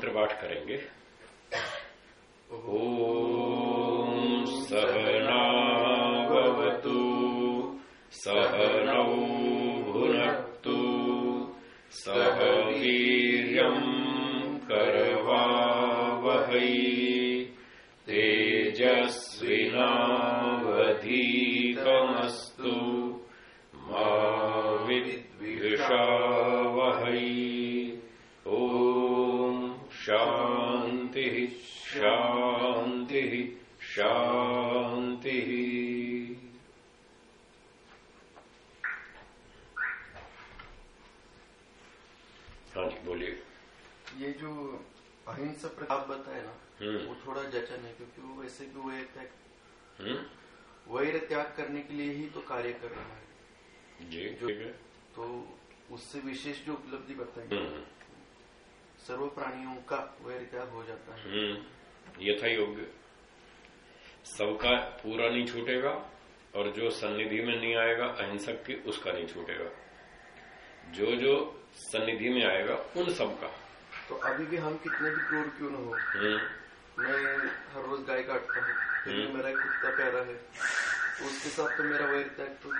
मंत्र पाठ करेंगे। ओम। जचन है क्योंकि वो वैसे भी वैर त्याग हम्म? वैर त्याग करने के लिए ही तो कार्य कर रहा है। जी ठीक है। तो उससे विशेष जो उपलब्धि बताई। हम्म। सर्व प्राणियों का वैर त्याग हो जाता है। हम्म। यथा योग्य। सबका पूरा नहीं छूटेगा और जो सन्निधि में नहीं आएगा अहिंसक की उसका नहीं छूटेगा। जो जो सन्निधि में आएगा उन सबका। तो अभी भी हम कितने भी क्रूर क्यों न हो। मैं हर रोज गाय काटता हूँ। फिर भी हम्म। मेरा एक कुत्ता प्यारा है। तो उसके साथ तो मेरा वैर त्याग तो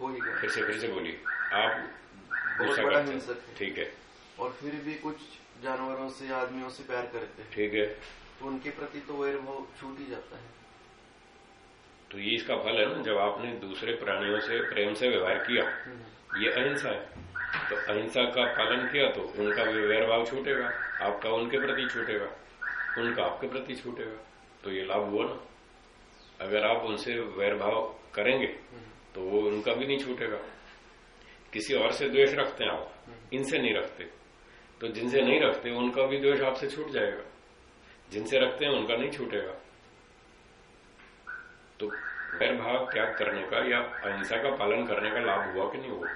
हो ही गया। फिर से फिर से बोलिए। आप बहुत बड़ा हिंसक है। ठीक है। और फिर भी कुछ जानवरों से आदमियों से प्यार करते हैं। ठीक है। तो उनके प्रति तो वैर भाव छूट ही जाता है। तो ये इसका फल है ना जब आपने दूसरे प्राणियों से प्रेम से व्यवहार किया हम्म। ये अहिंसा है। तो अहिंसा का पालन किया तो उनका व्यवहार भाव छूटेगा आपका उनके प्रति छूटेगा। उनका आपके प्रति छूटेगा तो ये लाभ हुआ ना। अगर आप उनसे वैर भाव करेंगे तो वो उनका भी नहीं छूटेगा। किसी और से द्वेष रखते हैं आप। इनसे नहीं रखते। तो जिनसे नहीं रखते, उनका भी द्वेष आपसे छूट जाएगा। जिनसे रखते हैं, उनका नहीं छूटेगा। तो वैर भाव त्याग करने का या अहिंसा का पालन करने का लाभ हुआ कि नहीं हुआ?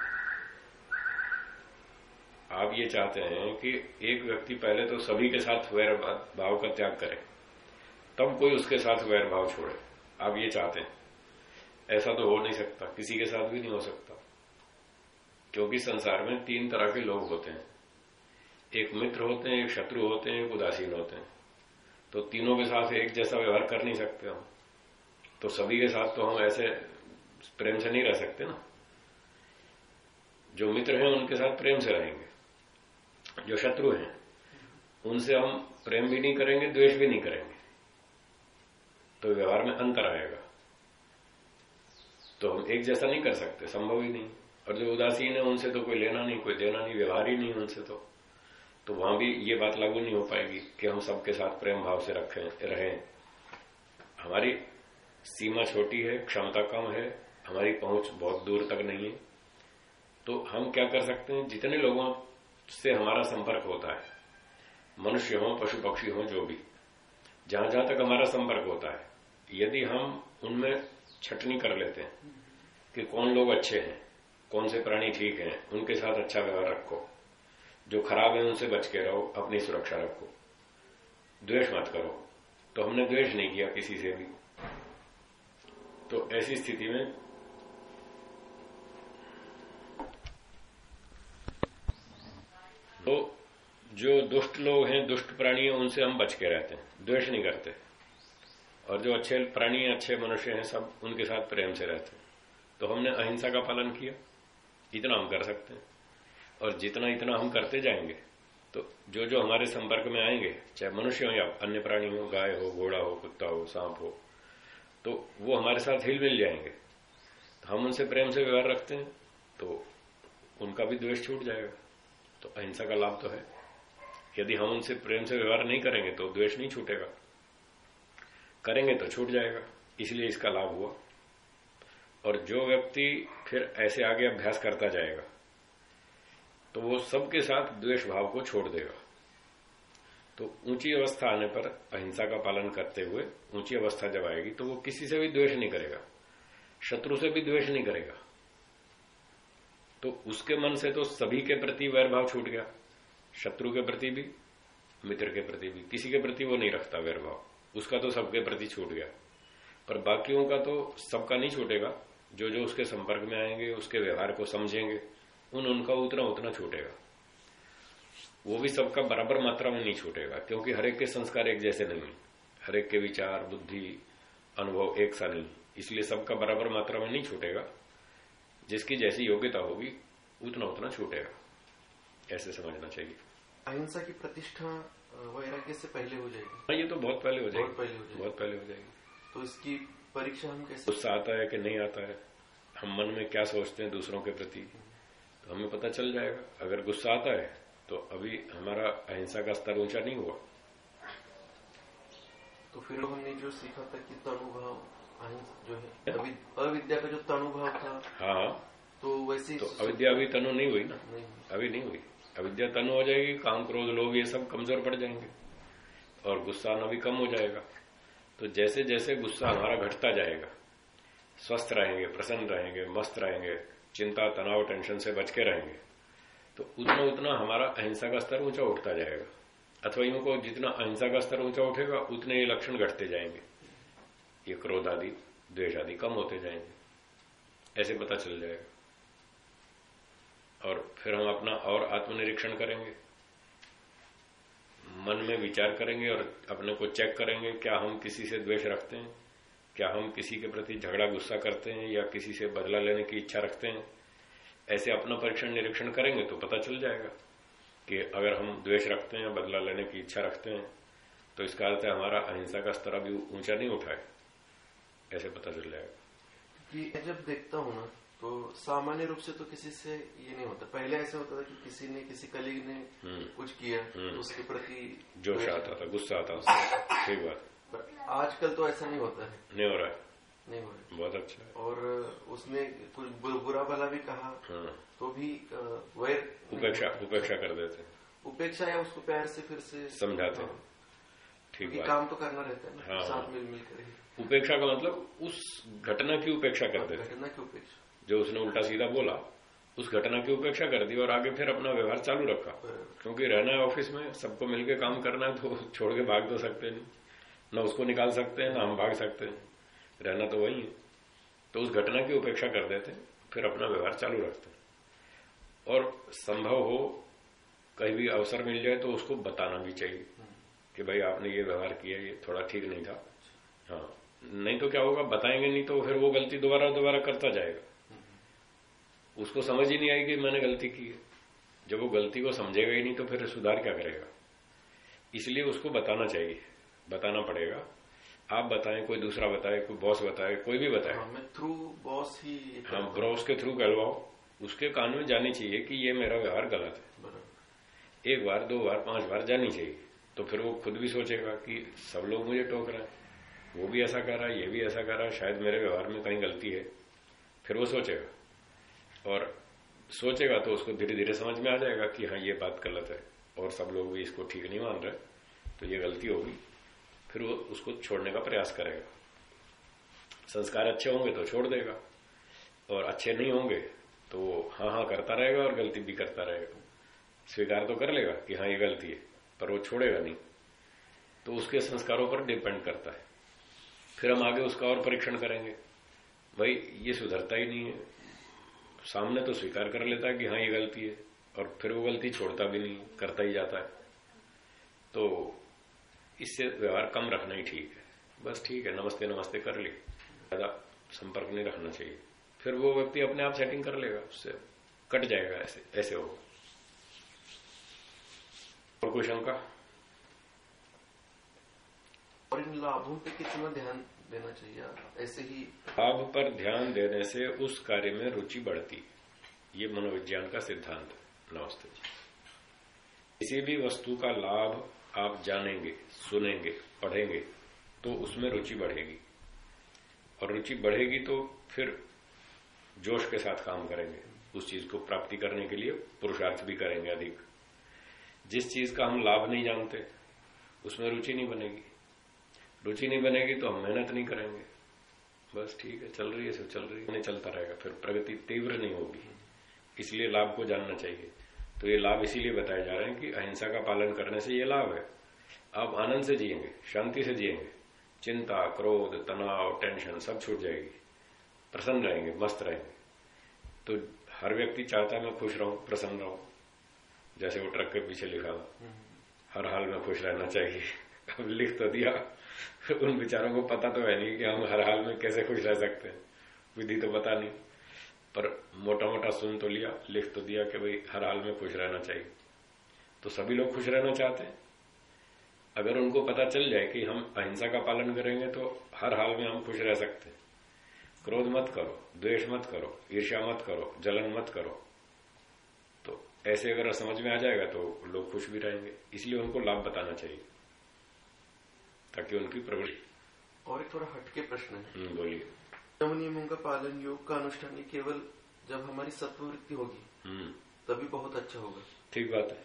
आप ये चाहते हैं कि एक व्यक्ति पहले तो सभी के साथ वैर भाव का त्याग करे तब कोई उसके साथ वैर भाव छोड़े। आप ये चाहते हैं। ऐसा तो हो नहीं सकता किसी के साथ भी नहीं हो सकता। क्योंकि संसार में तीन तरह के लोग होते हैं। एक मित्र होते हैं एक शत्रु होते हैं एक उदासीन होते हैं। तो तीनों के साथ एक जैसा व्यवहार कर नहीं सकते हम। तो सभी के साथ तो हम ऐसे प्रेम से नहीं रह सकते ना। जो मित्र हैं उनके साथ प्रेम से रहेंगे। जो शत्रु हैं, उनसे हम प्रेम भी नहीं करेंगे, द्वेष भी नहीं करेंगे। तो व्यवहार में अंतर आएगा। तो हम एक जैसा नहीं कर सकते, संभव ही नहीं। और जो उदासीन है, उनसे तो कोई लेना नहीं, कोई देना नहीं, व्यवहार ही नहीं उनसे तो। तो वहाँ भी ये बात लागू नहीं हो पाएगी कि हम सबके साथ प्रेम भाव से रखें, रहें। हमारी सीमा छोटी है, क्षमता कम है, हमारी पहुँच बहुत दूर तक नहीं है। तो हम क्या कर सकते हैं? जितने लोगों से हमारा संपर्क होता है। मनुष्य हो, पशु पक्षी हो, जो भी। जहाँ जहाँ तक हमारा संपर्क होता है, यदि हम उनमें छटनी कर लेते हैं कि कौन लोग अच्छे हैं, कौन से प्राणी ठीक हैं, उनके साथ अच्छा व्यवहार रखो। जो खराब है, उनसे बच के रहो, अपनी सुरक्षा रखो। द्वेष मत करो। तो हमने द्वेष नहीं किया किसी से भी। तो ऐसी स्थिति में तो जो दुष्ट लोग हैं, दुष्ट प्राणी हैं, उनसे हम बच के रहते हैं, द्वेष नहीं करते। और जो अच्छे प्राणी हैं, अच्छे मनुष्य हैं, सब उनके साथ प्रेम से रहते हैं। तो हमने अहिंसा का पालन किया। इतना हम कर सकते हैं। और जितना इतना हम करते जाएँगे तो जो जो हमारे संपर्क में आएँगे, चाहे मनुष्य हो या अन्य प्राणी हो, गाय हो, घोड़ा हो, कुत्ता हो, सांप हो तो वो हमारे साथ हिल मिल जाएँगे। तो हम उनसे प्रेम से व्यवहार रखते हैं तो उनका भी द्वेष छूट जाएगा। तो अहिंसा का लाभ तो है। यदि हम उनसे प्रेम से व्यवहार नहीं करेंगे तो द्वेष नहीं छूटेगा। करेंगे तो छूट जाएगा, इसलिए इसका लाभ हुआ। और जो व्यक्ति फिर ऐसे आगे अभ्यास करता जाएगा तो वो सबके साथ द्वेष भाव को छोड़ देगा। तो ऊँची अवस्था आने पर अहिंसा का पालन करते हुए ऊँची अवस्था जब आएगी तो वो किसी से भी द्वेष नहीं करेगा। शत्रु से भी द्वेष नहीं करेगा। तो उसके मन से तो सभी के प्रति वैरभाव छूट गया। शत्रु के प्रति भी, मित्र के प्रति भी। किसी के प्रति वो नहीं रखता वैरभाव। उसका तो सबके प्रति छूट गया। पर बाकियों का तो सबका नहीं छूटेगा। जो जो उसके संपर्क में आएँगे, उसके व्यवहार को समझेंगे, उन उनका उतना उतना छूटेगा। वो भी सबका बराबर मात्रा में नहीं छूटेगा, क्योंकि हरेक के संस्कार एक जैसे नहीं हरेक के विचार, बुद्धि, अनुभव एक सा नहीं। इसलिए सबका बराबर मात्रा में नहीं छूटेगा। जिसकी जैसी योग्यता होगी उतना उतना छूटेगा। ऐसे समझना चाहिए। अहिंसा की प्रतिष्ठा वैराग्य से पहले हो जाएगी। हाँ ये तो बहुत पहले हो जाएगी। बहुत पहले हो जाएगी। बहुत पहले हो जाएगी। तो इसकी परीक्षा हम कैसे गुस्सा आता है कि नहीं आता है? हम मन में क्या सोचते हैं दूसरों के प्रति? तो हमें पता चल जाएगा। अगर गुस्सा आता है तो अभी हमारा अहिंसा का स्तर ऊँचा नहीं हुआ। तो फिर हमने जो सीखा था कि तनुभव जो है अविद्या का जो तनुभव था हाँ तो वैसे तो अविद्या अभी तनु नहीं हुई ना? अभी नहीं हुई। अविद्या तनु हो जाएगी काम क्रोध लोग ये सब कमज़ोर पड़ जाएँगे। और गुस्सा न भी कम हो जाएगा। तो जैसे जैसे गुस्सा हमारा घटता जाएगा स्वस्थ रहेंगे प्रसन्न रहेंगे मस्त रहेंगे चिंता तनाव टेंशन से बच के रहेंगे तो उतना उतना हमारा अहिंसा का स्तर ऊँचा उठता जाएगा। अथवा यूँ को जितना अहिंसा का स्तर ऊँचा उठेगा उतने ये लक्षण घटते जाएँगे। ये क्रोध आदि, द्वेष आदि कम होते जाएँगे। ऐसे पता चल जाएगा। और फिर हम अपना और आत्मनिरीक्षण करेंगे। मन में विचार करेंगे और अपने को चेक करेंगे, क्या हम किसी से द्वेष रखते हैं? क्या हम किसी के प्रति झगड़ा, गुस्सा करते हैं या किसी से बदला लेने की इच्छा रखते हैं? ऐसे अपना परीक्षण निरीक्षण करेंगे तो पता चल जाएगा कि अगर हम द्वेष रखते हैं बदला लेने की इच्छा रखते हैं तो इसका अर्थ है हमारा अहिंसा का स्तर अभी ऊँचा नहीं उठाए। ऐसे पता चल जाएगा। कि जब देखता हूँ ना तो सामान्य रूप से तो किसी से ये नहीं होता। पहले ऐसा होता था कि किसी ने किसी कलीग ने हम्म। कुछ किया हम्म। तो उसके प्रति जोश आता था गुस्सा आता था ठीक बात। आजकल तो ऐसा नहीं होता है। नहीं हो रहा है। नहीं हो रहा बहुत अच्छा है। और उसने कुछ बुरा भला भी कहा हाँ। तो भी वैर उपेक्षा उपेक्षा कर देते। उपेक्षा या उसको प्यार से फिर से समझाते। हैं। ठीक है काम तो करना रहता है ना हाँ, साथ मिल मिलकर उपेक्षा का मतलब उस घटना की उपेक्षा कर देते। घटना की उपेक्षा। जो उसने उल्टा सीधा बोला उस घटना की उपेक्षा कर दी और आगे फिर अपना व्यवहार चालू रखा। क्योंकि रहना है ऑफ़िस में सबको मिलकर काम करना है तो छोड़ के भाग तो सकते नहीं। ना उसको निकाल सकते हैं ना हम भाग सकते हैं। रहना तो वही है। तो उस घटना की उपेक्षा कर देते हैं फिर अपना व्यवहार चालू रखते। हैं और संभव हो कहीं भी अवसर मिल जाए तो उसको बताना भी चाहिए कि भाई आपने ये व्यवहार किया ये थोड़ा ठीक नहीं था। हाँ। नहीं तो क्या होगा? बताएँगे नहीं तो फिर वो गलती दोबारा दोबारा करता जाएगा। उसको समझ ही नहीं आएगी मैंने गलती की है। जब वो गलती को समझेगा ही नहीं तो फिर सुधार क्या करेगा? इसलिए उसको बताना चाहिए। बताना पड़ेगा। आप बताएँ कोई दूसरा बताए कोई बॉस बताए कोई भी बताए। हाँ, थ्रू बॉस ही हाँ बॉस के थ्रू कहलवाओ उसके कान में जानी चाहिए कि ये मेरा व्यवहार गलत है। एक बार दो बार पाँच बार जानी चाहिए। तो फिर वो खुद भी सोचेगा कि सब लोग मुझे टोक रहे हैं। वो भी ऐसा कर रहा है, ये भी ऐसा कर रहा है, शायद मेरे व्यवहार में कहीं गलती है। फिर वो सोचेगा। और सोचेगा तो उसको धीरे धीरे समझ में आ जाएगा कि हाँ ये बात गलत है और सब लोग भी इसको ठीक नहीं मान रहे तो ये गलती होगी। फिर वो उसको छोड़ने का प्रयास करेगा। संस्कार अच्छे होंगे तो छोड़ देगा और अच्छे नहीं होंगे तो वो हाँ हाँ करता रहेगा और गलती भी करता रहेगा। स्वीकार तो कर लेगा कि हाँ ये गलती है, पर वो छोड़ेगा नहीं। तो उसके संस्कारों पर डिपेंड करता है। फिर हम आगे उसका और परीक्षण करेंगे। भाई, ये सुधरता ही नहीं है। सामने तो स्वीकार कर लेता है कि हाँ ये गलती है, और फिर वो गलती छोड़ता भी नहीं, करता ही जाता है। तो इससे व्यवहार कम रखना ही ठीक है। बस ठीक है, नमस्ते नमस्ते कर ली। ज़्यादा संपर्क नहीं रखना चाहिए। फिर वो व्यक्ति अपने आप सेटिंग कर लेगा, उससे कट जाएगा ऐसे ऐसे हो और कोई शंका? और इन लाभों पे कितना ध्यान देना चाहिए? ऐसे ही लाभ पर ध्यान देने से उस कार्य में रुचि बढ़ती। ये मनोविज्ञान का सिद्धांत नमस्ते जी। किसी भी वस्तु का लाभ आप जानेंगे, सुनेंगे, पढ़ेंगे तो उसमें रुचि बढ़ेगी। और रुचि बढ़ेगी तो फिर जोश के साथ काम करेंगे। उस चीज़ को प्राप्ति करने के लिए पुरुषार्थ भी करेंगे अधिक। जिस चीज़ का हम लाभ नहीं जानते, उसमें रुचि नहीं बनेगी। रुचि नहीं बनेगी तो हम मेहनत नहीं करेंगे। बस ठीक है चल रही है सब चल रही है। नहीं चलता रहेगा फिर प्रगति तीव्र नहीं होगी। इसलिए लाभ को जानना चाहिए। तो ये लाभ इसीलिए बताए जा रहे हैं कि अहिंसा का पालन करने से ये लाभ है। आप आनंद से जिएँगे शांति से जिएँगे। चिंता क्रोध तनाव टेंशन सब छूट जाएगी। प्रसन्न रहेंगे मस्त रहेंगे। तो हर व्यक्ति चाहता है मैं खुश रहूँ प्रसन्न रहूँ। जैसे वो ट्रक के पीछे लिखा हर हाल में खुश रहना चाहिए। लिख तो दिया। उन बेचारों को पता तो है नहीं कि हम हर हाल में कैसे खुश रह सकते हैं। विधि तो पता नहीं। पर मोटा मोटा सुन तो लिया, लिख तो दिया कि भाई, हर हाल में खुश रहना चाहिए। तो सभी लोग खुश रहना चाहते हैं। अगर उनको पता चल जाए कि हम अहिंसा का पालन करेंगे तो हर हाल में हम खुश रह सकते हैं। क्रोध मत करो, द्वेष मत करो, ईर्ष्या मत करो, जलन मत करो। तो ऐसे अगर समझ में आ जाएगा तो लोग खुश भी रहेंगे। इसलिए उनको लाभ बताना चाहिए। ताकि उनकी प्रवृत्ति। और एक थोड़ा हटके प्रश्न है। हम्म, बोलिए। नियमों का पालन योग का अनुष्ठान केवल जब हमारी सत्ववृत्ति होगी हम्म। तभी बहुत अच्छा होगा। ठीक बात है।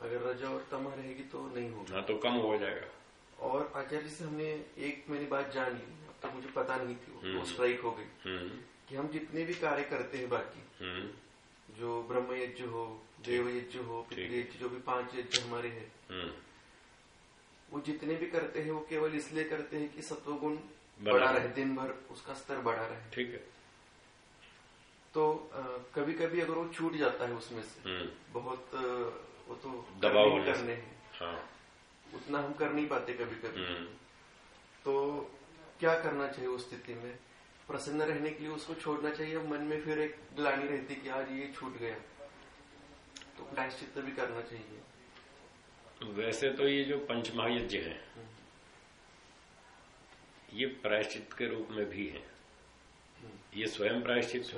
अगर रजा और तमा रहेगी तो नहीं होगा। हाँ तो कम हो जाएगा। और आचार्य से हमने एक मैंने बात जान अब तक मुझे पता नहीं थी वो हम्म। स्ट्राइक हो गई। हम्म, कि हम जितने भी कार्य करते हैं बाकी हम्म, जो ब्रह्म यज्ञ हो देव यज्ञ हो पितृयज्ञ जो भी पाँच यज्ञ हमारे हैं हम्म। वो जितने भी करते हैं वो केवल इसलिए करते हैं कि सत्वगुण बढ़ा रहे। दिन भर उसका स्तर बढ़ा रहे। ठीक है। तो आ, कभी कभी अगर वो छूट जाता है उसमें से हम्म, बहुत अ, वो तो दबाव करने ही करने हैं। हाँ। उतना हम कर नहीं पाते कभी कभी हम्म, तो क्या करना चाहिए उस स्थिति में? प्रसन्न रहने के लिए उसको छोड़ना चाहिए। मन में फिर एक ग्लानी रहती कि यार ये छूट गया। तो प्रायश्चित भी करना चाहिए। वैसे तो ये जो पंचमहायज्ञ है, ये प्रायश्चित के रूप में भी है। ये स्वयं प्रायश्चित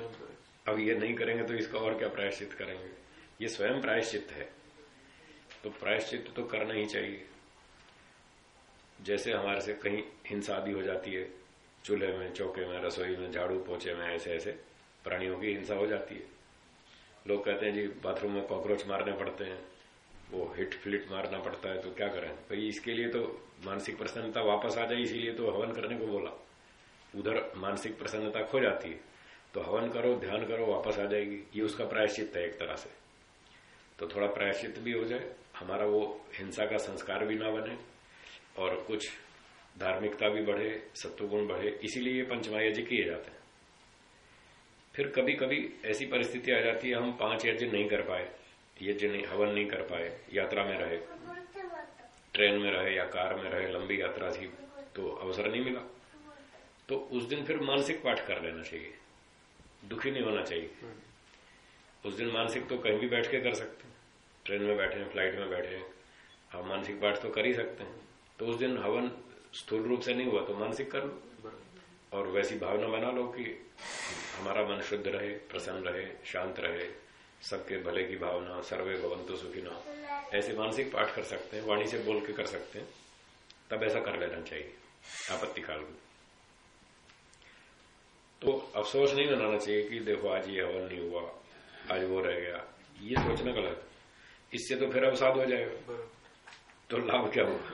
अब ये नहीं करेंगे तो इसका और क्या प्रायश्चित करेंगे? ये स्वयं प्रायश्चित है तो प्रायश्चित तो करना ही चाहिए। जैसे हमारे से कहीं हिंसा आदि हो जाती है, चूल्हे में, चौके में, रसोई में, झाड़ू पोछे में, ऐसे ऐसे प्राणियों की हिंसा हो जाती है। लोग कहते हैं जी, बाथरूम में कॉकरोच मारने पड़ते हैं। वो हिट फ्लिट मारना पड़ता है तो क्या करें? भाई, इसके लिए तो मानसिक प्रसन्नता वापस आ जाए, इसीलिए तो हवन करने को बोला। उधर मानसिक प्रसन्नता खो जाती है तो हवन करो, ध्यान करो, वापस आ जाएगी। ये उसका प्रायश्चित है एक तरह से। तो थोड़ा प्रायश्चित भी हो जाए, हमारा वो हिंसा का संस्कार भी ना बने, और कुछ धार्मिकता भी बढ़े, सत्वगुण बढ़े, इसीलिए ये पंचमायज्ञ किए जाते हैं। फिर कभी कभी ऐसी परिस्थिति आ जाती है, हम पाँच यज्ञ नहीं कर पाए। यज्ञ हवन नहीं कर पाए, यात्रा में रहे, ट्रेन में रहे या कार में रहे, लंबी यात्रा थी तो अवसर नहीं मिला। तो उस दिन फिर मानसिक पाठ कर लेना चाहिए। दुखी नहीं होना चाहिए। उस दिन मानसिक तो कहीं भी बैठ के कर सकते हैं। ट्रेन में बैठे हैं, फ़्लाइट में बैठे हैं हम मानसिक पाठ तो कर ही सकते हैं। तो उस दिन हवन स्थूल रूप से नहीं हुआ तो मानसिक कर लो। और वैसी भावना बना लो कि हमारा मन शुद्ध रहे, प्रसन्न रहे, शांत रहे सबके भले की भावना, सर्वे भवंतु सुखिना। ऐसे मानसिक पाठ कर सकते हैं, वाणी से बोल के कर सकते हैं। तब ऐसा कर लेना चाहिए, आपत्ति काल में। तो अफसोस नहीं मनाना चाहिए कि देखो आज ये हवन नहीं हुआ, आज वो रह गया। ये सोचना गलत इससे तो फिर अवसाद हो जाएगा। तो लाभ क्या हुआ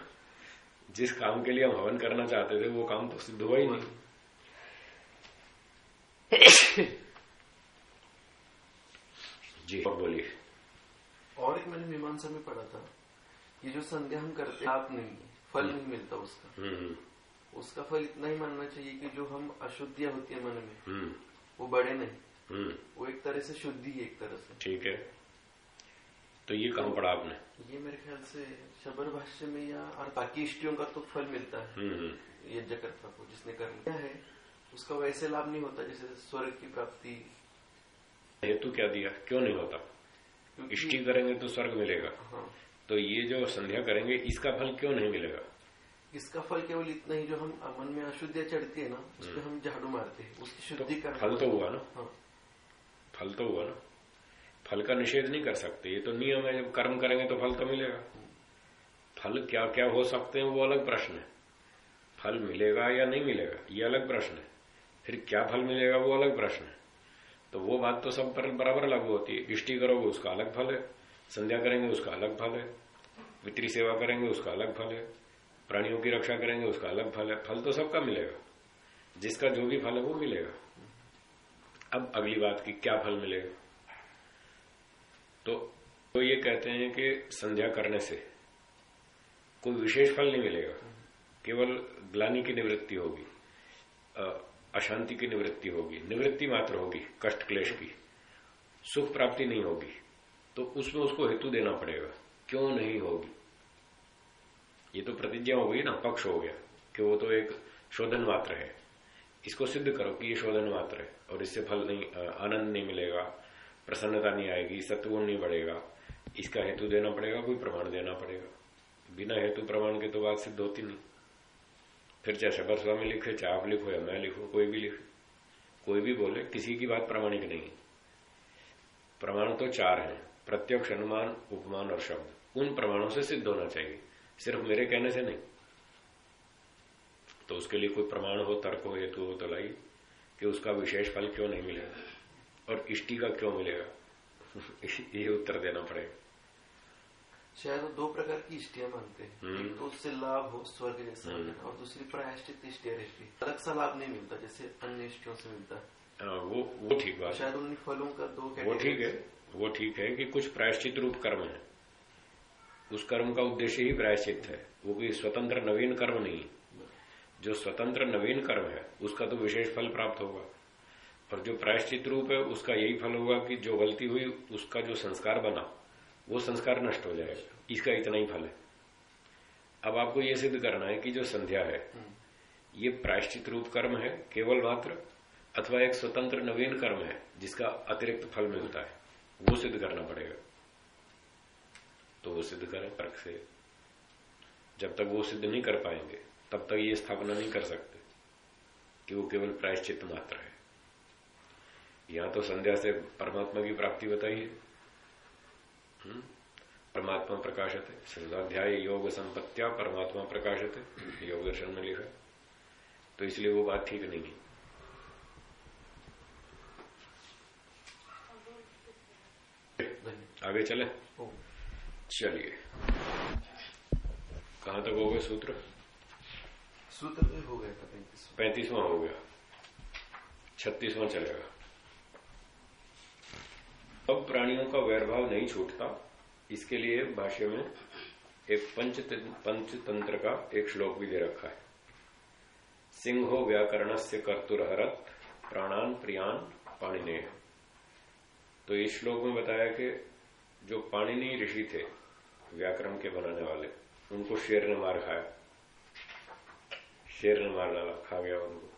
जिस काम के लिए हम हवन करना चाहते थे, वो काम तो सिद्ध हुआ ही नहीं। जी। और बोलिए। और एक मैंने मीमांसा में पढ़ा था ये जो संध्या हम करते हैं आप नहीं फल नहीं मिलता उसका। हम्म। हम्म, उसका फल इतना ही मानना चाहिए कि जो हम अशुद्धियाँ होती है मन में हम्म। वो बड़े नहीं। हम्म। वो एक तरह से शुद्धि है एक तरह से। ठीक है। तो ये कहाँ पढ़ा आपने? ये मेरे ख्याल से शबर भाष्य में या और बाकी इष्टियों का तो फल मिलता है। हम्म हम्म। यज्ञकर्ता को जिसने कर लिया है उसका वैसे लाभ नहीं होता जैसे स्वर्ग की प्राप्ति हेतु क्या दिया? क्यों नहीं होता? इष्टि करेंगे तो स्वर्ग मिलेगा। हाँ। तो ये जो संध्या करेंगे इसका फल क्यों नहीं मिलेगा? इसका फल केवल इतना ही जो हम मन में अशुद्धियाँ चढ़ती है ना उस पर हम झाड़ू मारते हैं। उसकी हम्म। तो शुद्धि करना फल तो हुआ ना? हाँ। फल तो हुआ ना? फल का निषेध नहीं कर सकते। ये तो नियम है जब कर्म करेंगे तो फल तो मिलेगा। फल क्या क्या हो सकते हैं वो अलग प्रश्न है। फल मिलेगा या नहीं मिलेगा ये अलग प्रश्न है। फिर क्या फल मिलेगा वो अलग प्रश्न है। तो वो बात तो सब पर बराबर लागू होती है। इष्टि करोगे उसका अलग फल है। संध्या करेंगे उसका अलग फल है। पितृ सेवा करेंगे उसका अलग फल है। प्राणियों की रक्षा करेंगे उसका अलग फल है। फल तो सबका मिलेगा। जिसका जो भी फल है वो मिलेगा। अब अगली बात की क्या फल मिलेगा? तो, तो ये कहते हैं कि संध्या करने से कोई विशेष फल नहीं मिलेगा। केवल ग्लानी की निवृत्ति होगी। अशांति की निवृत्ति होगी। निवृत्ति मात्र होगी, कष्ट क्लेश की। सुख प्राप्ति नहीं होगी। तो उसमें उसको हेतु देना पड़ेगा। क्यों नहीं होगी? ये तो प्रतिज्ञा हो गई ना, पक्ष हो गया। कि वो तो एक शोधन मात्र है। इसको सिद्ध करो कि ये शोधन मात्र है, और इससे फल नहीं आनंद नहीं मिलेगा, प्रसन्नता नहीं आएगी सत्वगुण नहीं बढ़ेगा। इसका हेतु देना पड़ेगा, कोई प्रमाण देना पड़ेगा। बिना हेतु प्रमाण के तो बात सिद्ध होती नहीं। फिर चाहे स्वामी लिखे चाहे आप लिखो या मैं लिखू, कोई भी लिखे, कोई भी बोले, किसी की बात प्रमाणिक नहीं। प्रमाण तो चार हैं, प्रत्यक्ष अनुमान, उपमान और शब्द। उन प्रमाणों से सिद्ध होना चाहिए, सिर्फ़ मेरे कहने से नहीं। तो उसके लिए कोई प्रमाण हो, तर्क हो, हेतु हो तो लाई कि उसका विशेष फल क्यों नहीं मिलेगा? और इष्टि का क्यों मिलेगा? ये उत्तर देना पड़ेगा। शायद वो दो प्रकार की इष्टिया मानते हैं। हम्म। एक तो उससे लाभ हो स्वर्ग जैसा हम्म। और दूसरी प्रायश्चित इष्टिया रहती है अलग सा लाभ नहीं मिलता जैसे अन्य इष्टियों से मिलता। है हाँ, वो वो ठीक बात शायद उन फलों का दो वो ठीक है वो ठीक है कि कुछ प्रायश्चित रूप कर्म है। उस कर्म का उद्देश्य ही प्रायश्चित है। वो कोई स्वतंत्र नवीन कर्म नहीं जो स्वतंत्र नवीन कर्म है उसका तो विशेष फल प्राप्त होगा। और जो प्रायश्चित रूप है उसका यही फल होगा कि जो गलती हुई उसका जो संस्कार बना। वो संस्कार नष्ट हो जाएगा। इसका इतना ही फल है। अब आपको यह सिद्ध करना है कि जो संध्या है, ये प्रायश्चित रूप कर्म है, केवल मात्र, अथवा एक स्वतंत्र नवीन कर्म है, जिसका अतिरिक्त फल मिलता है। वो सिद्ध करना पड़ेगा। तो वो सिद्ध करें तर्क से। जब तक वो सिद्ध नहीं कर पाएँगे, तब तक ये स्थापना नहीं कर सकते कि वो केवल प्रायश्चित मात्र है। यहाँ तो संध्या से परमात्मा की प्राप्ति हम्म? परमात्मा प्रकाशित। है श्रद्धाध्याय योग संपत्तिया परमात्मा प्रकाशित। है योग दर्शन में लिखा तो इसलिए वो बात ठीक नहीं है। आगे चले? चलिए। कहाँ तक हो गए सूत्र? सूत्र हो गया पैंतीसवां हो गया। छत्तीसवां चलेगा। अब प्राणियों का वैरभाव नहीं छूटता। इसके लिए भाष्य में एक पंच पंचतंत्र का एक श्लोक भी दे रखा है। सिंहो व्याकरण से कर्तुरहरत, प्राणान प्रियान पाणिने। तो इस श्लोक में बताया कि जो पाणिनि ऋषि थे, व्याकरण के बनाने वाले, उनको शेर ने मार खाया। शेर ने मार डाला, खा गया उनको।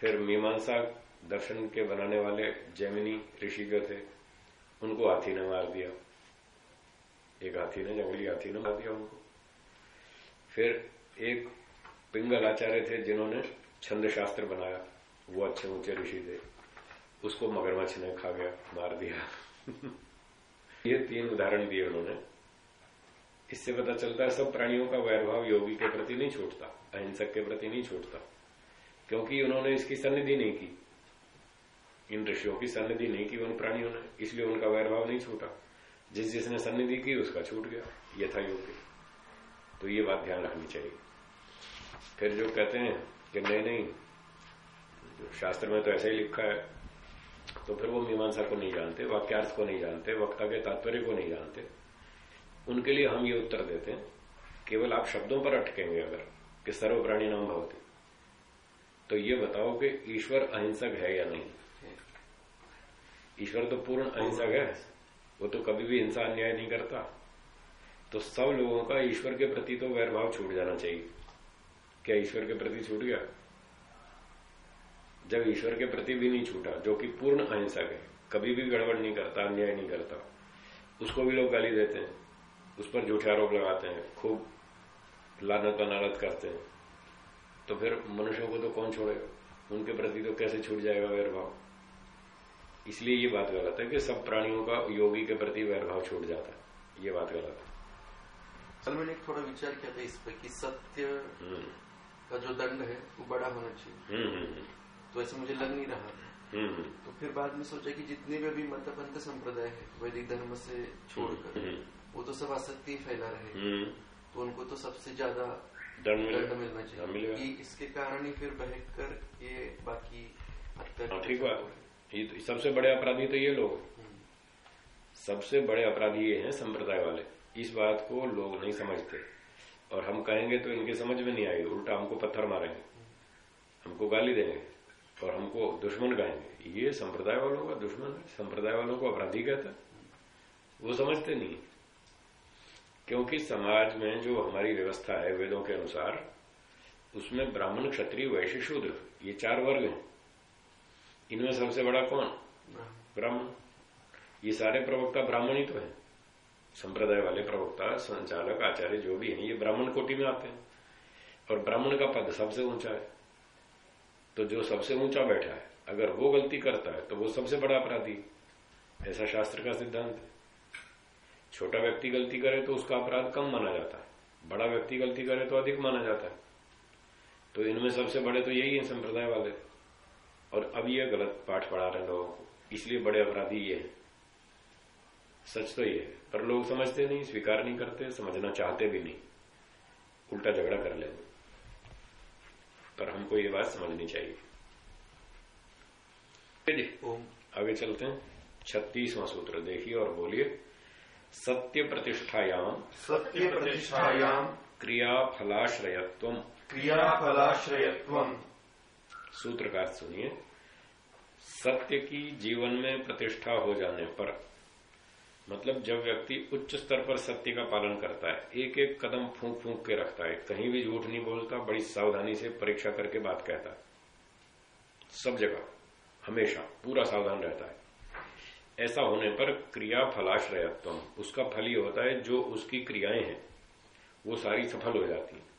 फिर मीमांसा दर्शन के बनाने वाले जैमिनी ऋषि जो थे, उनको हाथी ने मार दिया। एक हाथी ने, जंगली हाथी ने मार दिया उनको। फिर एक पिंगल आचार्य थे जिन्होंने छंद शास्त्र बनाया। वो अच्छे ऊँचे ऋषि थे। उसको मगरमच्छ ने खा गया, मार दिया। ये तीन उदाहरण दिए उन्होंने। इससे पता चलता है, सब प्राणियों का वैरभाव योगी के प्रति नहीं छूटता, अहिंसक के प्रति नहीं छूटता, क्योंकि उन्होंने इसकी सन्निधि नहीं की। इन ऋषियों की सन्निधि नहीं की, उन प्राणियों ने। इसलिए उनका वैरभाव नहीं छूटा। जिस जिसने सन्निधि की, उसका छूट गया। यथा योग्य। तो ये बात ध्यान रखनी चाहिए। फिर जो कहते हैं कि नहीं नहीं शास्त्र में तो ऐसा ही लिखा है तो फिर वो मीमांसा को नहीं जानते, वाक्यार्थ को नहीं जानते, वक्ता के तात्पर्य को नहीं जानते। उनके लिए हम ये उत्तर देते हैं, केवल आप शब्दों पर अटकेंगे अगर, कि सर्व प्राणी नाम भवती। तो ये बताओ कि ईश्वर अहिंसक है या नहीं। ईश्वर तो पूर्ण अहिंसक है। वो तो कभी भी हिंसा अन्याय नहीं करता। तो सब लोगों का ईश्वर के प्रति तो वैरभाव छूट जाना चाहिए। क्या ईश्वर के प्रति छूट गया? जब ईश्वर के प्रति भी नहीं छूटा, जो कि पूर्ण अहिंसक है, कभी भी गड़बड़ नहीं करता, अन्याय नहीं करता, उसको भी लोग गाली देते हैं, उस पर झूठे आरोप लगाते हैं, खूब लानत अनालत करते हैं। तो फिर मनुष्यों को तो कौन छोड़ेगा? उनके प्रति तो कैसे छूट जाएगा वैरभाव? इसलिए ये बात गलत है कि सब प्राणियों का योगी के प्रति वैरभाव छूट जाता है। ये बात गलत है। कल मैंने थोड़ा विचार किया था इस पर कि सत्य हम्म। का जो दंड है वो बड़ा होना चाहिए। हम्म, हम्म, तो ऐसे मुझे लग नहीं रहा। था तो फिर बाद में सोचा कि जितने भी अभी मतपंथ संप्रदाय है वैदिक धर्म से छोड़कर वो तो सब आसक्ति फैला रहे तो उनको तो सबसे ज़्यादा दंड मिलना चाहिए। इसके कारण ही फिर बहक कर ये बाकी हाँ, ठीक बात ये तो सबसे बड़े अपराधी तो ये लोग। सबसे बड़े अपराधी ये हैं संप्रदाय वाले। इस बात को लोग नहीं समझते। और हम कहेंगे तो इनके समझ में नहीं आएगी। उल्टा हमको पत्थर मारेंगे। हमको गाली देंगे। और हमको दुश्मन कहेंगे ये संप्रदाय वालों का दुश्मन है। संप्रदाय वालों को अपराधी कहता है। वो समझते नहीं क्योंकि समाज में जो हमारी व्यवस्था है वेदों के अनुसार, उसमें ब्राह्मण क्षत्रिय वैश्य शूद्र, ये चार वर्ग हैं। इनमें सबसे बड़ा कौन? ब्राह्मण। ये सारे प्रवक्ता ब्राह्मण ही तो है। संप्रदाय वाले प्रवक्ता संचालक आचार्य जो भी हैं ये ब्राह्मण कोटि में आते हैं। और ब्राह्मण का पद सबसे ऊँचा है। तो जो सबसे ऊँचा बैठा है अगर वो गलती करता है तो वो सबसे बड़ा अपराधी। ऐसा शास्त्र का सिद्धांत है। छोटा व्यक्ति गलती करे तो उसका अपराध कम माना जाता है। बड़ा व्यक्ति गलती करे तो अधिक माना जाता है। तो इनमें सबसे बड़े तो यही है संप्रदाय वाले। और अब ये गलत पाठ पढ़ा रहे लोगों। को इसलिए बड़े अपराधी ये है। सच तो ये है पर लोग समझते नहीं स्वीकार नहीं करते समझना चाहते भी नहीं। उल्टा झगड़ा कर लेते पर हमको ये बात समझनी चाहिए। आगे चलते हैं। छत्तीसवां सूत्र देखिए और बोलिए। सत्य प्रतिष्ठायाम सत्य प्रतिष्ठायाम क्रिया फलाश्रयत्व क्रिया फलाश्रयत्व सूत्र का सुनिए। सत्य की जीवन में प्रतिष्ठा हो जाने पर मतलब जब व्यक्ति उच्च स्तर पर सत्य का पालन करता है एक एक कदम फूंक फूंक के रखता है, कहीं भी झूठ नहीं बोलता, बड़ी सावधानी से परीक्षा करके बात कहता है। सब जगह, हमेशा, पूरा सावधान रहता है। ऐसा होने पर क्रिया फलाश फलाश्रयत्व उसका फल ये होता है, जो उसकी क्रियाएँ हैं, वो सारी सफल हो जाती हैं।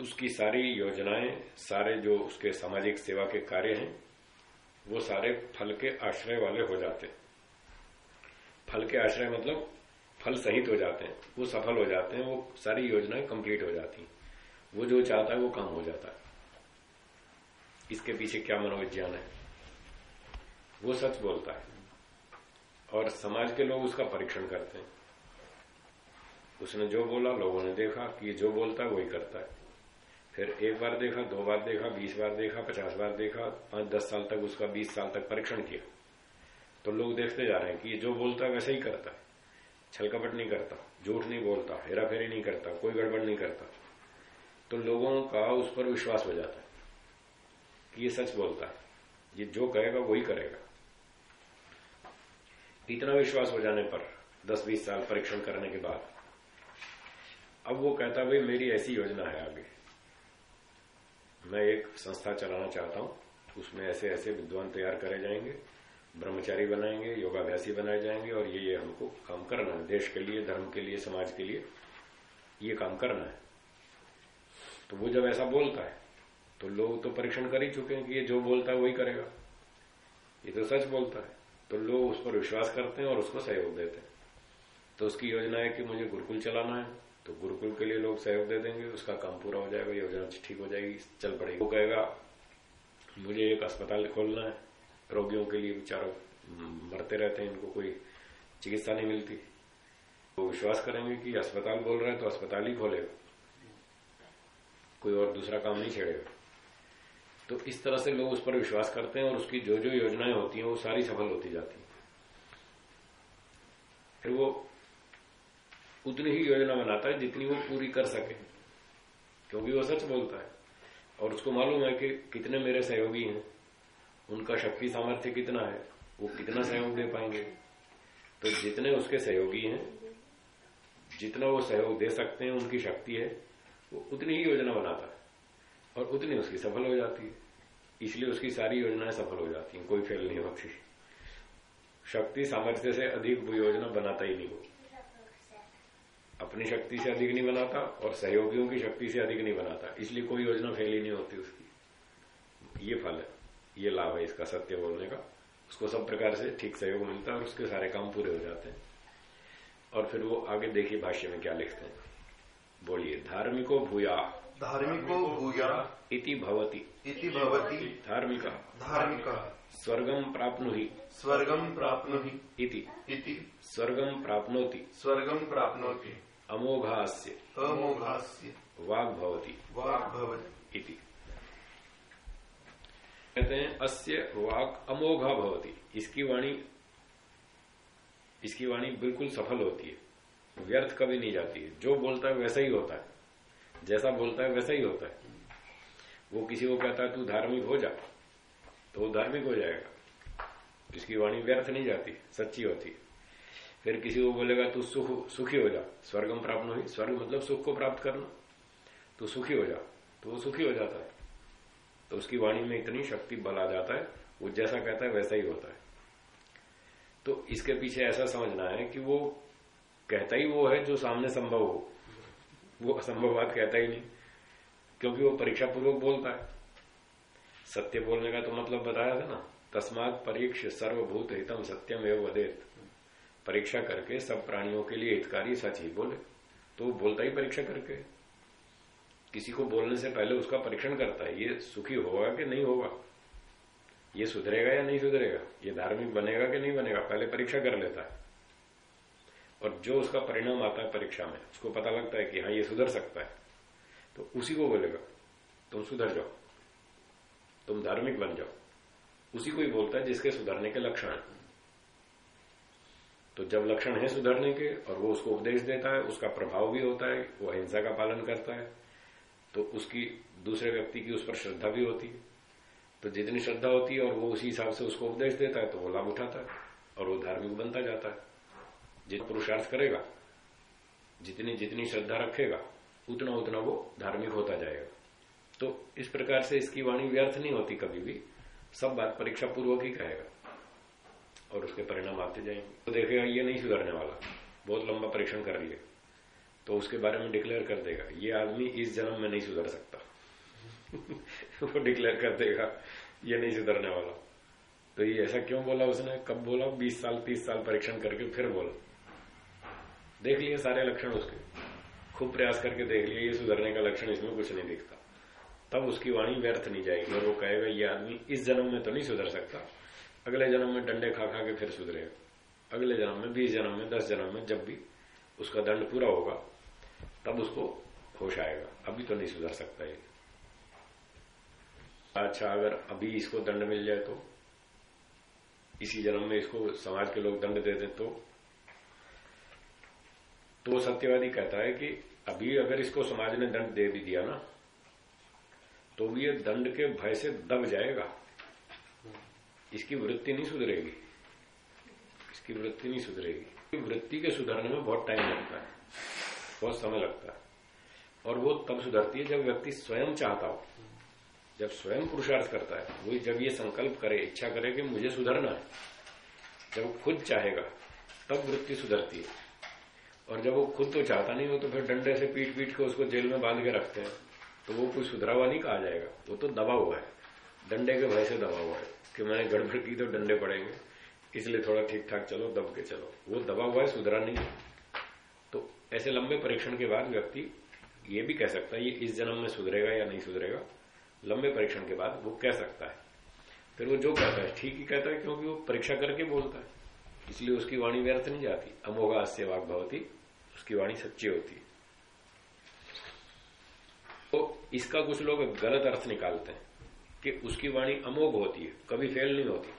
उसकी सारी योजनाएँ, सारे जो उसके सामाजिक सेवा के कार्य हैं, वो सारे फल के आश्रय वाले हो जाते हैं। फल के आश्रय मतलब फल सहित हो जाते हैं, वो सफल हो जाते हैं, वो सारी योजनाएँ कंप्लीट हो जाती हैं। वो जो चाहता है वो काम हो जाता है। इसके पीछे क्या मनोविज्ञान है? वो सच बोलता है। और समाज के लोग उसका परीक्षण करते हैं। उसने जो बोला, लोगों ने देखा कि जो बोलता है वही करता है। फिर एक बार देखा, दो बार देखा, बीस बार देखा, पचास बार देखा, पाँच, दस साल तक उसका बीस साल तक परीक्षण किया। तो लोग देखते जा रहे हैं कि ये जो बोलता है वैसे ही करता है। छल कपट नहीं करता, झूठ नहीं बोलता हेरा फेरी नहीं करता, कोई गड़बड़ नहीं करता। तो लोगों का उस पर विश्वास हो जाता है कि ये सच बोलता है। ये जो कहेगा वही करेगा। इतना विश्वास हो जाने पर 10-20 साल परीक्षण करने के बाद, अब वो कहता भाई, मेरी ऐसी योजना है आगे। मैं एक संस्था चलाना चाहता हूँ। उसमें ऐसे ऐसे विद्वान तैयार करे जाएँगे, ब्रह्मचारी बनाएँगे, योगाभ्यासी बनाए जाएँगे और ये ये हमको काम करना है, देश के लिए, धर्म के लिए, समाज के लिए ये काम करना है। तो वो जब ऐसा बोलता है तो लोग तो परीक्षण कर ही चुके हैं कि ये जो बोलता है वही करेगा। ये तो सच बोलता है। तो लोग उस पर विश्वास करते हैं और उसको सहयोग देते हैं। तो उसकी योजना है कि मुझे गुरुकुल चलाना है। तो गुरुकुल के लिए लोग सहयोग दे देंगे, उसका काम पूरा हो जाएगा, योजना ठीक हो जाएगी, चल पड़ेगी। वो कहेगा मुझे एक अस्पताल खोलना है। रोगियों के लिए बेचारों मरते रहते हैं, इनको कोई चिकित्सा नहीं मिलती। तो विश्वास करेंगे कि अस्पताल बोल रहे हैं तो अस्पताल ही खोलेगा कोई और दूसरा काम नहीं छेड़ेगा। तो इस तरह से लोग उस पर विश्वास करते हैं और उसकी जो जो योजनाएँ होती हैं, वो सारी सफल होती जाती हैं। फिर वो उतनी ही योजना बनाता है जितनी वो पूरी कर सके, क्योंकि वो सच बोलता है। और उसको मालूम है कि कितने मेरे सहयोगी हैं, उनका शक्ति सामर्थ्य कितना है, वो कितना सहयोग दे पाएँगे। तो जितने उसके सहयोगी हैं, जितना वो सहयोग दे सकते हैं, उनकी शक्ति है, वो उतनी ही योजना बनाता है। और उतनी उसकी सफल हो जाती है। इसलिए उसकी सारी योजनाएँ सफल हो जाती हैं, कोई फेल नहीं होती। शक्ति सामर्थ्य से अधिक वो योजना बनाता ही नहीं हो। अपनी शक्ति से अधिक नहीं बनाता और सहयोगियों की शक्ति से अधिक नहीं बनाता। इसलिए कोई योजना फेल ही नहीं होती उसकी। ये फल है। ये लाभ है इसका सत्य बोलने का। उसको सब प्रकार से ठीक सहयोग मिलता है और उसके सारे काम पूरे हो जाते हैं। और फिर वो आगे देखिए भाष्य में क्या लिखते हैं। बोलिए धार्मिको भूया। धार्मिको भूया। इति भवति। इति भवति। धार्मिक। धार्मिक। स्वर्गम प्राप्नुहि। स्वर्गम प्राप्नुहि। इति। इति। स्वर्गम प्राप्नोति। स्वर्गम प्राप्नोति। अमोघास्य। अमोघास्य। वाग भवति वाक् भवति इति। कहते हैं अस्य वाक अमोघा भवती। इसकी वाणी इसकी वाणी बिल्कुल सफल होती है। व्यर्थ कभी नहीं जाती है। जो बोलता है वैसा ही होता है। जैसा बोलता है वैसा ही होता है। वो किसी को कहता है तू धार्मिक हो जा। तो वो धार्मिक हो जाएगा। इसकी वाणी व्यर्थ नहीं जाती सच्ची होती है। फिर किसी को बोलेगा, तू सुख, सुखी हो जा। स्वर्गम प्राप्त हुई स्वर्ग मतलब सुख को प्राप्त करना। तो सुखी हो जा। तो वो सुखी हो जाता है। तो उसकी वाणी में इतनी शक्ति बल आ जाता है, वो जैसा कहता है, वैसा ही होता है। तो इसके पीछे ऐसा समझना है कि वो कहता ही वो है जो सामने संभव हो। वो असंभव बात कहता ही नहीं, क्योंकि वो परीक्षा पूर्वक बोलता है। सत्य बोलने का तो मतलब बताया था ना, तस्मात परीक्ष सर्वभूत हितम सत्यम एवं वदेत। परीक्षा करके सब प्राणियों के लिए हितकारी सच ही बोले। तो बोलता ही परीक्षा करके। किसी को बोलने से पहले उसका परीक्षण करता है, ये सुखी होगा कि नहीं होगा? ये सुधरेगा या नहीं सुधरेगा? ये धार्मिक बनेगा कि नहीं बनेगा? पहले परीक्षा कर लेता है। और जो उसका परिणाम आता है परीक्षा में, उसको पता लगता है कि हाँ ये सुधर सकता है। तो उसी को बोलेगा, तुम सुधर जाओ। तुम धार्मिक बन जाओ। उसी को ही बोलता है जिसके सुधरने के लक्षण है। तो जब लक्षण है सुधरने के, और वो उसको उपदेश देता है, उसका प्रभाव भी होता है, वो अहिंसा का पालन करता है तो उसकी, दूसरे व्यक्ति की उस पर श्रद्धा भी होती है। तो जितनी श्रद्धा होती है और वो उसी हिसाब से उसको उपदेश देता है तो वो लाभ उठाता है, और वो धार्मिक बनता जाता है। जित पुरुषार्थ करेगा, जितनी जितनी श्रद्धा रखेगा, उतना उतना वो धार्मिक होता जाएगा। तो इस प्रकार से इसकी वाणी व्यर्थ नहीं होती कभी भी, सब बात परीक्षा पूर्वक ही कहेगा। और उसके परिणाम आते जाएँगे तो देखेगा, ये नहीं सुधरने वाला। बहुत लंबा परीक्षण कर लिए। तो उसके बारे में डिक्लेयर कर देगा। ये आदमी इस जन्म में नहीं सुधर सकता। वो डिक्लेयर कर देगा, ये नहीं सुधरने वाला। तो ये ऐसा क्यों बोला उसने? कब बोला? बीस साल, तीस साल परीक्षण करके फिर बोला। देख लिए सारे लक्षण उसके। खूब प्रयास करके देख लिए, ये सुधरने का लक्षण इसमें कुछ नहीं दिखता। तब उसकी वाणी व्यर्थ नहीं जाएगी और वो कहेगा, ये आदमी इस जन्म में तो नहीं सुधर सकता। अगले जन्म में डंडे खा खा के फिर सुधरेगा अगले जन्म में, बीस जन्म में, दस जन्म में, जब भी उसका दंड पूरा होगा, तब उसको होश आएगा। अभी तो नहीं सुधर सकता ये। अच्छा अगर अभी इसको दंड मिल जाए तो इसी जन्म में इसको समाज के लोग दंड दे दें तो तो सत्यवादी कहता है कि अभी अगर इसको समाज ने दंड दे भी दिया ना तो ये दंड के भय से दब जाएगा। इसकी वृत्ति नहीं सुधरेगी। इसकी वृत्ति नहीं सुधरेगी। वृत्ति के सुधरने में बहुत टाइम लगता है। बहुत समय लगता है। और वो तब सुधरती है जब व्यक्ति स्वयं चाहता हो। जब स्वयं पुरुषार्थ करता है। वही जब ये संकल्प करे, इच्छा करे कि मुझे सुधरना है। जब खुद चाहेगा, तब वृत्ति सुधरती है। और जब वो खुद तो चाहता नहीं हो तो फिर डंडे से पीट पीट के उसको जेल में बाँध के रखते हैं। तो वो कोई सुधरा हुआ नहीं कहा जाएगा। वो तो दबा हुआ है। डंडे के भय से दबा हुआ है। कि मैंने गड़बड़ की तो डंडे पड़ेंगे। इसलिए थोड़ा ठीक ठाक चलो, दब के चलो। वो दबा हुआ है, सुधरा नहीं है। तो ऐसे लंबे परीक्षण के बाद व्यक्ति ये भी कह सकता है, ये इस जन्म में सुधरेगा या नहीं सुधरेगा। लंबे परीक्षण के बाद वो कह सकता है। फिर वो जो कहता है, ठीक ही कहता है, क्योंकि वो परीक्षा करके बोलता है। इसलिए उसकी वाणी व्यर्थ नहीं जाती। अमोघा अस्य वाक भवती, उसकी वाणी सच्ची होती है। तो इसका कुछ लोग गलत अर्थ निकालते हैं। कि उसकी वाणी अमोघ होती है, कभी फेल नहीं होती।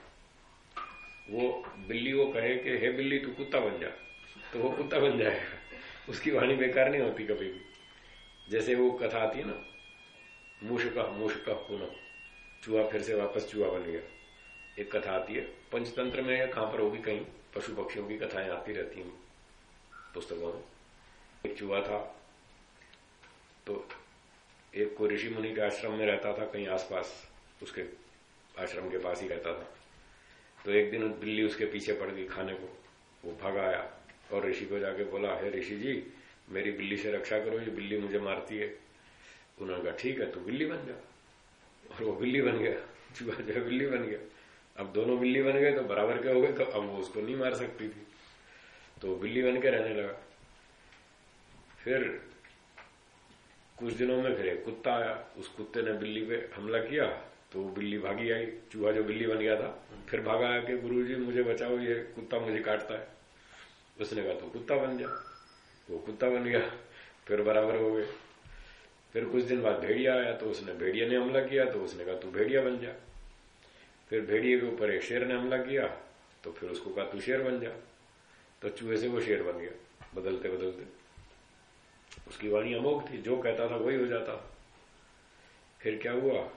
वो बिल्ली को कहे कि, हे बिल्ली, तू कुत्ता बन जा। तो वो कुत्ता बन जाएगा। उसकी वाणी बेकार नहीं होती कभी भी। जैसे वो कथा आती है ना, मूषक मूषक पुनः चूहा फिर से वापस चूहा बन गया। एक कथा आती है, पंचतंत्र में या कहाँ पर होगी कहीं, पशु पक्षियों की कथाएँ आती रहती हैं पुस्तकों में। एक चूहा था तो एक को ऋषि मुनि के आश्रम में रहता था कहीं आसपास। उसके आश्रम के पास ही रहता था। तो एक दिन बिल्ली उसके पीछे पड़ गई खाने को। वो भाग आया और ऋषि को जाके बोला, हे ऋषि जी, मेरी बिल्ली से रक्षा करो, ये बिल्ली मुझे मारती है। उन्होंने कहा, ठीक है, तू बिल्ली बन जा। और वो बिल्ली बन गया। चूहा जो बिल्ली बन गया। अब दोनों बिल्ली बन गए तो बराबर के हो गए? तो अब वो उसको नहीं मार सकती थी। तो बिल्ली बन के रहने लगा। फिर कुछ दिनों में फिर एक कुत्ता आया। उस कुत्ते ने बिल्ली पे हमला किया तो बिल्ली भागी आई, चूहा जो बिल्ली बन गया था। फिर भागा आया कि गुरु जी मुझे बचाओ, ये कुत्ता मुझे काटता है। उसने कहा तो कुत्ता बन जा। वो कुत्ता बन गया, फिर बराबर हो गए। फिर कुछ दिन बाद भेड़िया आया तो उसने भेड़िया ने हमला किया तो उसने कहा, तू भेड़िया बन जा। फिर भेड़िए के ऊपर एक शेर ने हमला किया तो फिर उसको कहा, तू शेर बन जा। तो चूहे से वो शेर बन गया, बदलते बदलते। उसकी वाणी अमोघ थी, जो कहता था वही हो जाता। फिर क्या हुआ?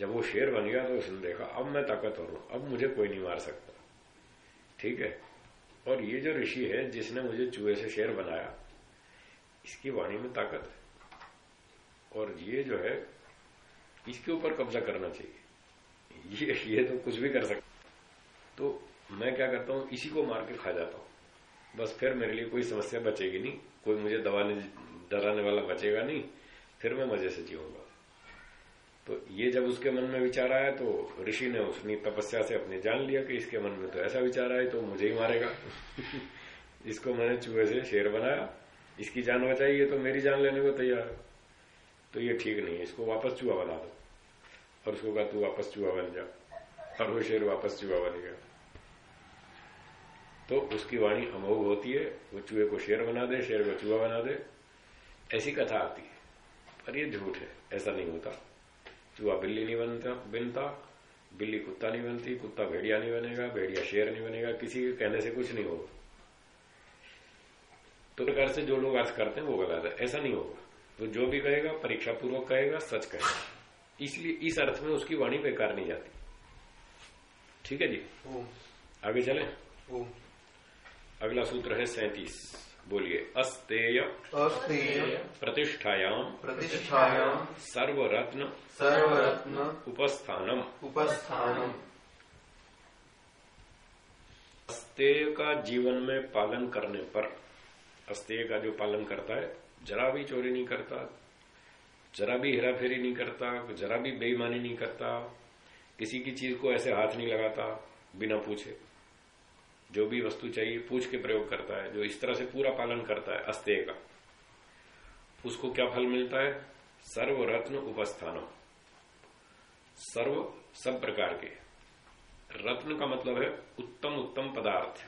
जब वो शेर बन गया तो उसने देखा, अब मैं ताकतवर हूँ, अब मुझे कोई नहीं मार सकता। ठीक है? और ये जो ऋषि है, जिसने मुझे चूहे से शेर बनाया, इसकी वाणी में ताकत है। और ये जो है, इसके ऊपर कब्जा करना चाहिए। ये ये तो कुछ भी कर सकता तो मैं क्या करता हूँ, इसी को मार के खा जाता हूँ। बस फिर मेरे लिए कोई समस्या बचेगी नहीं, कोई मुझे दबाने, डराने वाला बचेगा नहीं, फिर मैं मज़े से जीऊँगा। तो ये जब उसके मन में विचार आया तो ऋषि ने उसने तपस्या से अपने जान लिया कि इसके मन में तो ऐसा विचार आया तो मुझे ही मारेगा। इसको मैंने चूहे से शेर बनाया। इसकी जान बचाई है तो मेरी जान लेने को तैयार है। तो ये ठीक नहीं है, इसको वापस चूहा बना दो। और उसको कहा, तू वापस चूहा बन जा। और वो शेर वापस चूहा बन गया। तो उसकी वाणी अमोघ होती है, वो चूहे को शेर बना दे, शेर को चूहा बना दे। ऐसी कथा आती है, पर ये झूठ है, ऐसा नहीं होता। चूहा बिल्ली नहीं बनता बनता बिल्ली कुत्ता नहीं बनती कुत्ता भेड़िया नहीं बनेगा भेड़िया शेर नहीं बनेगा किसी के कहने से कुछ नहीं होगा। तो प्रकार से जो लोग अर्थ करते हैं वो गलत है। ऐसा नहीं होगा। तो जो भी कहेगा परीक्षा पूर्वक कहेगा सच कहेगा। इसलिए इस अर्थ में उसकी वाणी बेकार नहीं जाती। ठीक है जी? आगे चले? अगला सूत्र है सैतीस। बोलिए अस्तेय अस्तेय प्रतिष्ठायाम प्रतिष्ठायाम सर्वरत्न सर्वरत्न उपस्थानम। उपस्थानम। अस्तेय का जीवन में पालन करने पर अस्तेय का जो पालन करता है जरा भी चोरी नहीं करता जरा भी हेराफेरी नहीं करता जरा भी बेईमानी नहीं करता किसी की चीज़ को ऐसे हाथ नहीं लगाता बिना पूछे। जो भी वस्तु चाहिए, पूछ के प्रयोग करता है। जो इस तरह से पूरा पालन करता है, अस्तेय का। उसको क्या फल मिलता है? सर्व रत्न उपस्थानम। सर्व सब प्रकार के। रत्न का मतलब है उत्तम उत्तम पदार्थ।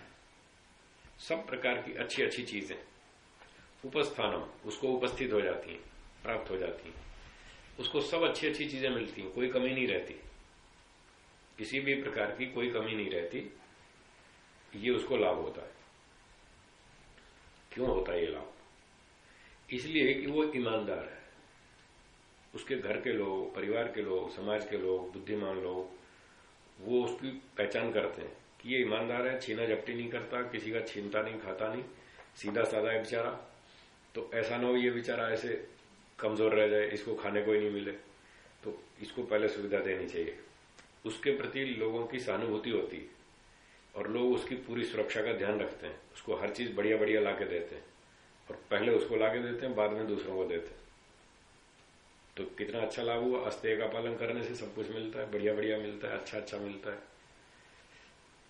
सब प्रकार की अच्छी अच्छी चीज़ें। उपस्थानम, उसको उपस्थित हो जाती हैं, प्राप्त हो जाती हैं। उसको सब अच्छी अच्छी चीज़ें मिलती हैं, कोई कमी नहीं रहती। किसी भी प्रकार की कोई कमी नहीं रहती। ये उसको लाभ होता है। क्यों होता है ये लाभ? इसलिए कि वो ईमानदार है। उसके घर के लोग, परिवार के लोग, समाज के लोग, बुद्धिमान लोग, वो उसकी पहचान करते हैं कि ये ईमानदार है, छीना झपटी नहीं करता, किसी का छीनता नहीं, खाता नहीं, सीधा साधा है बेचारा। तो ऐसा ना हो ये बेचारा ऐसे कमज़ोर रह जाए, इसको खाने को ही नहीं मिले। तो इसको पहले सुविधा देनी चाहिए। उसके प्रति लोगों की सहानुभूति होती है। और लोग उसकी पूरी सुरक्षा का ध्यान रखते हैं। उसको हर चीज़ बढ़िया बढ़िया लाके देते हैं। और पहले उसको लाके देते हैं, बाद में दूसरों को देते हैं। तो कितना अच्छा लाभ हुआ अस्तेय का पालन करने से सब कुछ मिलता है बढ़िया बढ़िया मिलता है अच्छा अच्छा मिलता है।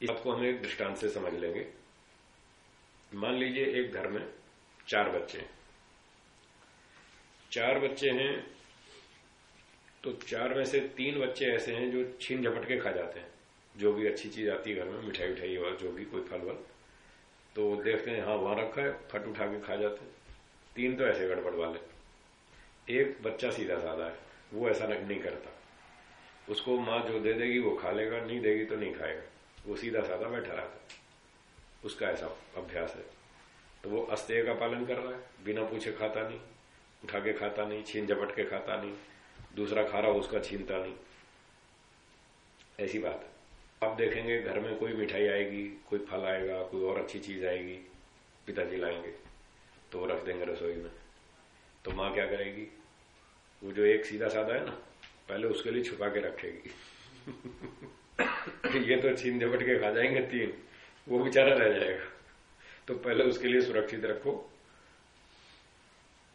इस बात को हम एक दृष्टांत से समझ लेंगे। मान लीजिए एक घर में चार बच्चे हैं। चार बच्चे हैं तो चार में से तीन बच्चे ऐसे हैं जो छीन झपट के खा जाते हैं। जो भी अच्छी चीज़ आती है घर में, मिठाई उठाई और जो भी कोई फल वल। तो देखते हैं हाँ वहाँ रखा है, फट उठा के खा जाते हैं। तीन तो ऐसे गड़बड़ वाले। एक बच्चा सीधा साधा है, वो ऐसा नहीं करता। उसको माँ जो दे देगी, वो खा लेगा, नहीं देगी तो नहीं खाएगा। वो सीधा साधा बैठा रहता है। उसका ऐसा अभ्यास है। तो वो अस्तेय का पालन कर रहा है, बिना पूछे खाता नहीं, उठा के खाता नहीं, छीन झपट के खाता नहीं, दूसरा खा रहा उसका छीनता नहीं। ऐसी बात है। आप देखेंगे घर में कोई मिठाई आएगी, कोई फल आएगा, कोई और अच्छी चीज़ आएगी, पिताजी लाएँगे तो रख देंगे रसोई में। तो माँ क्या करेगी? वो जो एक सीधा साधा है ना, पहले उसके लिए छुपा के रखेगी। ये तो छीन झपट के खा जाएँगे तीन, वो बेचारा रह जाएगा। तो पहले उसके लिए सुरक्षित रखो,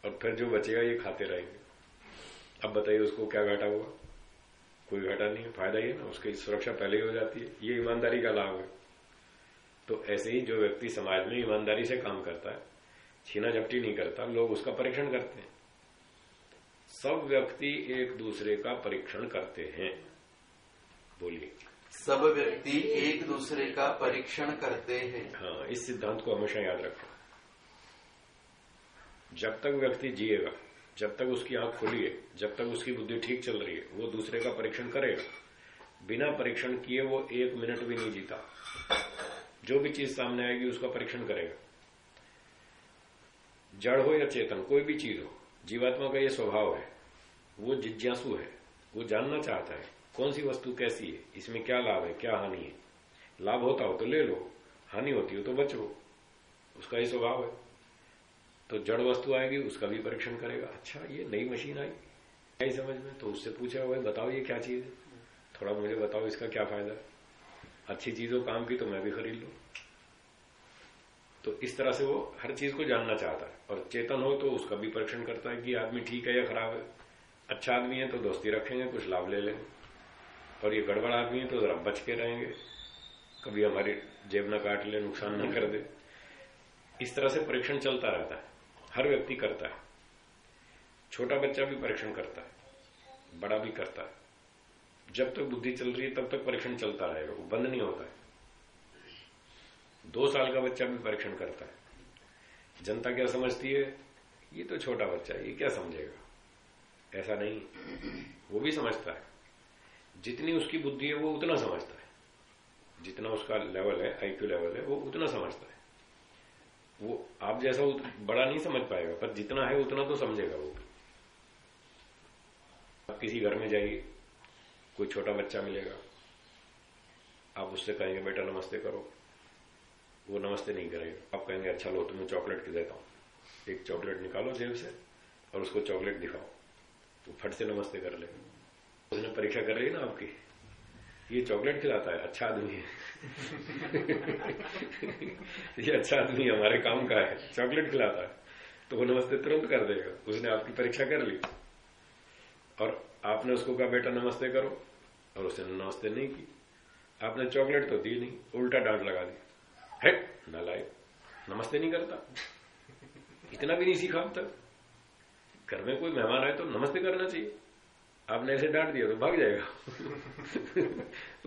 और फिर जो बचेगा ये खाते रहेंगे। अब बताइए उसको क्या घाटा हुआ? कोई घाटा नहीं है फ़ायदा ही है ना उसकी सुरक्षा पहले ही हो जाती है। ये ईमानदारी का लाभ है। तो ऐसे ही जो व्यक्ति समाज में ईमानदारी से काम करता है छीना झपटी नहीं करता लोग उसका परीक्षण करते हैं। सब व्यक्ति एक दूसरे का परीक्षण करते हैं। बोलिए। सब व्यक्ति एक दूसरे का परीक्षण करते हैं। हाँ इस सिद्धांत को हमेशा याद रखो। जब तक व्यक्ति जिएगा जब तक उसकी आँख खुली है, जब तक उसकी बुद्धि ठीक चल रही है, वो दूसरे का परीक्षण करेगा। बिना परीक्षण किए वो एक मिनट भी नहीं जीता। जो भी चीज़ सामने आएगी, उसका परीक्षण करेगा। जड़ हो या चेतन, कोई भी चीज़ हो, जीवात्मा का ये स्वभाव है, वो जिज्ञासु है, वो जानना चाहता है, कौन सी वस्तु कैसी है, इसमें क्या लाभ है, क्या हानि है। लाभ होता हो तो ले लो, हानि होती हो तो बचो। उसका ही स्वभाव है। तो जड़ वस्तु आएगी, उसका भी परीक्षण करेगा। अच्छा ये नई मशीन आई। क्या समझ में तो उससे पूछा भाई बताओ ये क्या चीज़ है? थोड़ा मुझे बताओ इसका क्या फ़ायदा। अच्छी चीज़ों काम की तो मैं भी खरीद लू। तो इस तरह से वो हर चीज़ को जानना चाहता है। और चेतन हो तो उसका भी परीक्षण करता है कि आदमी ठीक है या खराब है। अच्छा आदमी है तो दोस्ती रखेंगे, कुछ लाभ ले लेंगे। और ये गड़बड़ आदमी है तो जरा बच के रहेंगे। कभी हमारी जेब न काट ले, नुकसान न कर दे। इस तरह से परीक्षण चलता रहता है। हर व्यक्ति करता है। छोटा बच्चा भी परीक्षण करता है, बड़ा भी करता है। जब तक बुद्धि चल रही है, तब तक परीक्षण चलता रहेगा, वो बंद नहीं होता है। दो साल का बच्चा भी परीक्षण करता है। जनता क्या समझती है? ये तो छोटा बच्चा है, ये क्या समझेगा? ऐसा नहीं वो भी समझता है। जितनी उसकी बुद्धि है, वो उतना समझता है। जितना उसका लेवल है आईक्यू लेवल है, वो उतना समझता है। वो आप जैसा बड़ा नहीं समझ पाएगा, पर जितना है उतना तो समझेगा वो। आप किसी घर में जाइए, कोई छोटा बच्चा मिलेगा, आप उससे कहेंगे, बेटा, नमस्ते करो। वो नमस्ते नहीं करेगा। आप कहेंगे अच्छा लो, तुम्हें चॉकलेट देता हूँ। एक चॉकलेट निकालो जेब से और उसको चॉकलेट दिखाओ। तो फट से नमस्ते कर लेगा उसने परीक्षा कर ली ना आपकी? ये चॉकलेट खिलाता है अच्छा आदमी है। ये अच्छा आदमी हमारे काम का है, चॉकलेट खिलाता है। तो वो नमस्ते तुरंत कर देगा। उसने आपकी परीक्षा कर ली। और आपने उसको कहा, बेटा, नमस्ते करो। और उसने नमस्ते नहीं की। आपने चॉकलेट तो दी नहीं, उल्टा डांट लगा दी। है, नालायक। नमस्ते नहीं करता। इतना भी नहीं सीखा अब तक। घर में कोई मेहमान आए तो नमस्ते करना चाहिए। आपने ऐसे डांट दिया तो भाग जाएगा।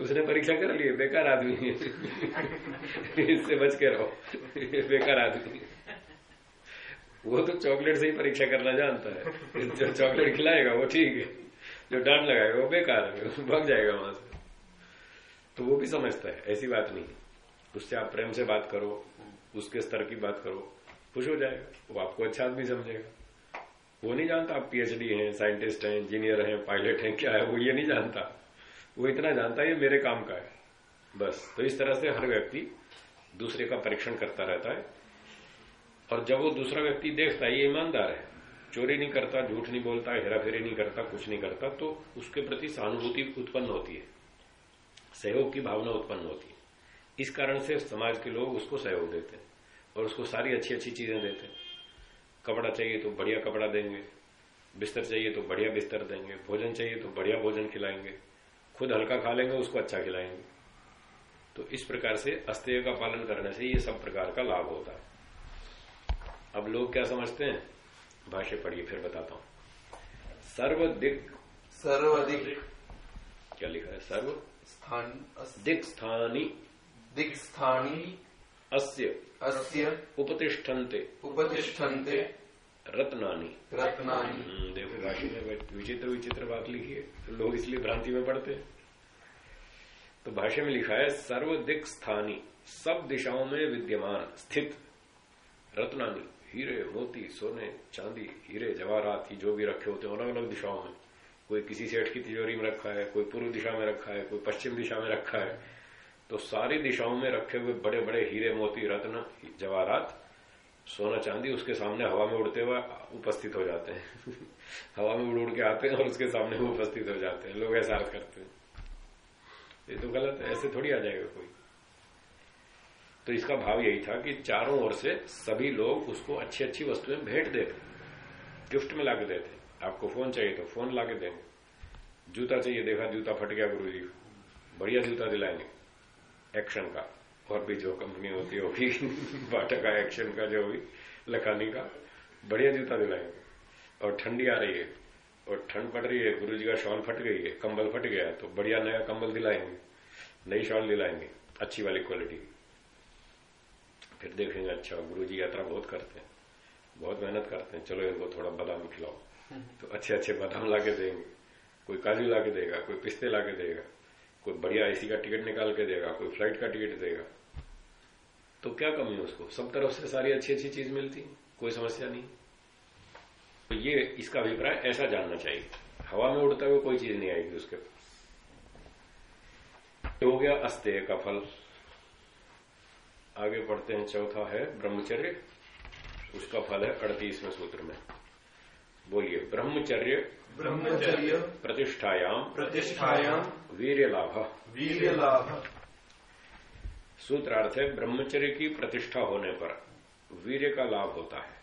उसने परीक्षा कर ली, बेकार आदमी है। इससे बच के रहो, बेकार आदमी वो तो चॉकलेट से ही परीक्षा करना जानता है। जो चॉकलेट खिलाएगा वो ठीक है। जो डांट लगाएगा वो बेकार है भाग जाएगा वहाँ से। तो वो भी समझता है, ऐसी बात नहीं उससे आप प्रेम से बात करो, उसके स्तर की बात करो, खुश हो जाएगा, वो आपको अच्छा आदमी समझेगा। वो नहीं जानता आप पीएचडी हैं साइंटिस्ट हैं इंजीनियर हैं पायलट हैं, क्या है, वो ये नहीं जानता। वो इतना जानता है, ये मेरे काम का है। बस। तो इस तरह से हर व्यक्ति दूसरे का परीक्षण करता रहता है। और जब वो दूसरा व्यक्ति देखता है, ये ईमानदार है। चोरी नहीं करता, झूठ नहीं बोलता, हेराफेरी नहीं करता, कुछ नहीं करता तो उसके प्रति सहानुभूति उत्पन्न होती है। सहयोग की भावना उत्पन्न होती है। इस कारण से समाज के लोग उसको सहयोग देते हैं और उसको सारी अच्छी अच्छी चीज़ें देते हैं। कपड़ा चाहिए तो बढ़िया कपड़ा देंगे। बिस्तर चाहिए तो बढ़िया बिस्तर देंगे। भोजन चाहिए तो बढ़िया भोजन खिलाएँगे। खुद हल्का खा लेंगे उसको अच्छा खिलाएँगे। तो इस प्रकार से अस्तेय का पालन करने से ये सब प्रकार का लाभ होता है। अब लोग क्या समझते हैं? भाष्य पढ़िए फिर बताता हूँ। सर्व दिक सर्वाधिक क्या लिखा है? सर्व स्थान दिक स्थानी दिक स्थानी अस्य। अस्य। उपतिष्ठन्ते। उपतिष्ठन्ते। रत्नानी। रत्नानी। हम्म, देखो राशि में विचित्र विचित्र बात लिखी है तो लोग इसलिए भ्रांति में पढ़ते हैं। तो भाषा में लिखा है सर्व दिक स्थानी सब दिशाओं में विद्यमान स्थित। रत्नानी हीरे मोती सोने चांदी हीरे जवाहरात ही जो भी रखे होते हैं अलग अलग दिशाओं में। कोई किसी सेठ की तिजोरी में रखा है कोई पूर्व दिशा में रखा है कोई पश्चिम दिशा में रखा है। तो सारी दिशाओं में रखे हुए बड़े बड़े हीरे मोती, रत्न, जवाहरात, सोना चांदी उसके सामने हवा में उड़ते हुए उपस्थित हो जाते हैं। हवा में उड़ उड़ के आते हैं और उसके सामने वो उपस्थित हो जाते हैं। लोग ऐसा अर्थ करते हैं। ये तो गलत है, ऐसे थोड़ी आ जाएगा कोई। तो इसका भाव यही था कि चारों ओर से सभी लोग उसको अच्छी अच्छी वस्तुएँ भेंट देते गिफ्ट में लाके देते आपको फ़ोन चाहिए तो फ़ोन लाके देंगे। जूता चाहिए, देखा जूता फट गया गुरु जी बढ़िया जूता दिलाएँगे। एक्शन का और भी जो कंपनी होती है वो भी बाटा का एक्शन का जो भी लखानी का बढ़िया जूता दिलाएँगे। और ठंडी आ रही है और ठंड पड़ रही है गुरु जी का शॉल फट गई है कंबल फट गया तो बढ़िया नया कंबल दिलाएँगे नई शॉल दिलाएँगे अच्छी वाली क्वालिटी फिर देखेंगे अच्छा गुरु जी यात्रा बहुत करते हैं बहुत मेहनत करते हैं चलो इनको थोड़ा बादाम खिलाओ। तो अच्छे अच्छे बादाम लाके देंगे कोई काजू लाके देगा कोई पिस्ते लाके देगा कोई बढ़िया एसी का टिकट निकाल के देगा, कोई फ़्लाइट का टिकट देगा तो क्या कमी है उसको? सब तरफ़ से सारी अच्छी अच्छी चीज़ मिलती, कोई समस्या नहीं। तो ये इसका अभिप्राय ऐसा जानना चाहिए। हवा में उड़ता हुआ कोई चीज़ नहीं आएगी उसके हो गया अस्तेय का फल। आगे पढ़ते हैं, चौथा है ब्रह्मचर्य। उसका फल है अड़तीसवें सूत्र में। बोलिए, ब्रह्मचर्य ब्रह्मचर्य प्रतिष्ठायाम प्रतिष्ठायाम वीर लाभ वीर लाभ सूत्रार्थ है ब्रह्मचर्य की प्रतिष्ठा होने पर वीर का लाभ होता है।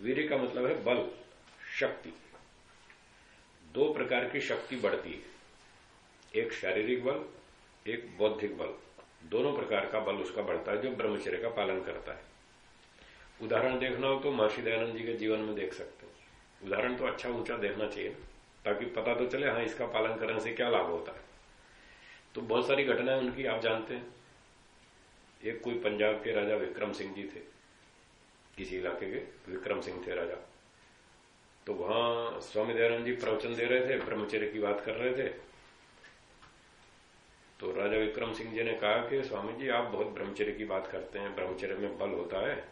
वीर का मतलब है बल शक्ति। दो प्रकार की शक्ति बढ़ती है। एक शारीरिक बल एक बौद्धिक बल। दोनों प्रकार का बल उसका बढ़ता है जो ब्रह्मचर्य का पालन करता है। उदाहरण देखना हो तो महर्षि दयानंद जी के जीवन में देख सकते उदाहरण तो अच्छा ऊँचा देखना चाहिए, ताकि पता तो चले हाँ इसका पालन करने से क्या लाभ होता है। तो बहुत सारी घटनाएँ उनकी आप जानते हैं। एक कोई पंजाब के राजा विक्रम सिंह जी थे, किसी इलाके के, विक्रम सिंह थे राजा। तो वहाँ स्वामी दयानंद जी प्रवचन दे रहे थे, ब्रह्मचर्य की बात कर रहे थे। तो राजा विक्रम सिंह जी ने कहा कि, स्वामी जी, आप बहुत ब्रह्मचर्य की बात करते हैं, ब्रह्मचर्य में बल होता है।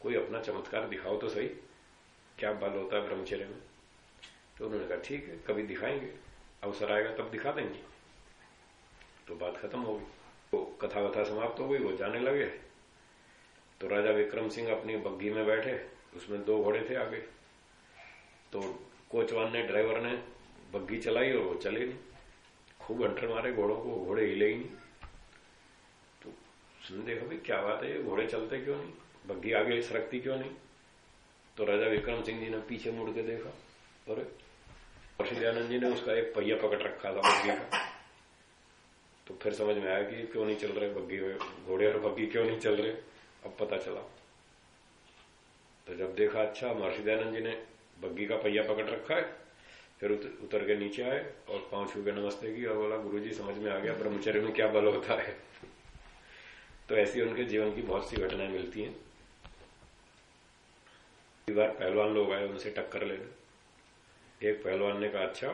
कोई अपना चमत्कार दिखाओ तो सही। क्या बल होता है ब्रह्मचर्य में? तो उन्होंने कहा, ठीक है, कभी दिखाएँगे। अवसर आएगा तब दिखा देंगे। तो बात खत्म हो गई। तो कथा वथा समाप्त हो गई, वो जाने लगे। तो राजा विक्रम सिंह अपनी बग्घी में बैठे, उसमें दो घोड़े थे आगे। तो कोचवान ने, ड्राइवर ने बग्घी चलाई और वो चले नहीं। खूब अंटर मारे घोड़ों को, घोड़े हिले ही नहीं। तो सुन देखा, भाई, क्या बात है, ये घोड़े चलते क्यों नहीं? बग्घी आगे सरकती क्यों नहीं? तो राजा विक्रम सिंह जी ने पीछे मुड़ के देखा, और श्री दयानंद जी ने उसका एक पहिया पकड़ रखा था बग्घी का। तो फिर समझ में आया कि क्यों नहीं चल रहे बग्घी में घोड़े और बग्घी क्यों नहीं चल रहे? अब पता चला। तो जब देखा अच्छा महर्षि दयानंद जी ने बग्घी का पहिया पकड़ रखा है, फिर उतर के नीचे आए और पाँव छू के नमस्ते की, और बोला गुरु जी समझ में आ गया, ब्रह्मचर्य में क्या बल होता है। तो ऐसी उनके जीवन की बहुत सी घटनाएँ मिलती हैं। बार पहलवान लोग आए, उनसे टक्कर लेने एक पहलवान ने कहा अच्छा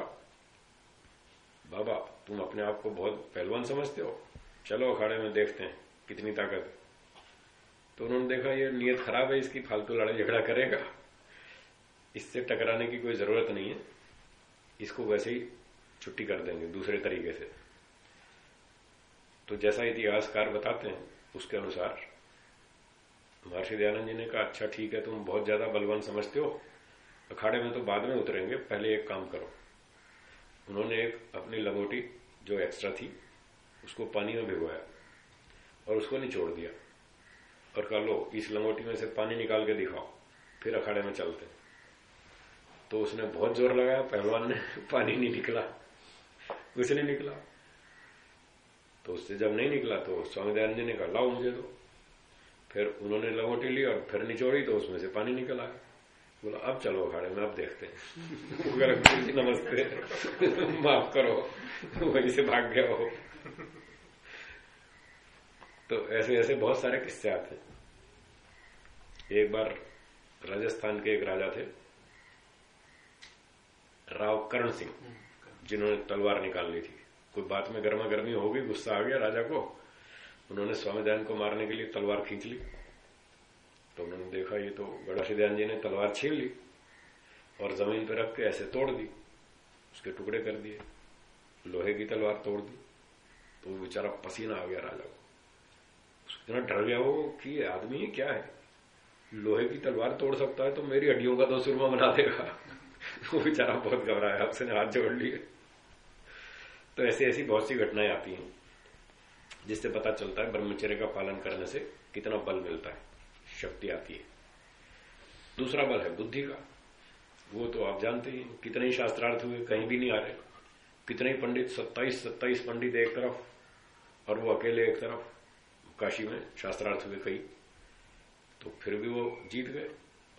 बाबा, तुम अपने आप को बहुत पहलवान समझते हो। चलो अखाड़े में देखते हैं, कितनी ताकत तो उन्होंने देखा, ये नियत खराब है, इसकी फालतू लड़ाई झगड़ा करेगा। इससे टकराने की कोई ज़रूरत नहीं है। इसको वैसे ही छुट्टी कर देंगे, दूसरे तरीके से। तो जैसा इतिहासकार बताते हैं, उसके अनुसार महर्षि दयानंद जी ने कहा अच्छा ठीक है, तुम बहुत ज़्यादा बलवान समझते हो। अखाड़े में तो बाद में उतरेंगे, पहले एक काम करो। उन्होंने एक अपनी लंगोटी, जो एक्स्ट्रा थी, उसको पानी में भिगोया और उसको निचोड़ दिया और कहा, लो, इस लंगोटी में से पानी निकाल के दिखाओ, फिर अखाड़े में चलते तो उसने बहुत ज़ोर लगाया, पहलवान ने पानी नहीं निकला, कुछ नहीं निकला। तो उससे जब नहीं निकला तो स्वामी दयानंद जी ने कहा, लाओ मुझे दो। फिर उन्होंने लंगोटी ली और फिर निचोड़ी तो उसमें से पानी निकल। आया बोला, अब चलो अखाड़े, में अब देखते हैं। नमस्ते, माफ़ करो, वहीं से भाग गया हो। तो ऐसे ऐसे बहुत सारे किस्से आते हैं। एक बार राजस्थान के एक राजा थे, राव करण सिंह, जिन्होंने तलवार निकाल ली थी। कोई बात में गर्मा गर्मी हो गई, गुस्सा आ गया राजा को। उन्होंने स्वामी दयान को मारने के लिए तलवार खींच ली। तो उन्होंने देखा, ये तो गणेश दयान जी ने तलवार छीन ली और ज़मीन पर रख के ऐसे तोड़ दी, उसके टुकड़े कर दिए, लोहे की तलवार तोड़ दी। तो वो बेचारा पसीना आ गया राजा को। इतना डर गया वो कि आदमी क्या है? लोहे की तलवार तोड़ सकता है तो मेरी हड्डियों का तो सुरमा बना देगा। वो बेचारा बहुत घबराया, उसने हाथ जोड़ लिए। तो ऐसी ऐसी बहुत सी घटनाएँ आती हैं। जिससे पता चलता है ब्रह्मचर्य का पालन करने से कितना बल मिलता है। शक्ति आती है। दूसरा बल है बुद्धि का। वो तो आप जानते ही कितने ही शास्त्रार्थ हुए, कहीं भी नहीं आ रहे। कितने ही पंडित, सत्ताईस सत्ताईस पंडित एक तरफ़ और वो अकेले एक तरफ़। काशी में शास्त्रार्थ हुए कई। तो फिर भी वो जीत गए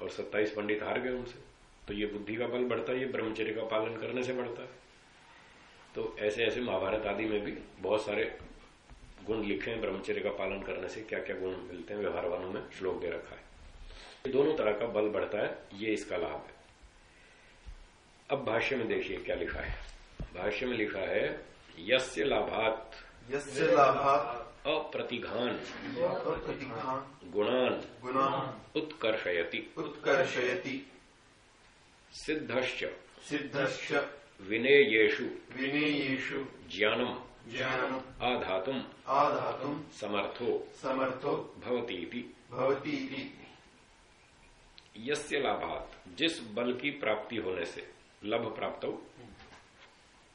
और सत्ताईस पंडित हार गए उनसे। तो ये बुद्धि का बल बढ़ता है, ये ब्रह्मचर्य का पालन करने से बढ़ता है। तो ऐसे ऐसे महाभारत आदि में भी बहुत सारे गुण लिखे हैं ब्रह्मचर्य का पालन करने से क्या क्या गुण मिलते हैं व्यवहार व्यवहारवानों में श्लोक दे रखा है। दोनों तरह का बल बढ़ता है ये इसका लाभ है। अब भाष्य में देखिए क्या लिखा है। भाष्य में लिखा है यस्य लाभात यस्य लाभात अप्रतिघान अप्रतिघान गुणान गुणान उत्कर्षयति। उत्कर्षयति। सिद्धश्च सिद्धश्च विनेयेषु विनेयेषु ज्ञानम ज्ञानम आधातुम आधातुम समर्थो समर्थो भवती यस्य लाभात जिस बल की प्राप्ति होने से लभ प्राप्त हो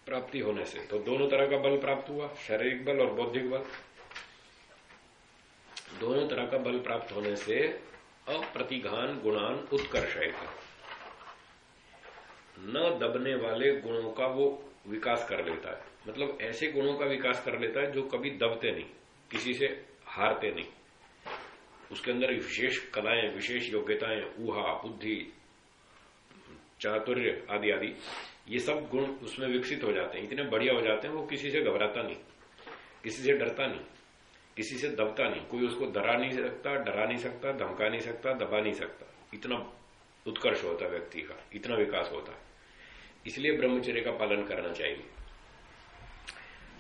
प्राप्ति होने से तो दोनों तरह का बल प्राप्त हुआ शारीरिक बल और बौद्धिक बल। दोनों तरह का बल प्राप्त होने से अप्रतिघान गुणान उत्कर्ष न दबने वाले गुणों का वो विकास कर लेता है। मतलब ऐसे गुणों का विकास कर लेता है जो कभी दबते नहीं, किसी से हारते नहीं। उसके अंदर विशेष कलाएँ, विशेष योग्यताएँ, ऊहा, बुद्धि, चातुर्य आदि आदि, ये सब गुण उसमें विकसित हो जाते हैं। इतने बढ़िया हो जाते हैं, वो किसी से घबराता नहीं, किसी से डरता नहीं, किसी से दबता नहीं। कोई उसको डरा नहीं सकता, डरा नहीं सकता, धमका नहीं सकता, दबा नहीं सकता। इतना उत्कर्ष होता है व्यक्ति का, इतना विकास होता है। इसलिए ब्रह्मचर्य का पालन करना चाहिए।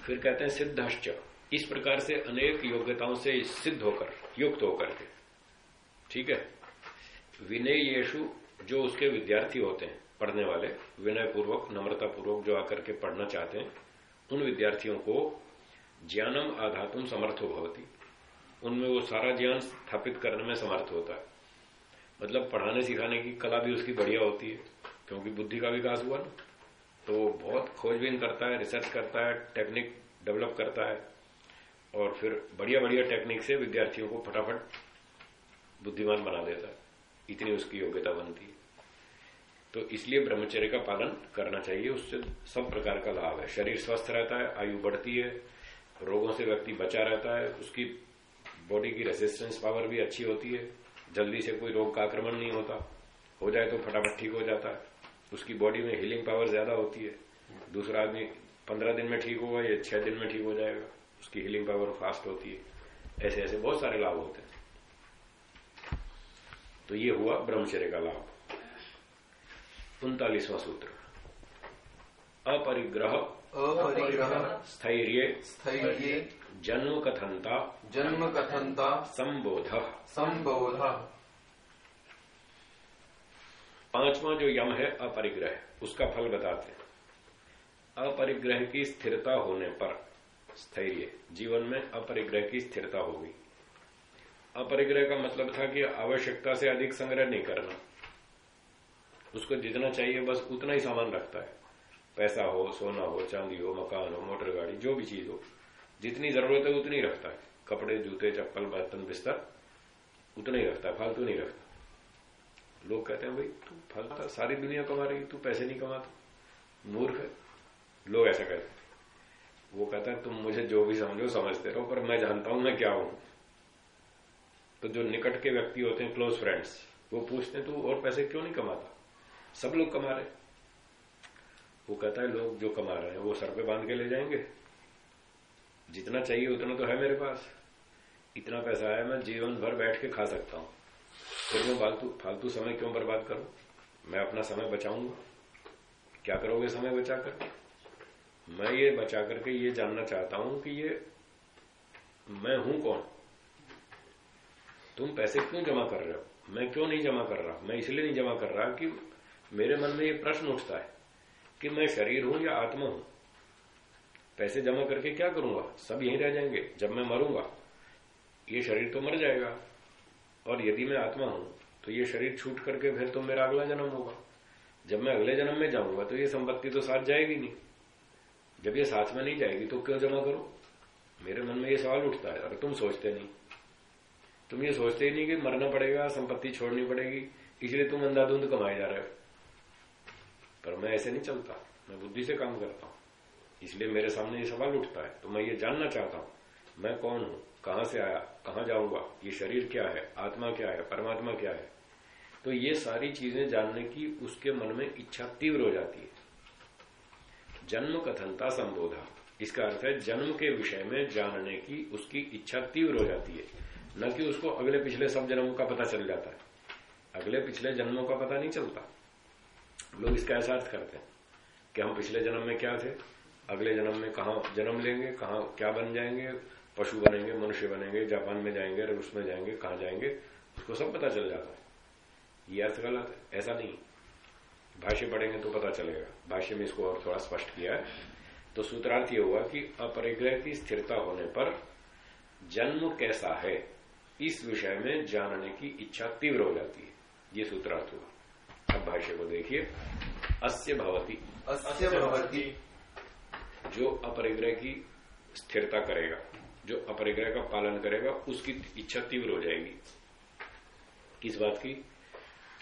फिर कहते हैं सिद्धश्च। इस प्रकार से अनेक योग्यताओं से सिद्ध होकर, युक्त होकर के। ठीक है? विनय येशु जो उसके विद्यार्थी होते हैं, पढ़ने वाले विनय पूर्वक नम्रता पूर्वक जो आकर के पढ़ना चाहते हैं, उन विद्यार्थियों को ज्ञानम आधातुम समर्थो भवती। उनमें वो सारा ज्ञान स्थापित करने में समर्थ होता है। मतलब पढ़ाने सिखाने की कला भी उसकी बढ़िया होती है, क्योंकि बुद्धि का विकास हुआ ना। तो बहुत खोजबीन करता है रिसर्च करता है टेक्निक डेवलप करता है और फिर बढ़िया बढ़िया टेक्निक से विद्यार्थियों को फटाफट बुद्धिमान बना देता है। इतनी उसकी योग्यता बनती है। तो इसलिए ब्रह्मचर्य का पालन करना चाहिए। उससे सब प्रकार का लाभ है। शरीर स्वस्थ रहता है, आयु बढ़ती है, रोगों से व्यक्ति बचा रहता है, उसकी बॉडी की रेसिस्टेंस पावर भी अच्छी होती है। जल्दी से कोई रोग का आक्रमण नहीं होता। हो जाए तो फटाफट ठीक हो जाता है। उसकी बॉडी में हीलिंग पावर ज़्यादा होती है। दूसरा आदमी पंद्रह दिन में ठीक होगा या छह दिन में ठीक हो जाएगा उसकी हीलिंग पावर फास्ट होती है। ऐसे ऐसे बहुत सारे लाभ होते हैं। तो ये हुआ ब्रह्मचर्य का लाभ। उनतालीसवां सूत्र। अपरिग्रह अपरिग्रह स्थैर्य स्थैर्य जन्म कथनता जन्म कथनता संबोध। संबोध। पांचवा जो यम है, अपरिग्रह, उसका फल बताते हैं। अपरिग्रह की स्थिरता होने पर, स्थैर्य, जीवन में अपरिग्रह की स्थिरता होगी अपरिग्रह का मतलब था कि आवश्यकता से अधिक संग्रह नहीं करना। उसको जितना चाहिए, बस उतना ही सामान रखता है। पैसा हो, सोना हो, चांदी हो, मकान हो, मोटर गाड़ी, जो भी चीज़ हो, जितनी ज़रूरत है उतनी रखता है। कपड़े, जूते, चप्पल, बर्तन, बिस्तर, उतना ही रखता है, फालतू नहीं रखता। लोग कहते हैं, भाई, तू फालतू सारी दुनिया कमा रही तू पैसे नहीं कमाता। मूर्ख है, लोग ऐसा कहते हैं। वो कहता है, तुम मुझे जो भी समझो, समझते रहो, पर मैं जानता हूँ, मैं क्या हूँ। तो जो निकट के व्यक्ति होते हैं क्लोज फ्रेंड्स वो पूछते हैं, तू और पैसे क्यों नहीं कमाता? सब लोग कमा रहे वो कहता है, लोग जो कमा रहे हैं, वो सर पे बाँध के ले जाएँगे। जितना चाहिए, उतना तो है मेरे पास। इतना पैसा है, मैं जीवन भर बैठ के खा सकता हूँ। फिर फालतू फालतू समय क्यों बर्बाद करूँ? मैं अपना समय बचाऊँगा। क्या करोगे समय बचा कर मैं ये बचा करके ये जानना चाहता हूँ कि ये मैं हूँ कौन? तुम पैसे क्यों जमा कर रहे हो? मैं क्यों नहीं जमा कर रहा? मैं इसलिए नहीं जमा कर रहा कि मेरे मन में ये प्रश्न उठता है कि मैं शरीर हूँ या आत्मा हूँ? पैसे जमा करके क्या करूँगा? सब यहीं रह जाएँगे। जब मैं मरूँगा, ये शरीर तो मर जाएगा। और यदि मैं आत्मा हूँ तो ये शरीर छूट करके फिर तो मेरा अगला जन्म होगा। जब मैं अगले जन्म में जाऊँगा तो ये संपत्ति तो साथ जाएगी नहीं। जब ये साथ में नहीं जाएगी तो क्यों जमा करो? मेरे मन में ये सवाल उठता है अगर तुम सोचते नहीं। तुम ये सोचते ही नहीं कि मरना पड़ेगा, संपत्ति छोड़नी पड़ेगी, इसलिए तुम अंधाधुंध कमाए जा रहे हो। पर मैं ऐसे नहीं चलता, मैं बुद्धि से काम करता हूँ। इसलिए मेरे सामने ये सवाल उठता है तो मैं ये जानना चाहता हूँ, मैं कौन हूँ? कहाँ से आया, कहाँ जाऊँगा, ये शरीर क्या है, आत्मा क्या है, परमात्मा क्या है? तो ये सारी चीज़ें जानने की उसके मन में इच्छा तीव्र हो जाती है। जन्म कथनता संबोधा, इसका अर्थ है जन्म के विषय में जानने की उसकी इच्छा तीव्र हो जाती है। न कि उसको अगले पिछले सब जन्मों का पता चल जाता है। अगले पिछले जन्मों का पता नहीं चलता। लोग इसका ऐसा अर्थ करते हैं कि हम पिछले जन्म में क्या थे, अगले जन्म में कहा जन्म लेंगे, कहा क्या बन जाएँगे पशु बनेंगे मनुष्य बनेंगे जापान में जाएँगे रूस में जाएँगे कहा जाएँगे उसको सब पता चल जाता है। ये अर्थ गलत है ऐसा नहीं। भाष्य पढ़ेंगे तो पता चलेगा। भाष्य में इसको और थोड़ा स्पष्ट किया है। तो सूत्रार्थ ये हुआ कि अपरिग्रह की स्थिरता होने पर जन्म कैसा है इस विषय में जानने की इच्छा तीव्र हो जाती है। ये सूत्रार्थ हुआ। अब भाष्य को देखिए। अस्य भवती। अस्य भवती। जो अपरिग्रह की स्थिरता करेगा। जो अपरिग्रह का पालन करेगा उसकी इच्छा तीव्र हो जाएगी। किस बात की?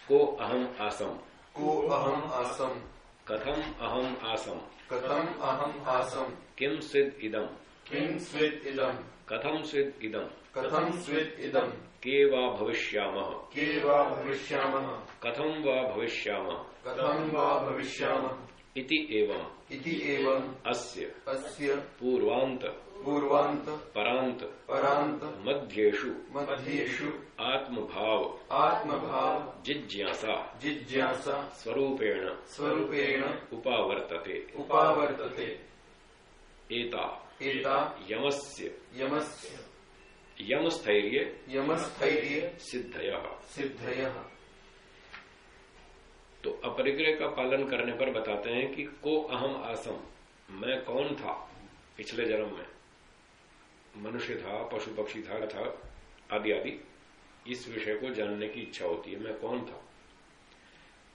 को अहम आसम। को अहम आसम। कथम अहम आसम। कथम अहम आसम। किम सिद्ध इदम। किम स्वित इदम। कथम सिद्ध इदम। कथम स्वित इदम। के वा भविष्याम। के वा भविष्यामः। कथम वा भविष्याम। कथम वा भविष्यामः। इति एवं इति एवं अस्य। अस्य। पूर्वांत पूर्वांत परांत परांत मध्येषु मध्येषु आत्मभाव आत्मभाव जिज्ञासा जिज्ञासा स्वरूपेण स्वरूपेण उपावर्तते। उपावर्तते। एता एता यमस्य यमस्य। यमस्थैर्य यमस्थैर्य सिद्धय। सिद्धयः। तो अपरिग्रह का पालन करने पर बताते हैं कि को अहम आसम मैं कौन था पिछले जन्म में? मनुष्य था, पशु पक्षी था था आदि आदि, इस विषय को जानने की इच्छा होती है। मैं कौन था?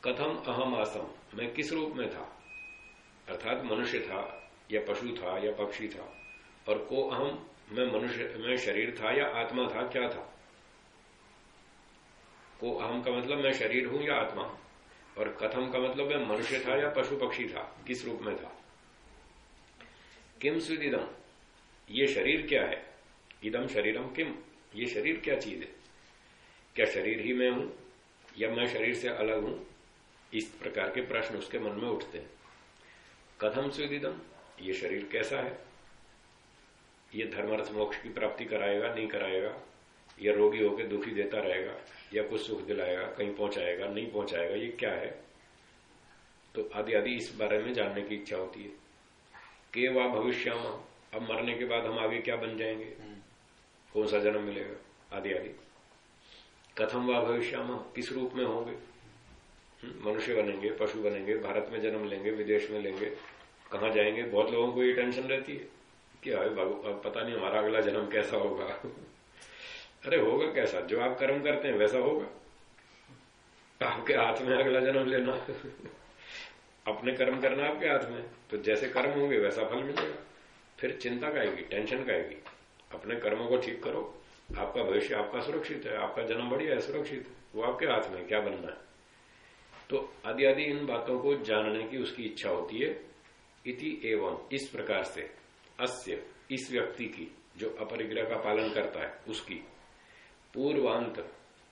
कथम अहम आसम, मैं किस रूप में था? अर्थात मनुष्य था, या पशु था, या पक्षी था। और को अहम, मैं मनुष्य, मैं शरीर था, या आत्मा था, क्या था? को अहम का मतलब मैं शरीर हूँ या आत्मा हूँ? और कथम का मतलब मैं मनुष्य था या पशु पक्षी था, किस रूप में था? किम सुदिदम? ये शरीर क्या है? इदम शरीरम किम? ये शरीर क्या चीज़ है? क्या शरीर ही मैं हूँ? या मैं शरीर से अलग हूँ? इस प्रकार के प्रश्न उसके मन में उठते हैं। कथम सुदिदम ये शरीर कैसा है? ये धर्मार्थ मोक्ष की प्राप्ति कराएगा, नहीं कराएगा? या रोगी होकर दुखी देता रहेगा? या कुछ सुख दिलाएगा, कहीं पहुंचाएगा, नहीं पहुंचाएगा? ये क्या है? तो आदि आदि इस बारे में जानने की इच्छा होती है। के वा भविष्याम? अब मरने के बाद हम आगे क्या बन जाएँगे? कौन सा जन्म मिलेगा? आदि आदि। कथम वा भविष्याम किस रूप में होंगे? हम्म, मनुष्य बनेंगे पशु बनेंगे भारत में जन्म लेंगे विदेश में लेंगे। कहा जाएँगे? बहुत लोगों को ये टेंशन रहती है कि अब पता नहीं हमारा अगला जन्म कैसा होगा। अरे होगा कैसा? जो आप कर्म करते हैं वैसा होगा। आपके हाथ में अगला जन्म लेना। अपने कर्म करना आपके हाथ में। तो जैसे कर्म होंगे वैसा फल मिलेगा। फिर चिंता का आएगी, टेंशन का आएगी। अपने कर्मों को ठीक करो, आपका भविष्य आपका सुरक्षित है, आपका जन्म बढ़िया है, सुरक्षित है वो आपके हाथ में क्या बनना है? तो आदि आदि इन बातों को जानने की उसकी इच्छा होती है। इति एवं इस प्रकार से, अस्य, इस व्यक्ति की, जो अपरिग्रह का पालन करता है, उसकी। पूर्वांत,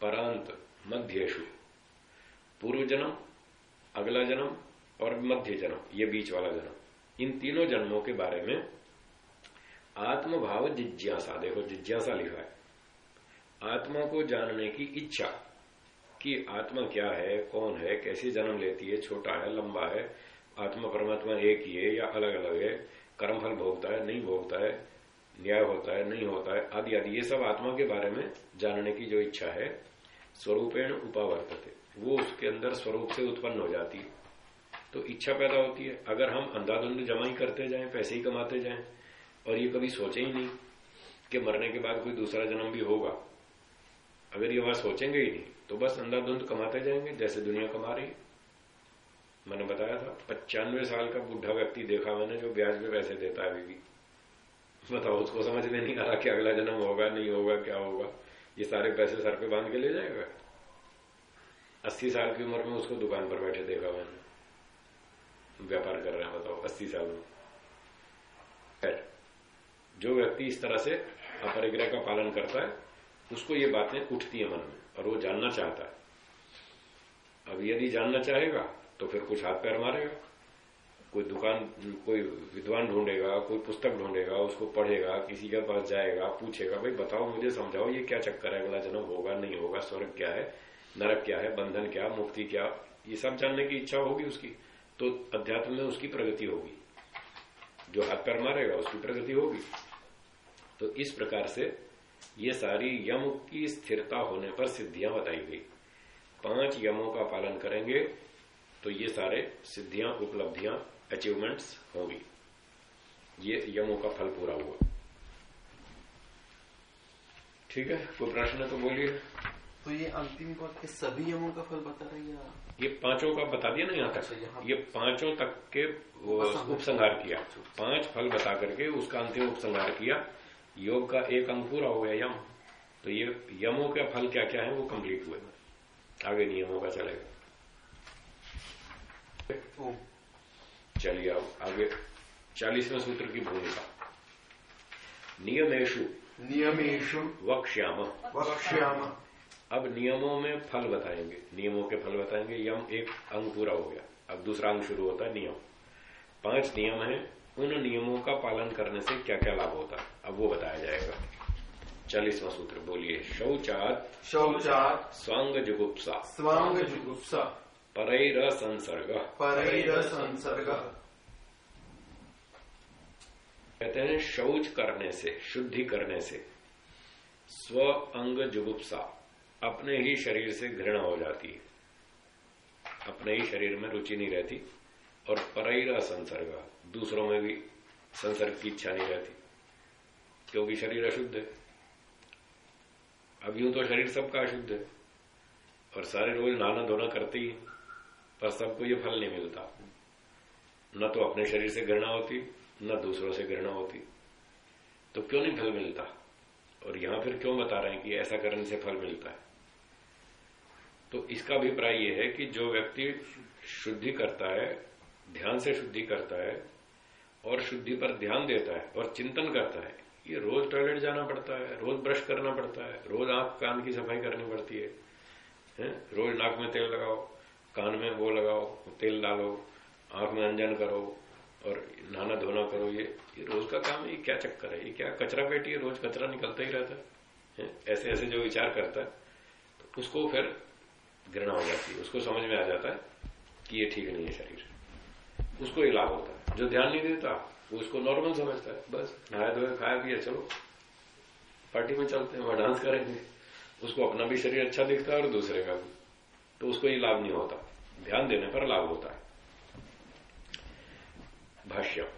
परांत मध्येशु पूर्व जन्म अगला जन्म और मध्य जन्म, ये बीच वाला जन्म। इन तीनों जन्मों के बारे में आत्मभाव जिज्ञासा। देखो, जिज्ञासा लिखा है। आत्मा को जानने की इच्छा कि आत्मा क्या है, कौन है, कैसे जन्म लेती है, छोटा है, लंबा है, आत्मा परमात्मा एक ही है या अलग अलग है, कर्मफल भोगता है, नहीं भोगता है, न्याय होता है, नहीं होता है, आदि आदि, ये सब आत्मा के बारे में जानने की जो इच्छा है, स्वरूपेण उपावर्तते। वो उसके अंदर स्वरूप से उत्पन्न हो जाती है। तो इच्छा पैदा होती है। अगर हम अंधाधुंध जमा ही करते जाएँ, पैसे ही कमाते जाएँ और ये कभी सोचे ही नहीं कि मरने के बाद कोई दूसरा जन्म भी होगा। अगर ये बात सोचेंगे ही नहीं तो बस अंधाधुंध कमाते जाएँगे, जैसे दुनिया कमा रही मैंने बताया था, पचानवे साल का बुढ़ा व्यक्ति देखा मैंने जो ब्याज पे पैसे देता अभी भी। बताओ, उसको समझ में नहीं आ रहा कि अगला जन्म होगा, नहीं होगा, क्या होगा। ये सारे पैसे सर पे बाँध के ले जाएगा? अस्सी साल की उम्र में उसको दुकान पर बैठे देखा मैंने। व्यापार कर रहे हैं, बताओ, अस्सी साल में। जो व्यक्ति इस तरह से अपरिग्रह का पालन करता है, उसको ये बातें उठती है मन में, और वो जानना चाहता है। अब यदि जानना चाहेगा तो फिर कुछ हाथ पैर मारेगा, कोई दुकान, कोई विद्वान ढूंढेगा, कोई पुस्तक ढूंढेगा, उसको पढ़ेगा, किसी के पास जाएगा, पूछेगा, भाई, बताओ मुझे, समझाओ, ये क्या चक्कर है? अगला जन्म होगा, नहीं होगा, स्वर्ग क्या है, नरक क्या है, बंधन क्या, मुक्ति क्या? ये सब जानने की इच्छा होगी उसकी तो अध्यात्म में उसकी प्रगति होगी। जो हाथ पैर मारेगा, उसकी प्रगति होगी। तो इस प्रकार से ये सारी यम की स्थिरता होने पर सिद्धियाँ बताई गई। पाँच यमों का पालन करेंगे तो ये सारे सिद्धियाँ, उपलब्धियाँ अचीवमेंट्स होंगी। ये यमों का फल पूरा हुआ। ठीक है? कोई प्रश्न तो बोलिए। तो ये अंतिम पद के सभी यमों का फल बता रही है ये पाँचों का बता दिया ना यहाँ अच्छा, तक ये पाँचों तक के उपसंहार। उपसंहार किया। पाँच फल बता करके उसका अंतिम उपसंहार किया। योग का एक अंग पूरा हो गया यम। तो ये यमों के फल क्या क्या है वो कंप्लीट हुए। आगे नियमों का चलेगा। चलिए अब आगे चालीसवें सूत्र की भूमिका नियमेशु नियमेशु वक्ष्याम। वक्ष्याम। अब नियमों में फल बताएँगे। नियमों के फल बताएँगे यम एक अंग पूरा हो गया। अब दूसरा अंग शुरू होता है नियम। पाँच नियम है उन नियमों का पालन करने से क्या क्या लाभ होता है? अब वो बताया जाएगा। चालीसवा सूत्र बोलिए शौचात शौचात स्वांग जुगुप्सा स्वांग जुगुप्सा परैर संसर्ग परैर संसर्ग कहते हैं शौच करने से शुद्धि करने से स्व अंग जुगुप्सा अपने ही शरीर से घृणा हो जाती है। अपने ही शरीर में रुचि नहीं रहती और परैरा संसर्ग, दूसरों में भी संसर्ग की इच्छा नहीं रहती, क्योंकि शरीर अशुद्ध है। अब यूँ तो शरीर सबका अशुद्ध है और सारे रोज नहाना धोना करते ही पर सबको ये फल नहीं मिलता। न तो अपने शरीर से घृणा होती, न दूसरों से घृणा होती। तो क्यों नहीं फल मिलता? और यहाँ फिर क्यों बता रहे हैं कि ऐसा करने से फल मिलता है? तो इसका अभिप्राय यह है कि जो व्यक्ति शुद्धि करता है ध्यान से शुद्धि करता है और शुद्धि पर ध्यान देता है और चिंतन करता है ये रोज टॉयलेट जाना पड़ता है रोज ब्रश करना पड़ता है रोज आँख कान की सफ़ाई करनी पड़ती है, है? रोज नाक में तेल लगाओ कान में वो लगाओ तेल डालो आँख में अंजन करो और नहाना धोना करो ये ये रोज का काम है ये क्या चक्कर है ये क्या कचरा पेटी है रोज कचरा निकलता ही रहता है? ऐसे ऐसे जो विचार करता है तो उसको फिर घृणा हो जाती है। उसको समझ में आ जाता है कि ये ठीक नहीं है शरीर। उसको ही लाभ होता है। जो ध्यान नहीं देता वो उसको नॉर्मल समझता है। बस नहाया धोया खाया पिया चलो। पार्टी में चलते हैं वहाँ डांस करेंगे। उसको अपना भी शरीर अच्छा दिखता है और दूसरे का भी। तो उसको ये लाभ नहीं होता। ध्यान देने पर लाभ होता है। भाष्य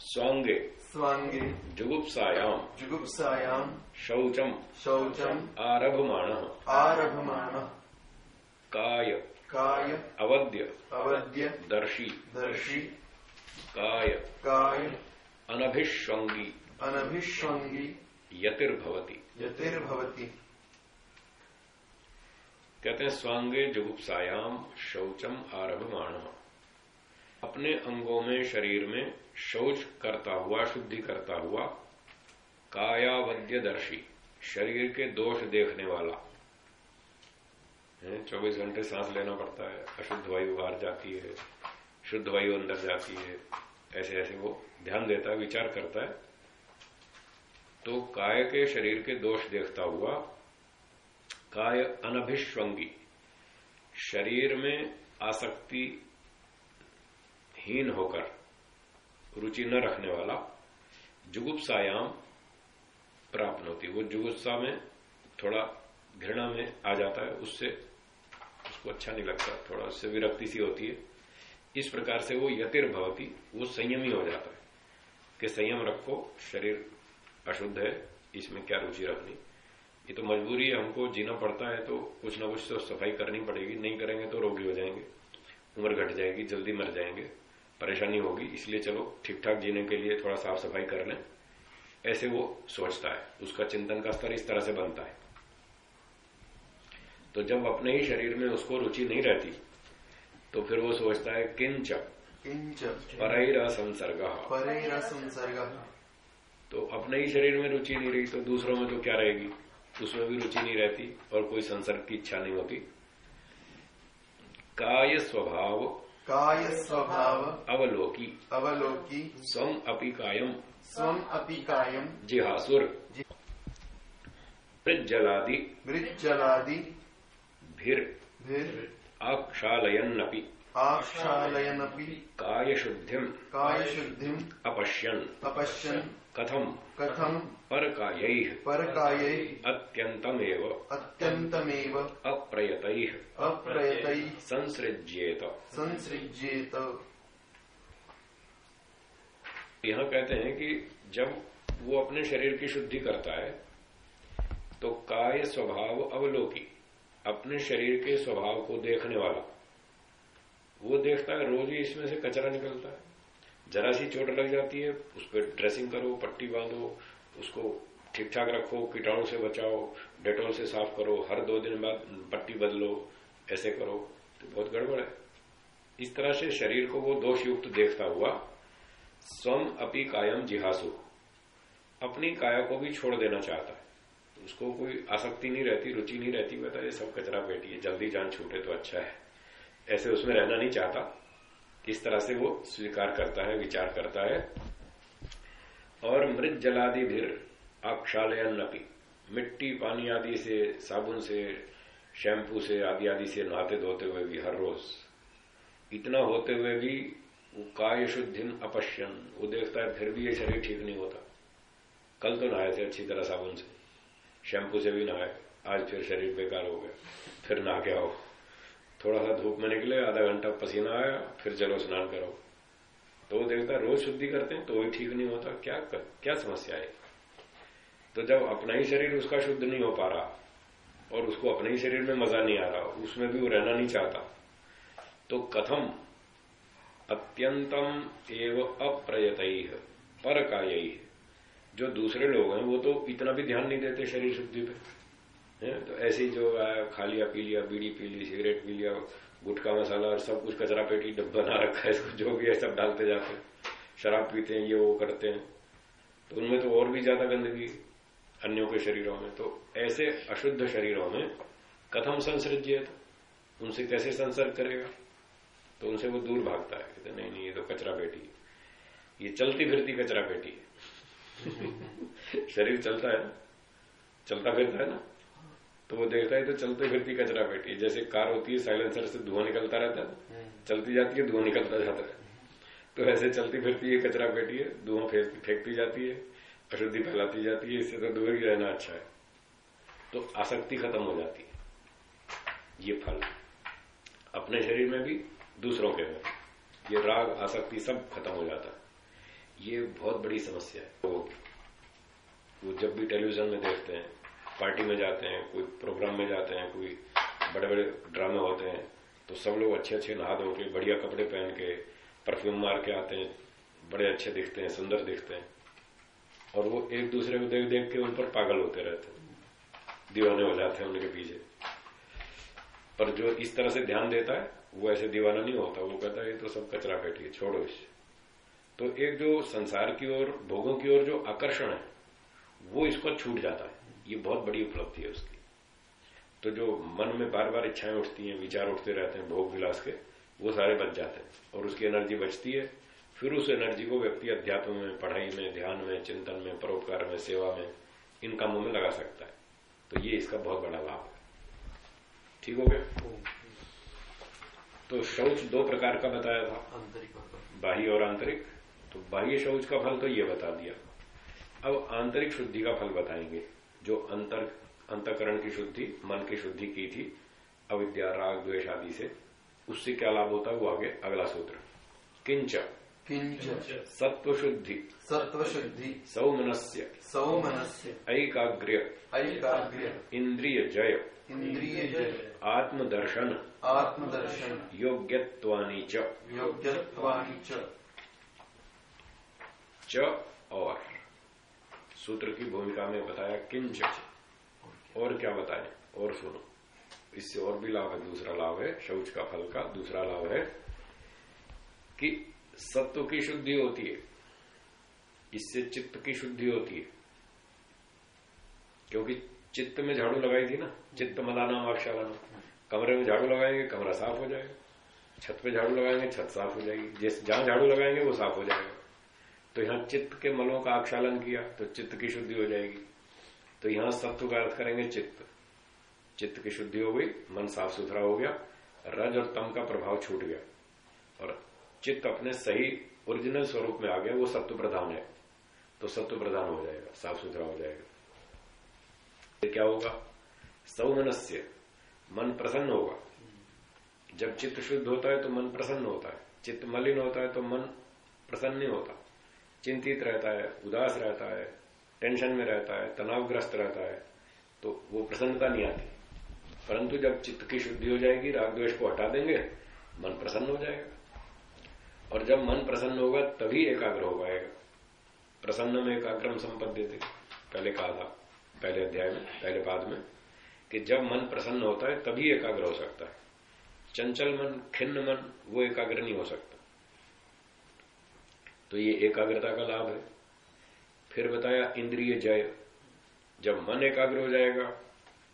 स्वांगे। स्वांगे। जुगुप्सायाम। जुगुप्सायाम। शौचम। शौचम। आरभमाण। आरभमाण। काय काय अवद्य अवद्य दर्शी दर्शी काय काय अनभिष्वंगी अनभिष्वंगी यतिर्भवती यतिर्भवति कहते हैं स्वांगे जुगुप्सायाम शौचम आरभमाण। अपने अंगों में शरीर में शौच करता हुआ शुद्धि करता हुआ कायावद्य दर्शी शरीर के दोष देखने वाला। चौबीस घंटे सांस लेना पड़ता है, अशुद्ध वायु बाहर जाती है, शुद्ध वायु अंदर जाती है, ऐसे ऐसे वो ध्यान देता है, विचार करता है। तो काय के शरीर के दोष देखता हुआ, काय अनभिष्वंगी शरीर में आसक्ति हीन होकर रुचि न रखने वाला जुगुप्सायाम प्राप्त होती वो जुगुप्सा में थोड़ा घृणा में आ जाता है, उससे उसको अच्छा नहीं लगता, थोड़ा उससे विरक्ति सी होती है। इस प्रकार से वो यतिर भवती, वो संयमी हो जाता है कि संयम रखो, शरीर अशुद्ध है, इसमें क्या रुचि रखनी। ये तो मजबूरी है, हमको जीना पड़ता है तो कुछ ना कुछ तो सफ़ाई करनी पड़ेगी, नहीं करेंगे तो रोगी हो जाएँगे, उम्र घट जाएगी, जल्दी मर जाएँगे, परेशानी होगी, इसलिए चलो ठीक ठाक जीने के लिए थोड़ा साफ़ सफ़ाई कर लें। ऐसे वो सोचता है, उसका चिंतन का स्तर इस तरह से बनता है। तो जब अपने ही शरीर में उसको रुचि नहीं रहती तो फिर वो सोचता है किंच किंच परैर संसर्ग परैर संसर्ग तो अपने ही शरीर में रुचि नहीं रही तो दूसरों में तो क्या रहेगी? उसमें भी रुचि नहीं रहती और कोई संसर्ग की इच्छा नहीं होती। काय स्वभाव काय स्वभाव अवलोकी। अवलोकी। स्वम अपि कायम। स्वम अपि कायम। जिहासुर। जलादि मृज्जलादि भिर भिर आक्षालयन्नपि। आक्षालयनपि काय शुद्धिम काय शुद्धिम अपश्यन। अपश्यन्। कथम। कथम। पर काय परकायै। अत्यंतमेव अत्यन्तमेव। अप्रयतै। अप्रयतैः। संसृज्येत। संसृज्येत। यहाँ कहते हैं कि जब वो अपने शरीर की शुद्धि करता है तो काय स्वभाव अवलोकी। अपने शरीर के स्वभाव को देखने वाला। वो देखता है, रोज ही इसमें से कचरा निकलता है। जरा सी चोट लग जाती है, उस पर ड्रेसिंग करो, पट्टी बांधो, उसको ठीक ठाक रखो, कीटाणु से बचाओ, डेटोल से साफ़ करो, हर दो दिन बाद पट्टी बदलो, ऐसे करो। तो बहुत गड़बड़ है। इस तरह से शरीर को वो दोष युक्त देखता हुआ स्वम अपी कायम जिहासु। अपनी काया को भी छोड़ देना चाहता है। उसको कोई आसक्ति नहीं रहती, रुचि नहीं रहती बता ये सब कचरा बेटी है, जल्दी जान छूटे तो अच्छा है। ऐसे उसमें रहना नहीं चाहता, किस तरह से वो स्वीकार करता है, विचार करता है। और मृत जलादि भी आक्षालयन नपी मिट्टी, पानी आदि से, साबुन से, शैम्पू से आदि आदि से नहाते धोते हुए भी हर रोज। इतना होते हुए भी वो काय शुद्धिन अपश्यन। वो देखता है, फिर भी ये शरीर ठीक नहीं होता। कल तो नहाए थे अच्छी तरह साबुन से। शैम्पू से भी नहाए आज फिर शरीर बेकार हो गया। फिर नहा के आओ। थोड़ा सा धूप में निकले आधा घंटा पसीना आया फिर चलो स्नान करो। तो वो देखता है रोज शुद्धि करते हैं तो वही ठीक नहीं होता। क्या कर, क्या समस्या है? तो जब अपना ही शरीर उसका शुद्ध नहीं हो पा रहा और उसको अपने ही शरीर में मज़ा नहीं आ रहा उसमें भी वो रहना नहीं चाहता तो कथम अत्यंतम एवं अप्रयत पर का यही जो दूसरे लोग हैं, वो तो इतना भी ध्यान नहीं देते शरीर शुद्धि पे। है? तो ऐसे जो खा लिया, पी लिया, बीड़ी पी ली, सिगरेट पी लिया, गुटखा मसाला और सब कुछ कचरा पेटी डब्बा बना रखा है जो भी है सब डालते जाते हैं। शराब पीते हैं, ये वो करते हैं। तो उनमें तो और भी ज़्यादा गंदगी अन्यों के शरीरों में। तो ऐसे अशुद्ध शरीरों में कथम संसर्जित उनसे कैसे संसर्ग करेगा? तो उनसे वो दूर भागता है, कहते नहीं नहीं, ये तो कचरा पेटी है। ये चलती फिरती कचरा पेटी है। शरीर चलता है ना? चलता फिरता है ना? तो वो देखता है तो चलते फिरती कचरा पेटी। है जैसे कार होती है साइलेंसर से धुआँ निकलता रहता है चलती जाती है धुआँ निकलता जाता है। तो ऐसे चलती फिरती है कचरा पेटी है धुआँ फेंकती जाती है अशुद्धि फैलाती जाती है इससे तो दूर ही रहना अच्छा है। तो आसक्ति खत्म हो जाती है। ये फल। अपने शरीर में भी दूसरों के में ये राग आसक्ति सब खत्म हो जाता है। ये बहुत बड़ी समस्या है। तो वो जब भी टेलीविज़न में देखते हैं पार्टी में जाते हैं, कोई प्रोग्राम में जाते हैं, कोई बड़े बड़े ड्रामे होते हैं तो सब लोग अच्छे अच्छे नहा धो के, बढ़िया कपड़े पहन के परफ्यूम मार के आते हैं, बड़े अच्छे दिखते हैं, सुंदर दिखते हैं। और वो एक दूसरे को देख देख के उन पर पागल होते रहते हैं। दीवाने हो जाते हैं उनके पीछे। पर जो इस तरह से ध्यान देता है, वो ऐसे दीवाना नहीं होता। वो कहता है, ये तो सब कचरा पेटी है, छोड़ो इसे। तो एक जो संसार की ओर भोगों की ओर जो आकर्षण है वो इसको छूट जाता है। ये बहुत बड़ी उपलब्धि है उसकी। तो जो मन में बार बार इच्छाएँ उठती हैं विचार उठते रहते हैं भोग विलास के वो सारे बच जाते हैं और उसकी एनर्जी बचती है। फिर उस एनर्जी को व्यक्ति अध्यात्म में पढ़ाई में ध्यान में चिंतन में परोपकार में सेवा में इन कामों में लगा सकता है। तो ये इसका बहुत बड़ा लाभ है। ठीक हो गया? तो शौच दो प्रकार का बताया था। आंतरिक बाह्य और आंतरिक। तो बाह्य शौच का फल तो ये बता दिया। अब आंतरिक शुद्धि का फल बताएँगे जो अंतर अंतकरण की शुद्धि मन की शुद्धि की थी अविद्या राग द्वेष आदि से उससे क्या लाभ होता है? वो आगे अगला सूत्र। किंच। किंच। सत्व शुद्धि सत्व शुद्धि सौमनस्य। सौमनस्य। ऐकाग्र्य। ऐकाग्र्य। इंद्रिय जय इंद्रिय जय आत्मदर्शन। आत्मदर्शन। योग्यत्वानि च। योग्यवाणी च। च और। सूत्र की भूमिका में बताया किंच और क्या बताएँ? और सुनो। इससे और भी लाभ है, दूसरा लाभ है, शौच का फल का दूसरा लाभ है कि सत्व की शुद्धि होती है। इससे चित्त की शुद्धि होती है। क्योंकि चित्त में झाड़ू लगाई थी ना? चित्त मलाना अक्षालाना कमरे में झाड़ू लगाएँगे, कमरा साफ़ हो जाएगा। छत पे झाड़ू लगाएँगे, छत साफ़ हो जाएगी। जिस जहाँ झाड़ू लगाएँगे, वो साफ़ हो जाएगा। तो यहाँ चित्त के मलों का आक्षालन किया तो चित्त की शुद्धि हो जाएगी। तो यहाँ सत्व का अर्थ करेंगे चित्त। चित्त की शुद्धि हो गई, मन साफ़ सुथरा हो गया, रज और तम का प्रभाव छूट गया। और चित्त अपने सही ओरिजिनल स्वरूप में आ गया, वो सत्व प्रधान है। तो सत्व प्रधान हो जाएगा, साफ़ सुथरा हो जाएगा। क्या होगा? सौमनस्य, मन प्रसन्न होगा। जब चित्त शुद्ध होता है तो मन प्रसन्न होता है। चित्त मलिन होता है तो मन प्रसन्न नहीं होता। चिंतित रहता है, उदास रहता है टेंशन में रहता है, तनावग्रस्त रहता है तो वो प्रसन्नता नहीं आती। परंतु जब चित्त की शुद्धि हो जाएगी राग द्वेष को हटा देंगे, मन प्रसन्न हो जाएगा। और जब मन प्रसन्न होगा, तभी एकाग्र हो पाएगा। प्रसन्न में एकाग्रम देते पहले कहा था, पहले अध्याय में, पहले पाद में, कि जब मन प्रसन्न होता है, तभी एकाग्र हो सकता है। चंचल मन, खिन्न मन, वो एकाग्र नहीं हो सकता। तो ये एकाग्रता का लाभ है। फिर बताया, इंद्रिय जय। जब मन एकाग्र हो जाएगा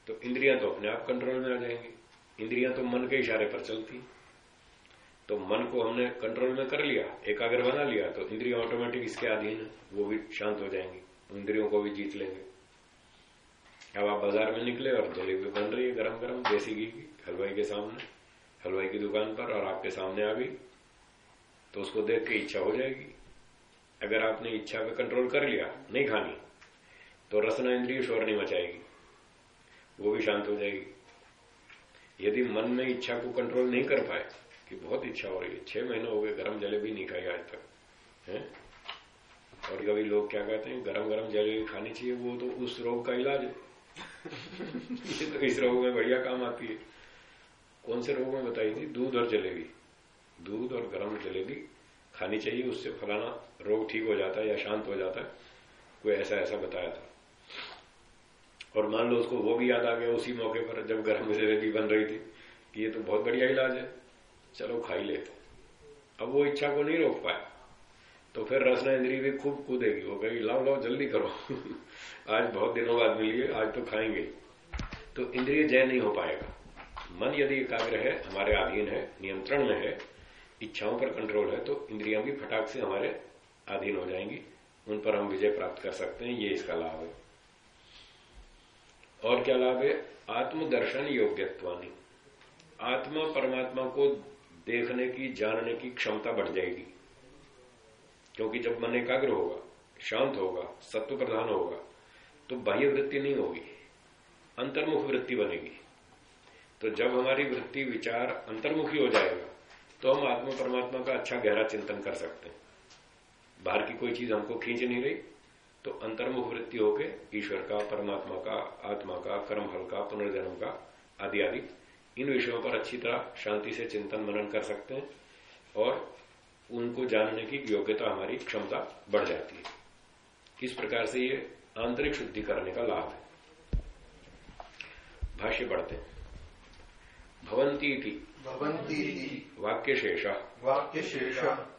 तो इंद्रियाँ तो अपने आप कंट्रोल में आ जाएँगी। इंद्रियाँ तो मन के इशारे पर चलती। तो मन को हमने कंट्रोल में कर लिया, एकाग्र बना लिया तो इंद्रिया ऑटोमेटिक इसके अधीन है, वो भी शांत हो जाएँगी। इंद्रियों को भी जीत लेंगे। अब आप बाज़ार में निकले और जलेबी बन रही है गरम गरम देसी घी की, हलवाई के सामने। हलवाई की दुकान पर और आपके सामने आ गई। तो उसको देख के इच्छा हो जाएगी। अगर आपने इच्छा पे कंट्रोल कर लिया, नहीं खानी तो रसना इंद्रिय शोर नहीं मचाएगी, वो भी शांत हो जाएगी। यदि मन में इच्छा को कंट्रोल नहीं कर पाए, कि बहुत इच्छा हो रही है, छह महीने हो गए, गरम जलेबी नहीं खाई आज तक, है? और कभी लोग क्या कहते हैं, गरम गरम जलेबी खानी चाहिए, वो तो उस रोग का इलाज है। तो इस रोग में बढ़िया काम आती है। कौन से रोग में बताई थी? दूध और जलेबी। दूध और गर्म जलेबी खानी चाहिए, उससे फलाना रोग ठीक हो जाता है या शांत हो जाता है, कोई ऐसा ऐसा बताया था। और मान लो उसको वो भी याद आ गया उसी मौके पर जब गर्म जलेबी बन रही थी कि ये तो बहुत बढ़िया इलाज है, चलो खा ही लेते अब वो इच्छा को नहीं रोक पाए। तो फिर रसना इंद्री भी खूब कूदेगी, वो कहेगी, लाओ लाओ, जल्दी करो। आज बहुत दिनों बाद मिलिए आज तो खाएँगे। तो इंद्रिय जय नहीं हो पाएगा। मन यदि एकाग्र है, हमारे अधीन है, नियंत्रण में है, इच्छाओं पर कंट्रोल है तो इंद्रियाँ भी फटाक से हमारे अधीन हो जाएँगी। उन पर हम विजय प्राप्त कर सकते हैं, ये इसका लाभ है। और क्या लाभ है? आत्मदर्शन योग्यत्वानी। आत्मा परमात्मा को देखने की, जानने की क्षमता बढ़ जाएगी। क्योंकि जब मन एकाग्र होगा, शांत होगा सत्व प्रधान होगा तो बाह्य वृत्ति नहीं होगी, अंतर्मुख वृत्ति बनेगी। तो जब हमारी वृत्ति, विचार अंतर्मुखी हो जाएगा तो हम आत्मा परमात्मा का अच्छा गहरा चिंतन कर सकते हैं। बाहर की कोई चीज़ हमको खींच नहीं रही तो अंतर्मुख वृत्ति होके ईश्वर का परमात्मा का आत्मा का कर्म फल का पुनर्जन्म का आदि आदि इन विषयों पर अच्छी तरह शांति से चिंतन मनन कर सकते हैं और उनको जानने की योग्यता हमारी क्षमता बढ़ जाती है। इस प्रकार से ये आंतरिक शुद्धि करने का लाभ है? भाष्य हैं। भवंती भवंती वाक्य शेषा वाक्य शेषा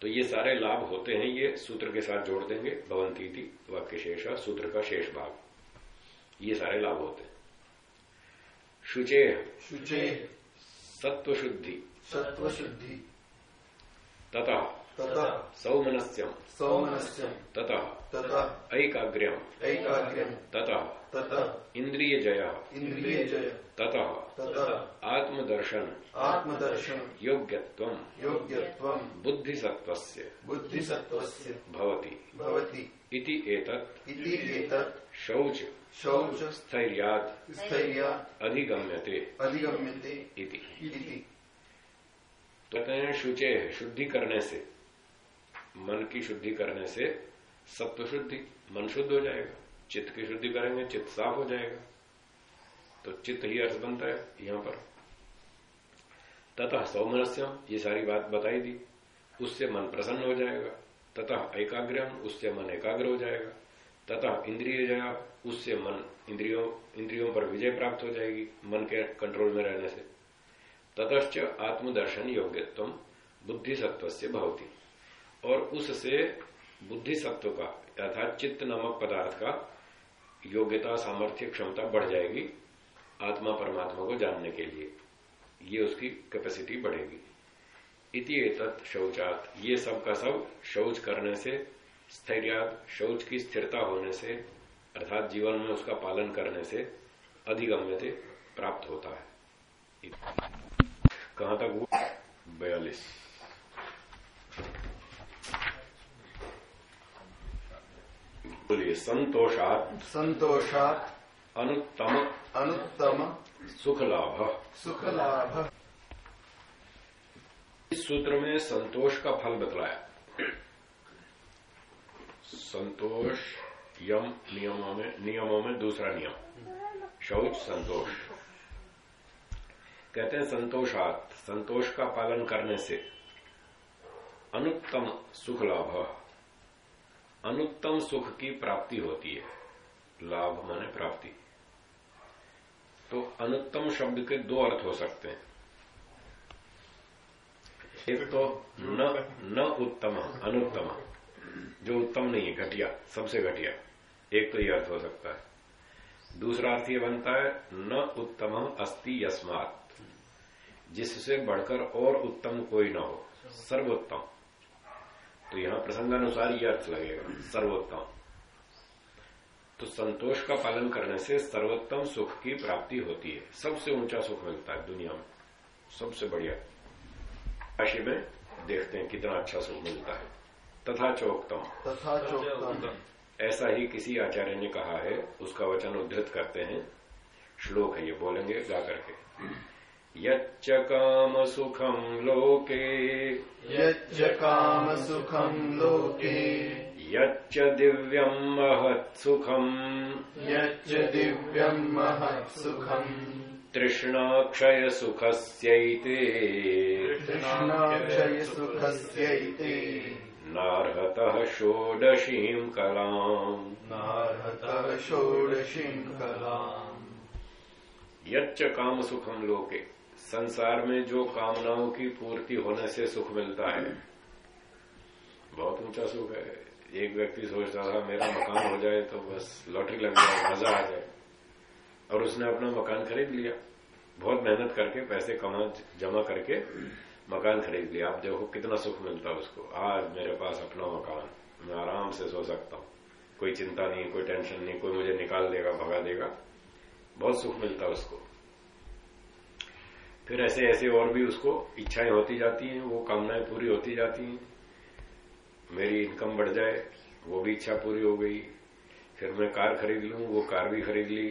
तो ये सारे लाभ होते हैं ये सूत्र के साथ जोड़ देंगे भवंती वाक्य शेषा सूत्र का शेष भाग। ये सारे लाभ होते हैं। शुचे शुचे सत्व शुद्धि सत्व शुद्धि तथा। तथा। सौमनस्यम। सौमनस्यम। तथा। तथा। ऐकाग्र्यम। ऐकाग्र्यम। तथा। तथा। इंद्रिय जय इंद्रिय जय तथा। आत्मदर्शन। आत्मदर्शन। योग्यत्व। योग्यत्वम बुद्धिसत्वस्य बुद्धिसत्वस्य भवति। भवति। इति एतत् इति एतत् शौच। शौच। स्थैर्यात्। स्थैर्या अधिगम्यते। अधिगम्यते। इति। इति। कहते हैं शुचे शुद्धि करने से मन की शुद्धि करने से सत्व शुद्धि मन शुद्ध हो जाएगा। चित्त की शुद्धि करेंगे चित्त साफ़ हो जाएगा। तो चित्त ही अर्थ बनता है यहाँ पर। तथा सौमनस्यम ये सारी बात बताई दी। उससे मन प्रसन्न हो जाएगा। तथा एकाग्रम उससे मन एकाग्र हो जाएगा। तथा इंद्रिय जया, उससे मन इंद्रियों इंद्रियों पर विजय प्राप्त हो जाएगी मन के कंट्रोल में रहने से। ततश्च आत्मदर्शन योग्यत्व बुद्धि सत्व से भवती। और उससे बुद्धि सत्व का अर्थात चित्त नामक पदार्थ का योग्यता, सामर्थ्य, क्षमता बढ़ जाएगी। आत्मा परमात्मा को जानने के लिए। ये उसकी कैपेसिटी बढ़ेगी। इति एतत् शौचात। ये सब का सब शौच करने से स्थैर्यात शौच की स्थिरता होने से, अर्थात जीवन में उसका पालन करने से अधिगम्यते प्राप्त होता है। कहाँ तक वो बयालीस। बोलिए, संतोषात। संतोषात। अनुत्तम अनुत्तम सुख लाभ सुख लाभ इस सूत्र में संतोष का फल बतलाया। संतोष यम नियमों में नियमों में दूसरा नियम। शौच संतोष। कहते हैं संतोषात संतोष का पालन करने से। अनुत्तम सुख लाभ अनुत्तम सुख की प्राप्ति होती है। लाभ माने प्राप्ति। तो अनुत्तम शब्द के दो अर्थ हो सकते हैं। एक तो न न उत्तम, अनुत्तम। जो उत्तम नहीं है, घटिया, सबसे घटिया। एक तो ये अर्थ हो सकता है। दूसरा अर्थ ये बनता है, न उत्तम अस्ति यस्मात। जिससे बढ़कर और उत्तम कोई ना हो, सर्वोत्तम। तो यहाँ प्रसंगानुसार ये अर्थ लगेगा, सर्वोत्तम। तो संतोष का पालन करने से सर्वोत्तम सुख की प्राप्ति होती है। सबसे ऊँचा सुख मिलता है दुनिया में। सबसे बढ़िया। राशि में देखते हैं कितना अच्छा सुख मिलता है। तथा चोक्तम। तथा चोक्तम। ऐसा ही किसी आचार्य ने कहा है उसका वचन उद्धृत करते हैं। श्लोक है ये बोलेंगे गा करके। यच्च काम सुखम लोके। यच्च काम सुखम लोके। यच्च दिव्यम महत् सुखम यच्च दिव्यम महत् सुखम तृष्णाक्षय सुखस्यैते कृष्णाक्षय सुखस्यैते नार्हतः षोडशीम् कलाम्। नार्हतः षोडशीं कलाम्। यच्च काम सुखम लोके। संसार में जो कामनाओं की पूर्ति होने से सुख मिलता है। बहुत ऊँचा सुख है। एक व्यक्ति सोचता था, मेरा मकान हो जाए तो बस लॉटरी लग जाए, मज़ा आ जाए। और उसने अपना मकान खरीद लिया। बहुत मेहनत करके, पैसे कमा, जमा करके मकान खरीद लिया। आप देखो कितना सुख मिलता है उसको। आज मेरे पास अपना मकान, मैं आराम से सो सकता हूँ। कोई चिंता नहीं, कोई टेंशन नहीं, कोई मुझे निकाल देगा, भगा देगा। बहुत सुख मिलता उसको। फिर ऐसे ऐसे और भी उसको इच्छाएँ होती जाती हैं, वो कामनाएँ पूरी होती जाती हैं। मेरी इनकम बढ़ जाए, वो भी इच्छा पूरी हो गई। फिर मैं कार खरीद लूँ, वो कार भी खरीद ली।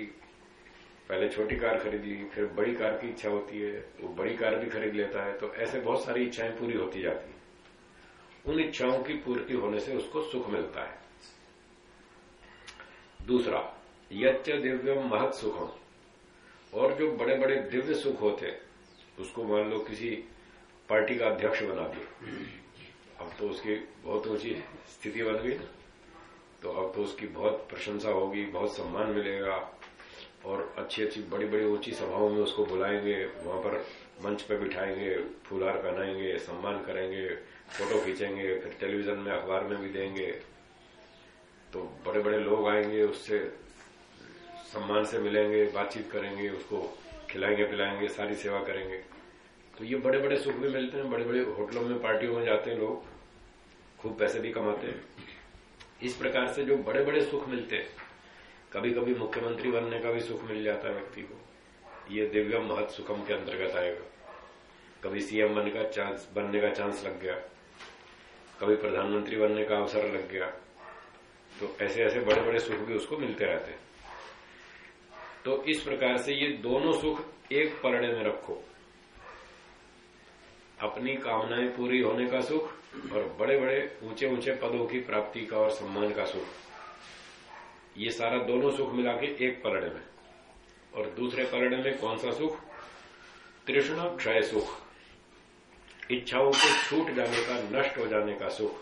पहले छोटी कार खरीद ली, फिर बड़ी कार की इच्छा होती है, वो बड़ी कार भी खरीद लेता है तो ऐसे बहुत सारी इच्छाएँ पूरी होती जाती हैं। उन इच्छाओं की पूर्ति होने से उसको सुख मिलता है। दूसरा, यच्च दिव्यम महत सुखम। और जो बड़े बड़े दिव्य सुख होते, उसको मान लो किसी पार्टी का अध्यक्ष बना दिया। अब तो उसकी बहुत ऊँची स्थिति बन गई ना। तो अब तो उसकी बहुत प्रशंसा होगी, बहुत सम्मान मिलेगा और अच्छी अच्छी बड़ी बड़ी ऊँची सभाओं में उसको बुलाएँगे, वहाँ पर मंच पर बिठाएँगे, फूलहार पहनाएँगे, सम्मान करेंगे, फ़ोटो खींचेंगे, फिर टेलीविज़न में अखबार में भी देंगे। तो बड़े बड़े लोग आएँगे, उससे सम्मान से मिलेंगे, बातचीत करेंगे, उसको खिलाएँगे पिलाएँगे सारी सेवा करेंगे। तो ये बड़े बड़े सुख भी मिलते हैं बड़े बड़े होटलों में पार्टियों में जाते हैं लोग, खूब पैसे भी कमाते हैं। इस प्रकार से जो बड़े बड़े सुख मिलते हैं कभी कभी मुख्यमंत्री बनने का भी सुख मिल जाता है व्यक्ति को। ये दिव्यम महत सुखम के अंतर्गत आएगा। कभी सीएम बनने का चांस, बनने का चांस लग गया। कभी प्रधानमंत्री बनने का अवसर लग गया। तो ऐसे ऐसे बड़े बड़े सुख भी उसको मिलते रहते हैं। तो इस प्रकार से ये दोनों सुख एक परड़े में रखो। अपनी कामनाएँ पूरी होने का सुख और बड़े बड़े ऊँचे ऊँचे पदों की प्राप्ति का और सम्मान का सुख। ये सारा दोनों सुख मिला के एक परड़े में। और दूसरे परड़े में कौन सा सुख? तृष्ण क्षय सुख। इच्छाओं के छूट जाने का, नष्ट हो जाने का सुख।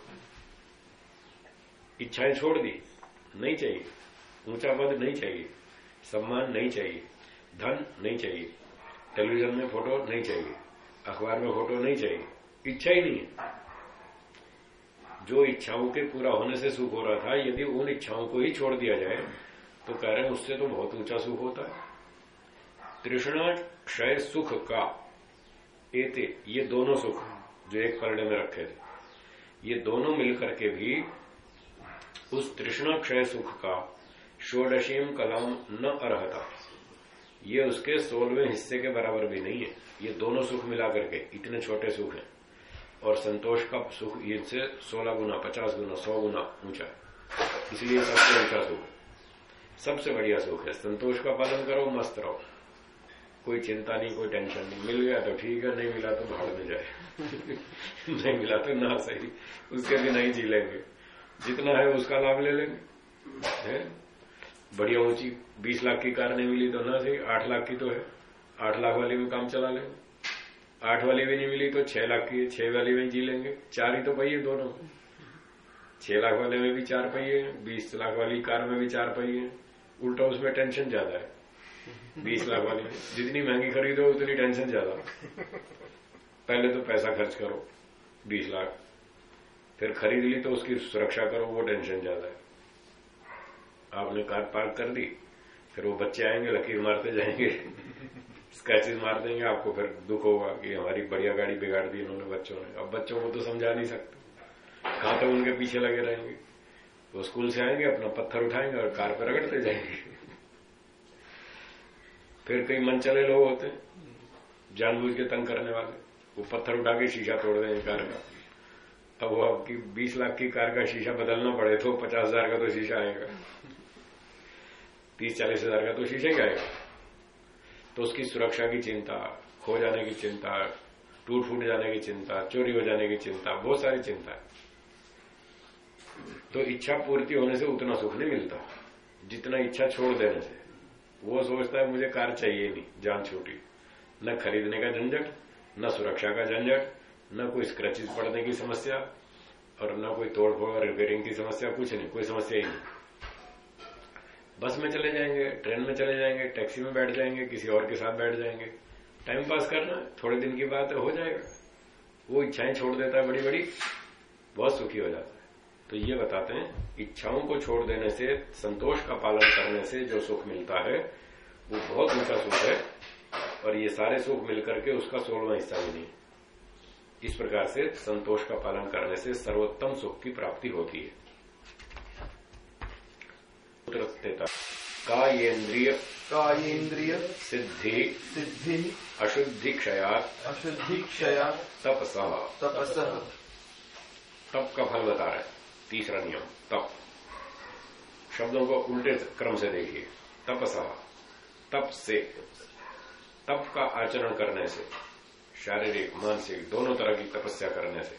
इच्छाएँ छोड़ दी, नहीं चाहिए। ऊँचा पद नहीं चाहिए, सम्मान नहीं चाहिए, धन नहीं चाहिए, टेलीविज़न में फ़ोटो नहीं चाहिए। अखबार में फ़ोटो नहीं चाहिए। इच्छा ही नहीं है। जो इच्छाओं के पूरा होने से सुख हो रहा था, यदि उन इच्छाओं को ही छोड़ दिया जाए तो कह रहे हैं उससे तो बहुत ऊँचा सुख होता है। तृष्णा क्षय सुख का एते, ये दोनों सुख जो एक परड़े में रखे थे, ये दोनों मिलकर के भी उस तृष्णा क्षय सुख का षोडशीम कलाम न अर्हता। ये उसके सोलहवें हिस्से के बराबर भी नहीं है। ये दोनों सुख मिला करके, इतने छोटे सुख हैं। और संतोष का सुख इनसे सोलह गुना, पचास गुना, सौ गुना ऊँचा। इसलिए सबसे ऊँचा सुख। है सबसे बढ़िया सुख है। संतोष का पालन करो, मस्त रहो। कोई चिंता नहीं, कोई टेंशन नहीं। मिल गया तो ठीक है, नहीं मिला तो भाड़ में जाए। नहीं मिला तो ना सही। उसके बिना ही जी लेंगे। जितना है उसका लाभ ले लेंगे। है? बढ़िया ऊँची बीस लाख की कार नहीं मिली तो ना सही आठ लाख की तो है। आठ लाख वाली में काम चला लेंगे। आठ वाली भी नहीं मिली तो छह लाख की, छह वाली में जी लेंगे। चार ही तो पहिए दोनों। छह लाख वाले में भी चार पहिए बीस लाख वाली कार में भी चार पहिए उल्टा उसमें टेंशन ज़्यादा है। बीस लाख वाली। जितनी महँगी खरीदो, उतनी टेंशन ज़्यादा। पहले तो पैसा खर्च करो, बीस लाख। फिर खरीद ली तो उसकी सुरक्षा करो, वो टेंशन ज़्यादा है। आपने कार पार्क कर दी फिर वो बच्चे आएँगे, लकीर मारते जाएँगे स्क्रैचेस मार देंगे आपको, फिर दुख होगा कि हमारी बढ़िया गाड़ी बिगाड़ दी इन्होंने बच्चों ने। अब बच्चों को तो समझा नहीं सकते। कहाँ तक उनके पीछे लगे रहेंगे? वो स्कूल से आएँगे, अपना पत्थर उठाएँगे और कार पर रगड़ते जाएँगे। फिर कई मन चले लोग होते जानबूझ के तंग करने वाले। वो पत्थर उठा के शीशा तोड़ देंगे कार का। अब वो आपकी बीस लाख की कार का शीशा बदलना पड़े तो पचास हज़ार का तो शीशा आएगा। तीस चालीस हज़ार का तो शीशे का आएगा तो उसकी सुरक्षा की चिंता, खो जाने की चिंता, टूट फूट जाने की चिंता, चोरी हो जाने की चिंता, बहुत सारी चिंता है। तो इच्छा पूर्ति होने से उतना सुख नहीं मिलता। जितना इच्छा छोड़ देने से। वो सोचता है, मुझे कार चाहिए नहीं, जान छोटी। न खरीदने का झंझट, न सुरक्षा का झंझट, न कोई स्क्रचेज पड़ने की समस्या, और न कोई तोड़ फोड़ रिपेयरिंग की समस्या, कुछ नहीं, कोई समस्या ही नहीं। बस में चले जाएँगे, ट्रेन में चले जाएँगे, टैक्सी में बैठ जाएँगे, किसी और के साथ बैठ जाएँगे। टाइम पास करना, थोड़े दिन की बात हो जाएगा। वो इच्छाएँ छोड़ देता है बड़ी बड़ी बहुत सुखी हो जाता है। तो ये बताते हैं, इच्छाओं को छोड़ देने से, संतोष का पालन करने से जो सुख मिलता है, वो बहुत ऊँचा सुख है, और ये सारे सुख मिलकर के उसका सोलवा हिस्सा भी नहीं। इस प्रकार से संतोष का पालन करने से सर्वोत्तम सुख की प्राप्ति होती है। कायेन्द्रिय कायेन्द्रिय सिद्धि सिद्धि अशुद्धि क्षया अशुद्धि क्षया तपस। तपस। तप का फल बता रहे तीसरा नियम तप। शब्दों को उल्टे क्रम से देखिए। तपस। तप से तप का आचरण करने से शारीरिक मानसिक दोनों तरह की तपस्या करने से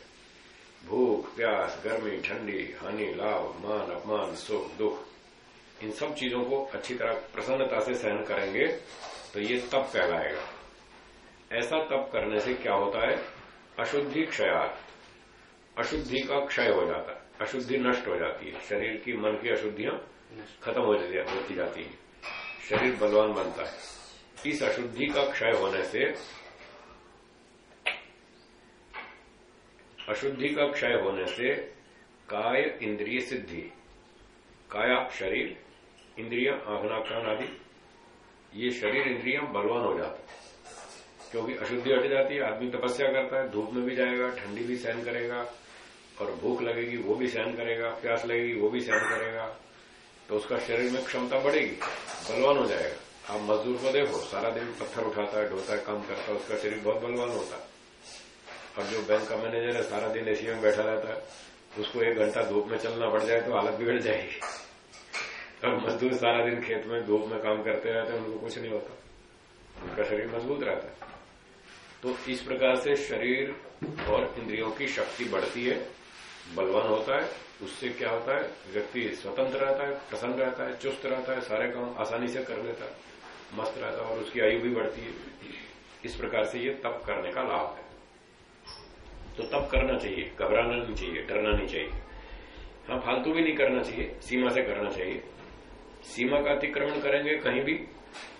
भूख प्यास गर्मी ठंडी हानि लाभ मान अपमान सुख दुख इन सब चीज़ों को अच्छी तरह प्रसन्नता से सहन करेंगे तो ये तप कहलाएगा। ऐसा तप करने से क्या होता है? अशुद्धि क्षयात। अशुद्धि का क्षय हो जाता है। अशुद्धि नष्ट हो जाती है। शरीर की मन की अशुद्धियाँ खत्म हो होती जाती है। शरीर बलवान बनता है। इस अशुद्धि का क्षय होने से अशुद्धि का क्षय होने से काय इंद्रिय सिद्धि काया शरीर इंद्रिया आंखना कान आदि, ये शरीर इंद्रिया बलवान हो जाता है। क्योंकि अशुद्धि हट जाती है, आदमी तपस्या करता है, धूप में भी जाएगा, ठंडी भी सहन करेगा, और भूख लगेगी, वो भी सहन करेगा, प्यास लगेगी, वो भी सहन करेगा तो उसका शरीर में क्षमता बढ़ेगी, बलवान हो जाएगा। आप मजदूर को देखो, सारा दिन पत्थर उठाता है, ढोता है, काम करता है, उसका शरीर बहुत बलवान होता है। और जो बैंक का मैनेजर है, सारा दिन एसी में बैठा रहता है, उसको एक घंटा धूप में चलना पड़ जाए तो हालत बिगड़ जाएगी। और मजदूर सारा दिन खेत में धूप में काम करते रहते हैं, उनको कुछ नहीं होता। उनका शरीर मज़बूत रहता है। तो इस प्रकार से शरीर और इंद्रियों की शक्ति बढ़ती है, बलवान होता है, उससे क्या होता है, व्यक्ति स्वतंत्र रहता है, प्रसन्न रहता है, चुस्त रहता है, सारे काम आसानी से कर लेता है, मस्त रहता है और उसकी आयु भी बढ़ती है। इस प्रकार से ये तप करने का लाभ है। तो तप करना चाहिए, घबराना नहीं चाहिए, डरना नहीं चाहिए। हाँ फालतू भी नहीं करना चाहिए, सीमा से करना चाहिए। सीमा का अतिक्रमण करेंगे कहीं भी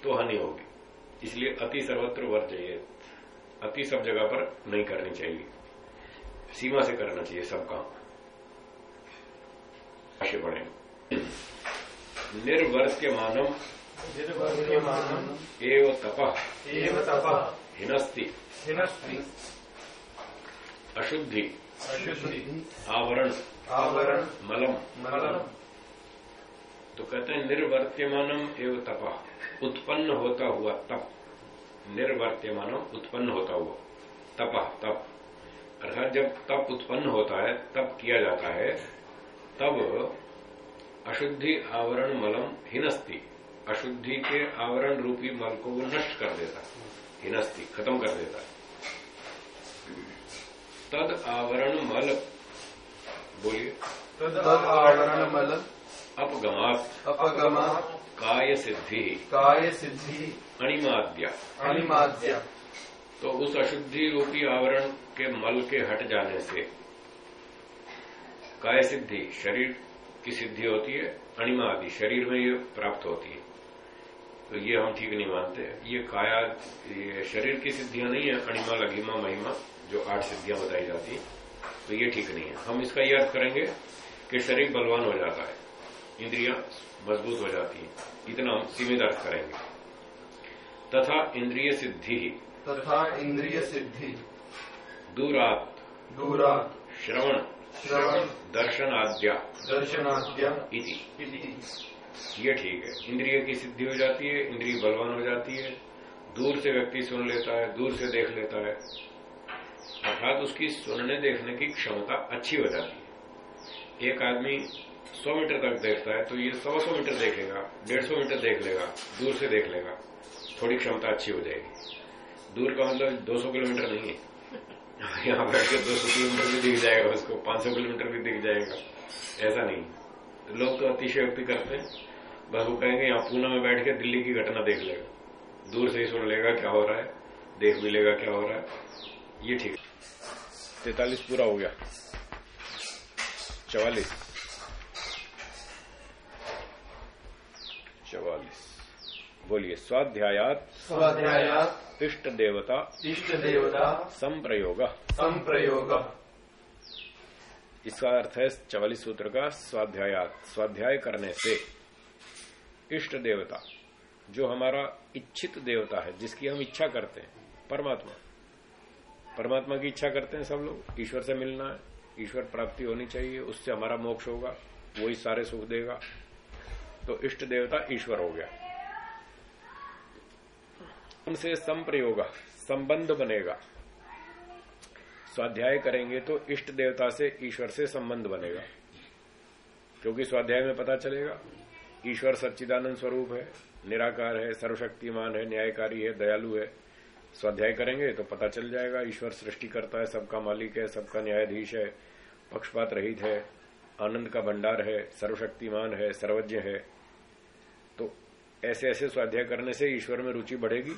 तो हानि होगी। इसलिए अति सर्वत्र वर्जय अति सब जगह पर नहीं करनी चाहिए। सीमा से करना चाहिए सब काम। आशे पड़े निर्वर्त्य मानव एव तप। एव तप। हिनस्ति। हिनस्ति। अशुद्धि। अशुद्धि। आवरण। आवरण। मलम। मलम। तो कहते हैं, निर्वर्त्यमानम एवं तपा। उत्पन्न होता हुआ तप। निर्वर्त्यमानम उत्पन्न होता हुआ। तपा, तप। अर्थात जब तप उत्पन्न होता है, तप किया जाता है, तब अशुद्धि आवरण मलम हिनस्ती। अशुद्धि के आवरण रूपी मल को वो नष्ट कर देता हिनस्ती, खत्म कर देता तद आवरण मल। बोलिए। तद आवरण मल अपगमात अपगमा काय सिद्धि काय सिद्धि अणिमाद्या। अणिमाद्या। तो उस अशुद्धि रूपी आवरण के मल के हट जाने से काय सिद्धि शरीर की सिद्धि होती है अणिमा आदि शरीर में ये प्राप्त होती है। तो ये हम ठीक नहीं मानते। ये काया ये शरीर की सिद्धियाँ नहीं है अणिमा लघिमा महिमा जो आठ सिद्धियाँ बताई जाती है। तो ये ठीक नहीं है। हम इसका ये अर्थ करेंगे कि शरीर बलवान हो जाता है। इंद्रियाँ मज़बूत हो जाती है। इतना हम सीमित अर्थ करेंगे। तथा इंद्रिय सिद्धि। तथा इंद्रिय सिद्धि। दूरात। दूरात। श्रवण। श्रवण। दर्शनाद्या। इति। इति। ये ठीक है। इंद्रिय की सिद्धि हो जाती है इंद्रिय बलवान हो जाती है दूर से व्यक्ति सुन लेता है दूर से देख लेता है। अर्थात उसकी सुनने देखने की क्षमता अच्छी हो जाती है। एक आदमी सौ मीटर तक देखता है तो ये सवा सौ मीटर देखेगा, डेढ़ सौ मीटर देख लेगा, दूर से देख लेगा, थोड़ी क्षमता अच्छी हो जाएगी। दूर का मतलब दो सौ किलोमीटर नहीं है। यहाँ बैठ के दो सौ किलोमीटर भी दिख जाएगा, उसको पाँच सौ किलोमीटर भी दिख जाएगा। ऐसा नहीं। लोग तो अतिशयोक्ति करते हैं। बस वो कहेंगे, यहाँ पूना में बैठ के दिल्ली की घटना देख लेगा। दूर से ही सुन लेगा क्या हो रहा है, देख भी लेगा क्या हो रहा है। ये ठीक है। तैतालीस पूरा हो गया। चवालीस। चवालीस। बोलिए स्वाध्यायात स्वाध्यायात इष्ट देवता इष्ट देवता संप्रयोग। संप्रयोग। इसका अर्थ है चवालीस सूत्र का स्वाध्यायात स्वाध्याय करने से। इष्ट देवता जो हमारा इच्छित देवता है जिसकी हम इच्छा करते हैं परमात्मा। परमात्मा की इच्छा करते हैं सब लोग ईश्वर से मिलना है ईश्वर प्राप्ति होनी चाहिए उससे हमारा मोक्ष होगा वही सारे सुख देगा। तो इष्ट देवता ईश्वर हो गया। उनसे संप्रयोग, संबंध बनेगा। स्वाध्याय करेंगे तो इष्ट देवता से ईश्वर से संबंध बनेगा। क्योंकि स्वाध्याय में पता चलेगा, ईश्वर सच्चिदानंद स्वरूप है, निराकार है, सर्वशक्तिमान है, न्यायकारी है, दयालु है। स्वाध्याय करेंगे तो पता चल जाएगा, ईश्वर सृष्टि करता है, सबका मालिक है, सबका न्यायाधीश है, पक्षपात रहित है, आनंद का भंडार है, सर्वशक्तिमान है, सर्वज्ञ है। ऐसे ऐसे स्वाध्याय करने से ईश्वर में रुचि बढ़ेगी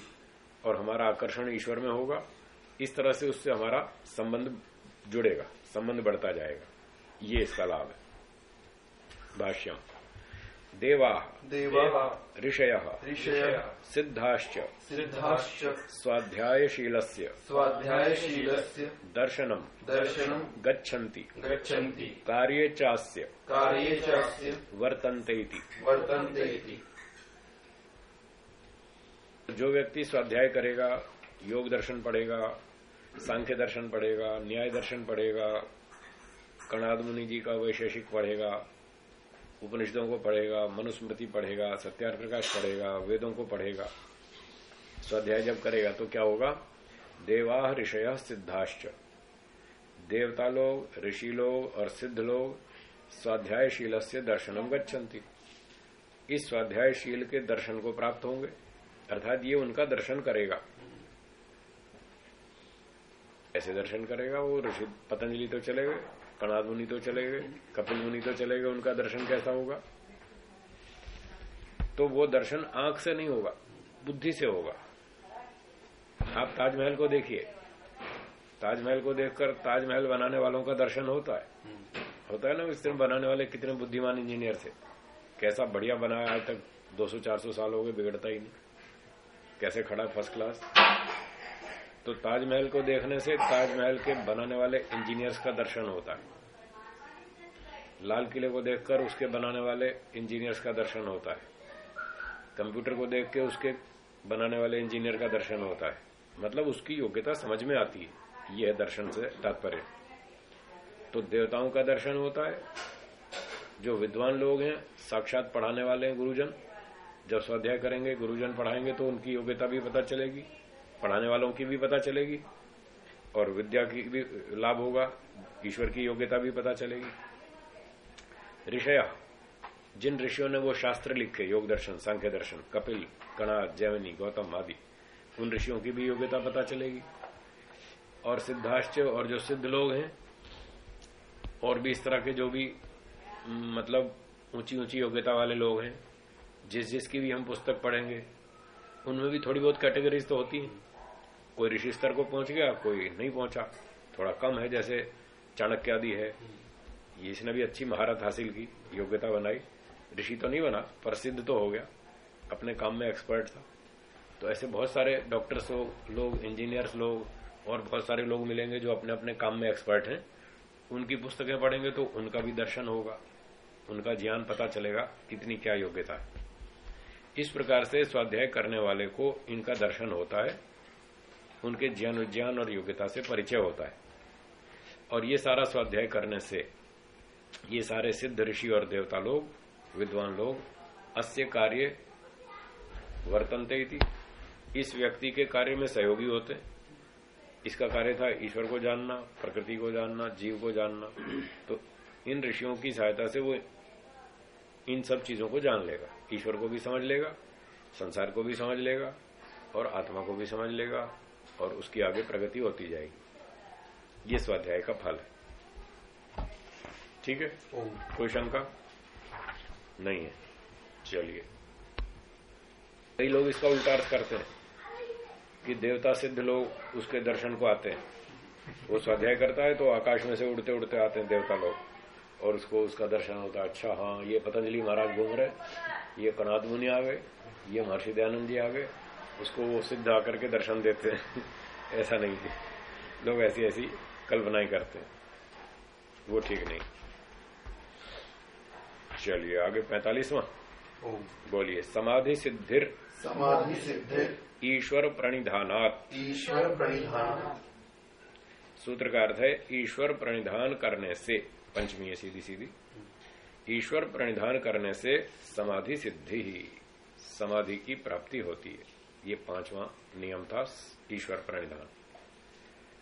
और हमारा आकर्षण ईश्वर में होगा। इस तरह से उससे हमारा संबंध जुड़ेगा संबंध बढ़ता जाएगा। ये इसका लाभ है। भाष्यम। देवा देवा ऋषय ऋषय सिद्धाश्च सिद्धाश्च स्वाध्यायशील स्वाध्यायशील दर्शनम दर्शनम गच्छन्ति गच्छन्ति। कार्ये चास्य कार्ये चास्य वर्तन्ते इति। वर्तन्ते इति। जो व्यक्ति स्वाध्याय करेगा, योग दर्शन पढ़ेगा, सांख्य दर्शन पढ़ेगा, न्याय दर्शन पढ़ेगा, कणाद मुनि जी का वैशेषिक पढ़ेगा, उपनिषदों को पढ़ेगा, मनुस्मृति पढ़ेगा, सत्यार्थ प्रकाश पढ़ेगा, वेदों को पढ़ेगा, स्वाध्याय जब करेगा तो क्या होगा? देवा ऋषय सिद्धाश्च। देवता लोग ऋषि लोग और सिद्ध लोग स्वाध्यायशील से दर्शनम गच्छन्ति। इस स्वाध्यायशील के दर्शन को प्राप्त होंगे। अर्थात ये उनका दर्शन करेगा। ऐसे दर्शन करेगा वो, ऋषि पतंजलि तो चले गए कणाद मुनि तो चले गए कपिल मुनि तो चले गए उनका दर्शन कैसा होगा? तो वो दर्शन आँख से नहीं होगा, बुद्धि से होगा। आप ताजमहल को देखिए। ताजमहल को देखकर ताजमहल बनाने वालों का दर्शन होता है। होता है ना इस तरह बनाने वाले कितने बुद्धिमान इंजीनियर थे। कैसा बढ़िया बनाया आज तक 200-400 साल हो गए, बिगड़ता ही नहीं। कैसे खड़ा फ़र्स्ट क्लास? तो ताजमहल को देखने से ताजमहल के बनाने वाले इंजीनियर्स का दर्शन होता है। लाल किले को देखकर उसके बनाने वाले इंजीनियर्स का दर्शन होता है। कंप्यूटर को देख के उसके बनाने वाले इंजीनियर का दर्शन होता है। मतलब उसकी योग्यता समझ में आती है, यह दर्शन से तात्पर्य। तो देवताओं का दर्शन होता है। जो विद्वान लोग हैं, साक्षात पढ़ाने वाले हैं गुरुजन जब स्वाध्याय करेंगे, गुरुजन पढ़ाएँगे तो उनकी योग्यता भी पता चलेगी, पढ़ाने वालों की भी पता चलेगी और विद्या की भी लाभ होगा, ईश्वर की योग्यता भी पता चलेगी। ऋषया, जिन ऋषियों ने वो शास्त्र लिखे, योग दर्शन, सांख्य दर्शन, कपिल कणाद जैमिनी, गौतम आदि, उन ऋषियों की भी योग्यता पता चलेगी। और सिद्धाश्च, और जो सिद्ध लोग हैं, और भी इस तरह के जो भी मतलब ऊँची ऊँची योग्यता वाले लोग हैं जिस जिसकी भी हम पुस्तक पढ़ेंगे, उनमें भी थोड़ी बहुत कैटेगरीज तो होती हैं। कोई ऋषि स्तर को पहुँच गया, कोई नहीं पहुँचा। थोड़ा कम है, जैसे चाणक्य आदि है इसने भी अच्छी महारत हासिल की, योग्यता बनाई। ऋषि तो नहीं बना, प्रसिद्ध तो हो गया। अपने काम में एक्सपर्ट था। तो ऐसे बहुत सारे डॉक्टर्स लोग इंजीनियर्स लोग, और बहुत सारे लोग मिलेंगे जो अपने अपने काम में एक्सपर्ट हैं। उनकी पुस्तकें पढ़ेंगे तो उनका भी दर्शन होगा। उनका ज्ञान पता चलेगा कितनी क्या योग्यता है। इस प्रकार से स्वाध्याय करने वाले को इनका दर्शन होता है, उनके ज्ञान उज्ञान और योग्यता से परिचय होता है। और ये सारा स्वाध्याय करने से, ये सारे सिद्ध ऋषि और देवता लोग, विद्वान लोग, अस्य कार्य वर्तनते थी इस व्यक्ति के कार्य में सहयोगी होते। इसका कार्य था ईश्वर को जानना, प्रकृति को जानना, जीव को जानना। तो इन ऋषियों की सहायता से वो इन सब चीज़ों को जान लेगा। ईश्वर को भी समझ लेगा संसार को भी समझ लेगा और आत्मा को भी समझ लेगा और उसकी आगे प्रगति होती जाएगी। ये स्वाध्याय का फल है। ठीक है? कोई शंका? नहीं है। चलिए। कई लोग इसका उल्टा अर्थ करते हैं कि देवता सिद्ध लोग उसके दर्शन को आते हैं। वो स्वाध्याय करता है तो आकाश में से उड़ते उड़ते आते हैं देवता लोग। और उसको उसका दर्शन होता है। अच्छा हाँ ये पतंजलि महाराज घूम रहे ये कनाद मुनि आ गए ये महर्षि दयानंद जी आ गए उसको वो सिद्ध आकर के दर्शन देते हैं। ऐसा नहीं लोग ऐसी ऐसी कल्पनाएँ करते हैं। वो ठीक नहीं। चलिए आगे पैतालीसवा। बोलिए समाधि सिद्धिर। समाधि सिद्धिर। ईश्वर प्रणिधानात। ईश्वर प्रणिधान सूत्र का अर्थ है ईश्वर प्रणिधान करने से। पंचमी है सीधी सीधी। ईश्वर प्रणिधान करने से समाधि सिद्धि ही, समाधि की प्राप्ति होती है। ये पांचवा नियम था ईश्वर प्रणिधान।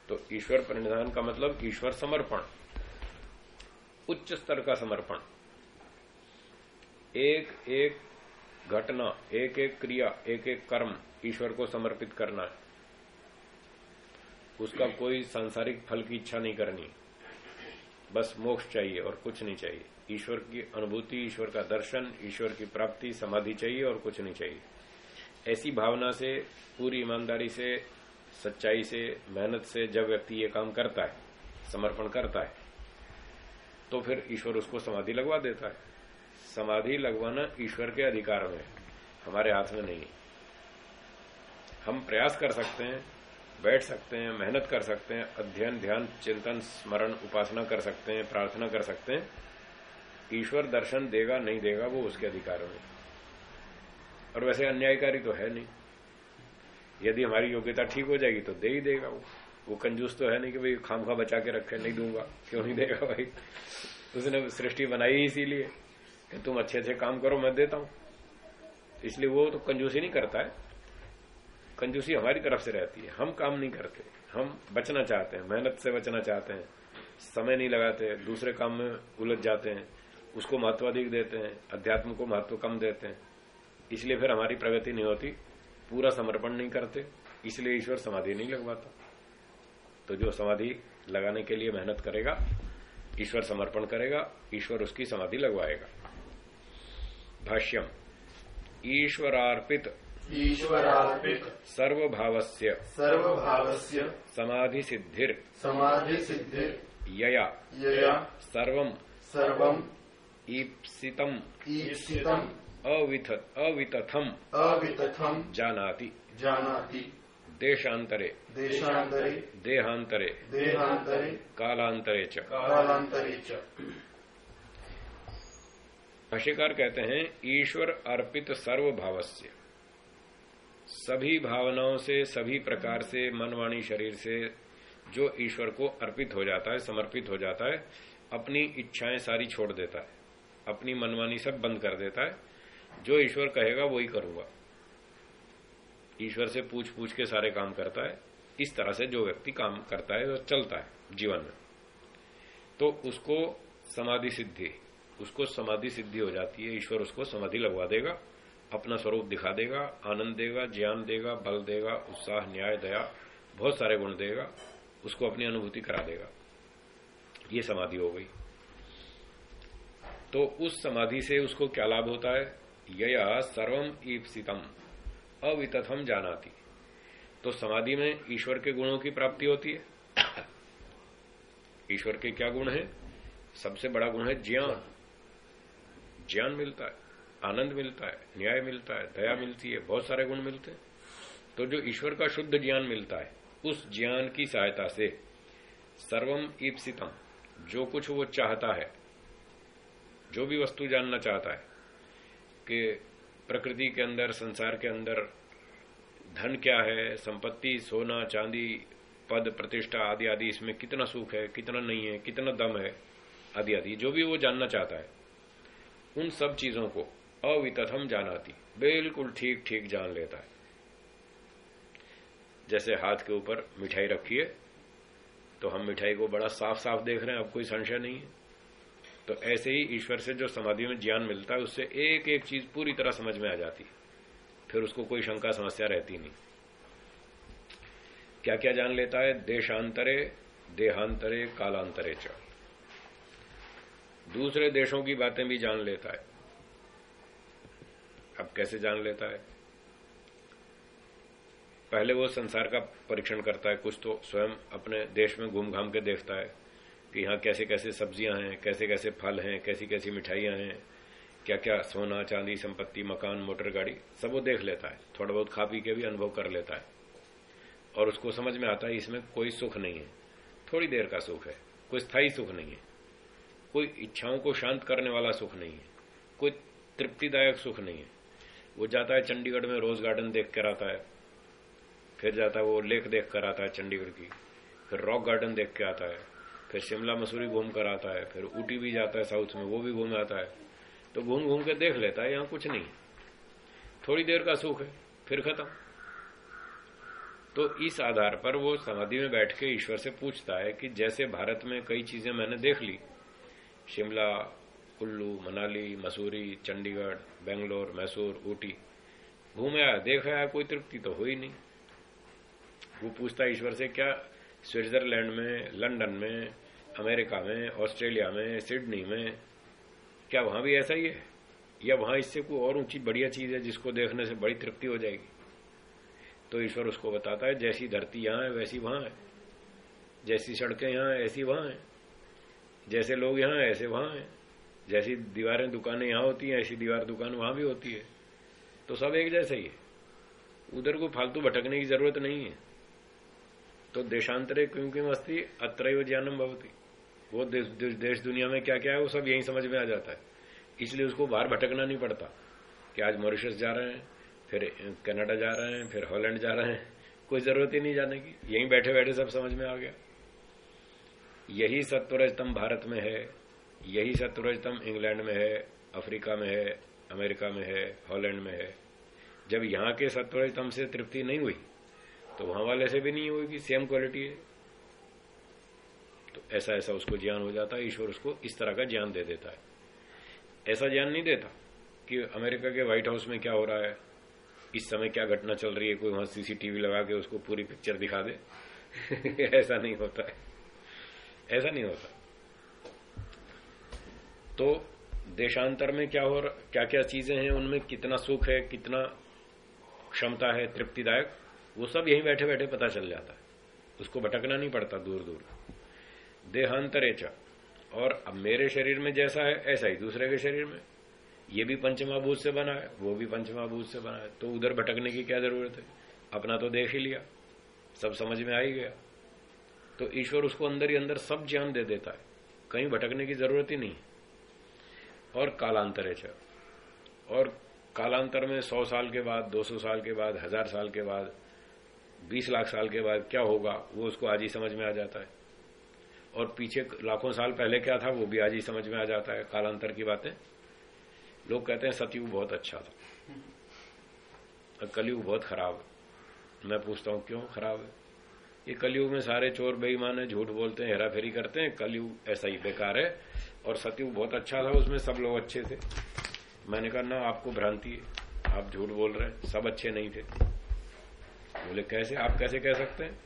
तो ईश्वर प्रणिधान का मतलब ईश्वर समर्पण, उच्च स्तर का समर्पण। एक एक घटना, एक एक क्रिया, एक एक कर्म ईश्वर को समर्पित करना है। उसका कोई सांसारिक फल की इच्छा नहीं करनी। बस मोक्ष चाहिए और कुछ नहीं चाहिए। ईश्वर की अनुभूति, ईश्वर का दर्शन, ईश्वर की प्राप्ति, समाधि चाहिए और कुछ नहीं चाहिए। ऐसी भावना से, पूरी ईमानदारी से, सच्चाई से, मेहनत से जब व्यक्ति ये काम करता है, समर्पण करता है तो फिर ईश्वर उसको समाधि लगवा देता है। समाधि लगवाना ईश्वर के अधिकार में, हमारे हाथ में नहीं हम प्रयास कर सकते हैं बैठ सकते हैं, मेहनत कर सकते हैं, अध्ययन, ध्यान, चिंतन, स्मरण, उपासना कर सकते हैं, प्रार्थना कर सकते हैं। ईश्वर दर्शन देगा, नहीं देगा, वो उसके अधिकार में। और वैसे अन्यायकारी तो है नहीं। यदि हमारी योग्यता ठीक हो जाएगी तो दे ही देगा वो। वो कंजूस तो है नहीं कि भाई खाम खा बचा के रखे, नहीं दूँगा। क्यों नहीं देगा भाई? उसने सृष्टि बनाई इसीलिए कि तुम अच्छे अच्छे काम करो, मैं देता हूँ। इसलिए वो तो कंजूसी नहीं करता है। कंजूसी हमारी तरफ़ से रहती है। हम काम नहीं करते। हम बचना चाहते हैं, मेहनत से बचना चाहते हैं। समय नहीं लगाते, दूसरे काम में उलझ जाते हैं, उसको महत्व अधिक देते हैं, अध्यात्म को महत्व कम देते हैं। इसलिए फिर हमारी प्रगति नहीं होती, पूरा समर्पण नहीं करते, इसलिए ईश्वर समाधि नहीं लगवाता। तो जो समाधि लगाने के लिए मेहनत करेगा, ईश्वर समर्पण करेगा, ईश्वर उसकी समाधि लगवाएगा। भाष्यम, ईश्वरार्पित ईश्वरार्पित। सर्वभावस्य। सर्वभावस्य। समाधि सिद्धिर समाधि सिद्धिर यया। यया। सर्वम। सर्वम। ईप्सितम। ईप्सितम। अविथ अवितथम। अवितथम। जानाति। जानाति। देशांतरे देशांतरे देहांतरे देहांतरे कालांतरे च। कालांतरे च। भाष्यकार कहते हैं ईश्वर अर्पित सर्व भावस्य सभी भावनाओं से, सभी प्रकार से मन वाणी शरीर से जो ईश्वर को अर्पित हो जाता है, समर्पित हो जाता है, अपनी इच्छाएँ सारी छोड़ देता है। अपनी मनवानी सब बंद कर देता है। जो ईश्वर कहेगा, वही करूँगा। ईश्वर से पूछ पूछ के सारे काम करता है। इस तरह से जो व्यक्ति काम करता है, वो चलता है जीवन में। तो उसको समाधि सिद्धि, उसको समाधि सिद्धि हो जाती है, ईश्वर उसको समाधि लगवा देगा। अपना स्वरूप दिखा देगा, आनंद देगा, ज्ञान देगा, बल देगा, उत्साह, न्याय, दया, बहुत सारे गुण देगा, उसको अपनी अनुभूति करा देगा। ये समाधि हो गई। तो उस समाधि से उसको क्या लाभ होता है? यया सर्वम ईप्सितम अवितथम जानाती। तो समाधि में ईश्वर के गुणों की प्राप्ति होती है। ईश्वर के क्या गुण है? सबसे बड़ा गुण है ज्ञान। ज्ञान मिलता है। आनंद मिलता है, न्याय मिलता है, दया मिलती है, बहुत सारे गुण मिलते हैं। तो जो ईश्वर का शुद्ध ज्ञान मिलता है, उस ज्ञान की सहायता से सर्वम ईप्सितम, जो कुछ वो चाहता है, जो भी वस्तु जानना चाहता है, कि प्रकृति के अंदर, संसार के अंदर धन क्या है, संपत्ति, सोना, चांदी, पद, प्रतिष्ठा आदि आदि, इसमें कितना सुख है, कितना नहीं है, कितना दम है, आदि आदि, जो भी वो जानना चाहता है, उन सब चीज़ों को अवितथम जानाती। बिल्कुल ठीक ठीक जान लेता है। जैसे हाथ के ऊपर मिठाई रखी है तो हम मिठाई को बड़ा साफ़ साफ़ देख रहे हैं, अब कोई संशय नहीं है। तो ऐसे ही ईश्वर से जो समाधि में ज्ञान मिलता है, उससे एक एक चीज़ पूरी तरह समझ में आ जाती फिर उसको कोई शंका समस्या रहती नहीं। क्या क्या जान लेता है? देशांतरे, देहांतरे, कालांतरे च। दूसरे देशों की बातें भी जान लेता है। अब कैसे जान लेता है? पहले वो संसार का परीक्षण करता है, कुछ तो स्वयं अपने देश में घूम घाम के देखता है कि यहाँ कैसे कैसे सब्ज़ियाँ हैं कैसे कैसे फल हैं कैसी कैसी मिठाइयाँ हैं क्या क्या सोना, चांदी, संपत्ति, मकान, मोटर गाड़ी, सब वो देख लेता है। थोड़ा बहुत खा पी के भी अनुभव कर लेता है। और उसको समझ में आता है, इसमें कोई सुख नहीं है। थोड़ी देर का सुख है, कोई स्थायी सुख नहीं है। कोई इच्छाओं को शांत करने वाला सुख नहीं है। कोई तृप्तिदायक सुख नहीं है। वो जाता है चंडीगढ़ में रोज गार्डन देख कर आता है। फिर जाता है वो लेक देख कर आता है चंडीगढ़ की। फिर रॉक गार्डन देख के आता है। फिर शिमला मसूरी घूम कर आता है। फिर ऊटी भी जाता है साउथ में, वो भी घूम आता है। तो घूम घूम के देख लेता है, यहाँ कुछ नहीं। थोड़ी देर का सुख है, फिर खत्म। तो इस आधार पर वो समाधि में बैठ के ईश्वर से पूछता है कि जैसे भारत में कई चीज़ें मैंने देख ली, शिमला कुल्लू, मनाली, मसूरी, चंडीगढ़, बेंगलोर, मैसूर, ऊटी। घूमे आया, देख कोई तृप्ति तो हुई नहीं। वो पूछता, ईश्वर से, क्या स्विट्जरलैंड में, लंदन में, अमेरिका में, ऑस्ट्रेलिया में, सिडनी में, क्या वहाँ भी ऐसा ही है? या वहाँ इससे कोई और ऊँची, बढ़िया चीज़ है जिसको देखने से बड़ी तृप्ति हो जाएगी? तो ईश्वर उसको बताता है, जैसी धरती यहाँ है, वैसी वहाँ है। जैसी सड़कें यहाँ ऐसी वहाँ है। जैसे लोग यहाँ ऐसे वहाँ है। जैसी दीवारें दुकानें यहाँ होती हैं ऐसी दीवार दुकान वहाँ भी होती है। तो सब एक जैसे ही। है उधर को फालतू भटकने की ज़रूरत नहीं है। तो देशांतरे क्यों क्यों मस्ती अत्र ज्ञानम भवती। वो देश, देश, देश दुनिया में क्या क्या है वो सब यही समझ में आ जाता है। इसलिए उसको बाहर भटकना नहीं पड़ता कि आज मॉरिशस जा रहे हैं फिर कनाडा जा रहे हैं फिर हॉलैंड जा रहे हैं। कोई ज़रूरत ही नहीं जाने की। यहीं बैठे बैठे सब समझ में आ गया। यही सत्वरजतम भारत में है। यही सत्वरजतम इंग्लैंड में है, अफ्रीका में है, अमेरिका में है, हॉलैंड में है। जब यहाँ के सत्वरजतम से तृप्ति नहीं हुई तो वहाँ वाले से भी नहीं होगी सेम क्वालिटी है। तो ऐसा ऐसा उसको ज्ञान हो जाता है, ईश्वर उसको इस तरह का ज्ञान दे देता है। ऐसा ज्ञान नहीं देता कि अमेरिका के व्हाइट हाउस में क्या हो रहा है, इस समय क्या घटना चल रही है, कोई वहाँ सीसीटीवी लगा के उसको पूरी पिक्चर दिखा दे। ऐसा नहीं होता है। ऐसा नहीं होता। तो देशांतर में क्या हो क्या क्या चीज़ें हैं, उनमें कितना सुख है, कितना क्षमता है, तृप्तिदायक, वो सब यहीं बैठे बैठे पता चल जाता है। उसको भटकना नहीं पड़ता दूर दूर देहांतरे और अब मेरे शरीर में जैसा है, ऐसा ही दूसरे के शरीर में। ये भी पंचमाभूत से बना है, वो भी पंचमाभूत से बना है। तो उधर भटकने की क्या ज़रूरत है? अपना तो देख ही लिया। सब समझ में आ ही गया। तो ईश्वर उसको अंदर ही अंदर सब ज्ञान दे देता है। कहीं भटकने की ज़रूरत ही नहीं और कालांतर है और कालांतर में सौ साल के बाद, दो सौ साल के बाद, हज़ार साल के बाद, बीस लाख साल के बाद क्या होगा, वो उसको आज ही समझ में आ जाता है। और पीछे लाखों साल पहले क्या था, वो भी आज ही समझ में आ जाता है, कालांतर की बातें। लोग कहते हैं सतयुग बहुत अच्छा था। कलयुग बहुत खराब है। मैं पूछता हूँ, क्यों खराब है? ये कलयुग में सारे चोर बेईमान है, झूठ बोलते हैं हेरा फेरी करते हैं, कलयुग ऐसा ही बेकार है। और सतयुग बहुत अच्छा था, उसमें सब लोग अच्छे थे। मैंने कहा, ना, आपको भ्रांति है। आप झूठ बोल रहे हैं। सब अच्छे नहीं थे। बोले, कैसे? आप कैसे कह सकते हैं?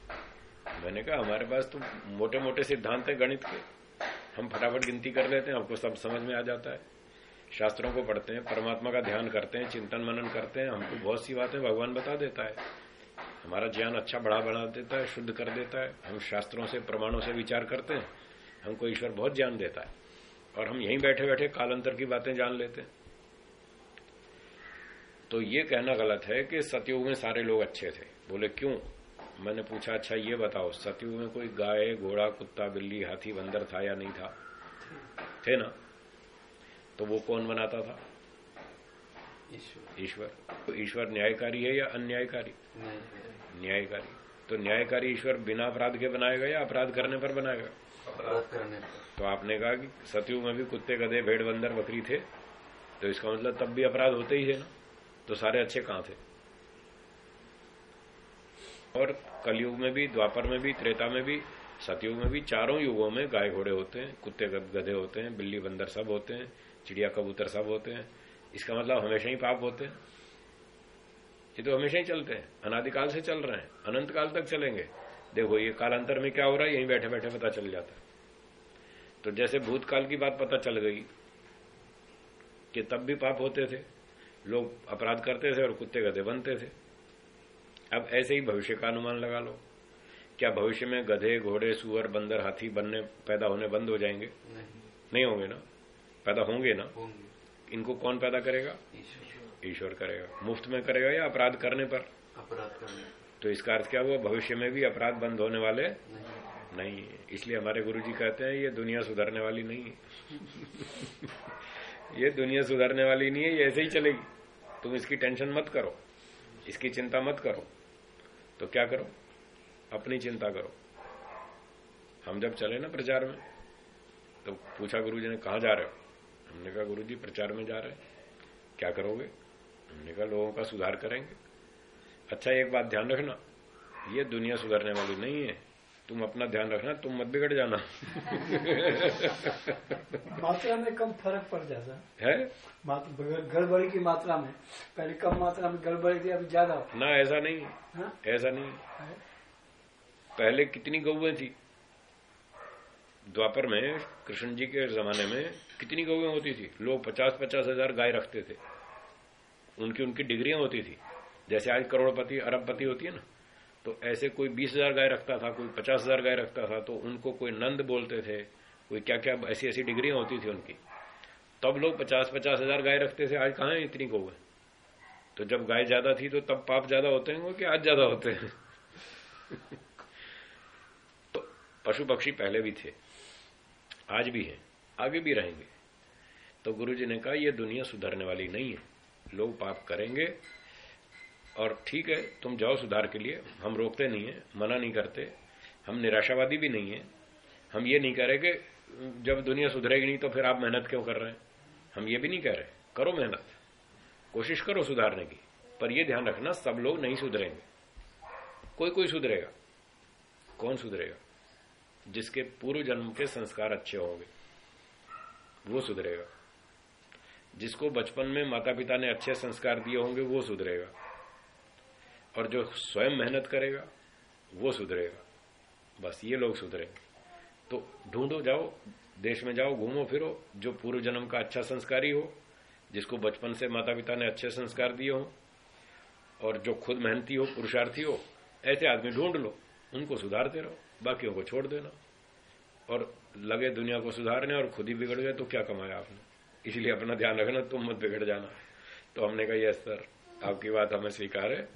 मैंने कहा, हमारे पास तो मोटे मोटे सिद्धांत है, गणित के। हम फटाफट गिनती कर लेते हैं हमको सब समझ में आ जाता है। शास्त्रों को पढ़ते हैं, परमात्मा का ध्यान करते हैं, चिंतन मनन करते हैं। हमको बहुत सी बातें भगवान बता देता है। हमारा ज्ञान अच्छा बढ़ा बढ़ा देता है, शुद्ध कर देता है। हम शास्त्रों से, प्रमाणों से विचार करते हैं। हमको ईश्वर बहुत ज्ञान देता है। और हम यहीं बैठे बैठे कालांतर की बातें जान लेते हैं। तो ये कहना गलत है कि सतयुग में सारे लोग अच्छे थे। बोले क्यों? मैंने पूछा अच्छा ये बताओ सतयुग में कोई गाय घोड़ा कुत्ता बिल्ली हाथी बंदर था या नहीं था? थे ना। तो वो कौन बनाता था? ईश्वर। ईश्वर। तो ईश्वर न्यायकारी है या अन्यायकारी? न्यायकारी। तो न्यायकारी ईश्वर बिना अपराध के बनाएगा या अपराध करने पर बनाएगा? तो आपने कहा कि सतयुग में भी कुत्ते, गधे, भेड़, बंदर, बकरी थे। तो इसका मतलब तब भी अपराध होते ही है ना? तो सारे अच्छे कहाँ थे? और कलयुग में भी, द्वापर में भी, त्रेता में भी सतयुग में भी चारों युगों में गाय घोड़े होते हैं, कुत्ते गधे होते हैं, बिल्ली, बंदर सब होते हैं, चिड़िया, कबूतर सब होते हैं। इसका मतलब हमेशा ही पाप होते हैं। ये तो हमेशा ही चलते हैं, अनादिकाल से चल रहे हैं अनंत काल तक चलेंगे। देखो, ये कालांतर में क्या हो रहा है, यहीं बैठे बैठे पता चल जाता है। तो जैसे भूतकाल की बात पता चल गई कि तब भी पाप होते थे लोग अपराध करते थे और कुत्ते गधे बनते थे। अब ऐसे ही भविष्य का अनुमान लगा लो। क्या भविष्य में गधे घोड़े सुअर बंदर हाथी बनने पैदा होने बंद हो जाएँगे? नहीं। नहीं होंगे ना? पैदा होंगे ना? होंगे। इनको कौन पैदा करेगा? ईश्वर। करेगा। मुफ़्त में करेगा या अपराध करने पर? अपराध करने तो इसका अर्थ क्या हुआ? भविष्य में भी अपराध बंद होने वाले नहीं। नहीं, इसलिए हमारे गुरु जी कहते हैं, ये दुनिया सुधरने वाली नहीं है। ये दुनिया सुधरने वाली नहीं है, ये ऐसे ही चलेगी। तुम इसकी टेंशन मत करो, इसकी चिंता मत करो। तो क्या करो? अपनी चिंता करो। हम जब चले ना प्रचार में तो पूछा गुरु जी ने, कहा जा रहे हो? हमने कहा गुरु जी प्रचार में जा रहे हैं। क्या करोगे? हमने कहा, लोगों का सुधार करेंगे। अच्छा एक बात ध्यान रखना, ये दुनिया सुधरने वाली नहीं है। तुम अपना ध्यान रखना तुम मत बिगड़ जाना। मात्रा में कम फ़र्क पड़ जाता। है? गड़बड़ी की मात्रा में। पहले कम मात्रा में गड़बड़ी थी अभी ज़्यादा। हो ना ऐसा नहीं। हाँ? ऐसा नहीं। है? पहले कितनी गौएँ थी? द्वापर में कृष्ण जी के जमाने में कितनी गौएँ होती थी? लोग पचास पचास हज़ार गाय रखते थे। उनकी उनकी डिग्रियाँ होती थी। जैसे आज करोड़पति अरबपति होती है ना? तो ऐसे कोई बीस हज़ार गाय रखता था, कोई पचास हज़ार गाय रखता था तो उनको कोई नंद बोलते थे, कोई क्या क्या ऐसी ऐसी डिग्रियाँ होती थी उनकी। तब लोग पचास पचास हज़ार गाय रखते थे, आज कहा इतनी गौ तो जब गाय ज़्यादा थी तो तब पाप ज़्यादा होते हैं कि आज ज़्यादा होते हैं। तो पशु पक्षी पहले भी थे, आज भी हैं, आगे भी रहेंगे। तो गुरुजी ने कहा यह दुनिया सुधरने वाली नहीं है, लोग पाप करेंगे और ठीक है, तुम जाओ सुधार के लिए, हम रोकते नहीं है, मना नहीं करते, हम निराशावादी भी नहीं है। हम ये नहीं कह रहे कि जब दुनिया सुधरेगी नहीं तो फिर आप मेहनत क्यों कर रहे हैं? हम ये भी नहीं कह रहे, करो मेहनत, कोशिश करो सुधारने की, पर यह ध्यान रखना, सब लोग नहीं सुधरेंगे। कोई कोई सुधरेगा? कौन सुधरेगा? जिसके पूर्व जन्म के संस्कार अच्छे होंगे, वो सुधरेगा। जिसको बचपन में माता पिता ने अच्छे संस्कार दिए होंगे, वो सुधरेगा। और जो स्वयं मेहनत करेगा, वो सुधरेगा। बस ये लोग सुधरेंगे तो ढूंढो, जाओ, देश में जाओ, घूमो, फिरो, जो पूर्व जन्म का अच्छा संस्कारी हो, जिसको बचपन से माता पिता ने अच्छे संस्कार दिए हो, और जो खुद मेहनती हो, पुरुषार्थी हो, ऐसे आदमी ढूंढ लो। उनको सुधारते रहो, बाकियों को छोड़ देना। और लगे दुनिया को सुधारने और खुद ही बिगड़ गए तो क्या कमाया आपने? इसलिए अपना ध्यान रखना, तुम मत बिगड़ जाना। तो हमने कहा, यस, सर, आपकी बात हमें स्वीकार है।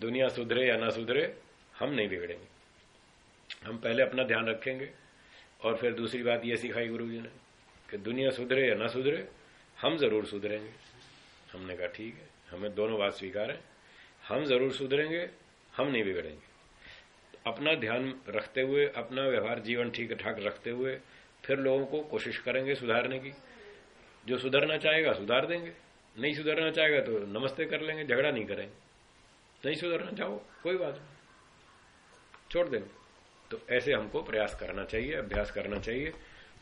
दुनिया सुधरे या ना सुधरे, हम नहीं बिगड़ेंगे। हम पहले अपना ध्यान रखेंगे और फिर दूसरी बात यह सिखाई गुरु जी ने कि दुनिया सुधरे या ना सुधरे, हम ज़रूर सुधरेंगे। हमने कहा, ठीक है, हमें दोनों बात स्वीकार। है हम ज़रूर सुधरेंगे, हम नहीं बिगड़ेंगे। अपना ध्यान रखते हुए, अपना व्यवहार जीवन ठीक ठाक रखते हुए, फिर लोगों को कोशिश करेंगे सुधारने की। जो सुधरना चाहेगा, सुधार देंगे। नहीं सुधरना चाहेगा तो नमस्ते कर लेंगे, झगड़ा नहीं करेंगे। नहीं सुधरना चाहो, कोई बात नहीं। छोड़ देंगे तो ऐसे हमको प्रयास करना चाहिए, अभ्यास करना चाहिए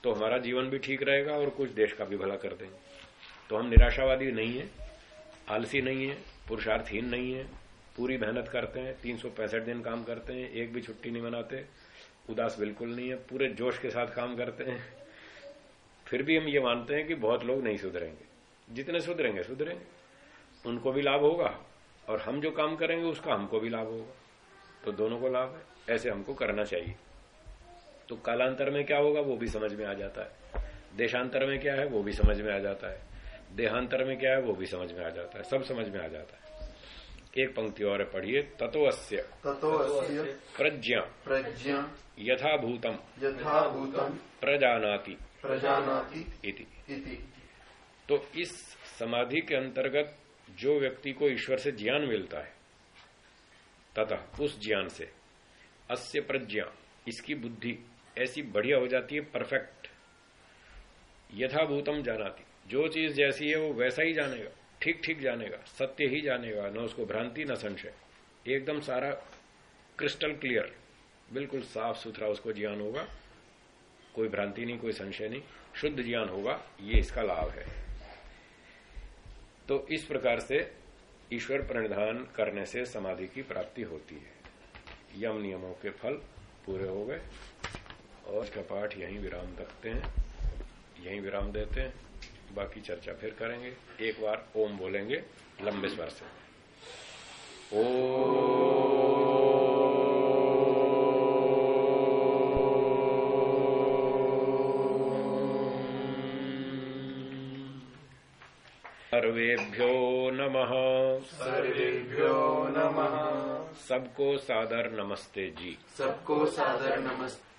तो हमारा जीवन भी ठीक रहेगा और कुछ देश का भी भला कर देंगे। तो हम निराशावादी नहीं है, आलसी नहीं है, पुरुषार्थहीन नहीं है, पूरी मेहनत करते हैं, तीन सौ पैंसठ दिन काम करते हैं, एक भी छुट्टी नहीं मनाते, उदास बिल्कुल नहीं है, पूरे जोश के साथ काम करते हैं। फिर भी हम ये मानते हैं कि बहुत लोग नहीं सुधरेंगे। जितने सुधरेंगे सुधरेंगे। उनको भी लाभ होगा। और हम जो काम करेंगे उसका हमको भी लाभ होगा। तो दोनों को लाभ है। ऐसे हमको करना चाहिए। तो कालांतर में क्या होगा वो भी समझ में आ जाता है। देशांतर में क्या है वो भी समझ में आ जाता है। देहांतर में क्या है वो भी समझ में आ जाता है। सब समझ में आ जाता है। एक पंक्ति और पढ़िए। तत्वस्य तत्वस्य प्रज्ञा। प्रज्ञा। यथाभूतम। यथाभूतम। प्रजानाति। प्रजानाति। इति। इति। तो इस समाधि के अंतर्गत जो व्यक्ति को ईश्वर से ज्ञान मिलता है, तथा उस ज्ञान से, अस्य प्रज्ञा, इसकी बुद्धि ऐसी बढ़िया हो जाती है परफेक्ट यथाभूतम जानाती। जो चीज़ जैसी है, वो वैसा ही जानेगा ठीक ठीक जानेगा, सत्य ही जानेगा, न उसको भ्रांति, न संशय। एकदम सारा क्रिस्टल क्लियर बिल्कुल साफ़ सुथरा उसको ज्ञान होगा, कोई भ्रांति नहीं, कोई संशय नहीं, शुद्ध ज्ञान होगा, ये इसका लाभ है। तो इस प्रकार से ईश्वर प्रणिधान करने से समाधि की प्राप्ति होती है। यम नियमों के फल पूरे हो गए और इसका पाठ यहीं विराम रखते हैं, यहीं विराम देते हैं। बाकी चर्चा फिर करेंगे। एक बार ओम बोलेंगे लंबे स्वर से। सर्वेभ्यो नमः। सर्वेभ्यो नमः। सबको सादर नमस्ते जी। सबको सादर नमस्ते।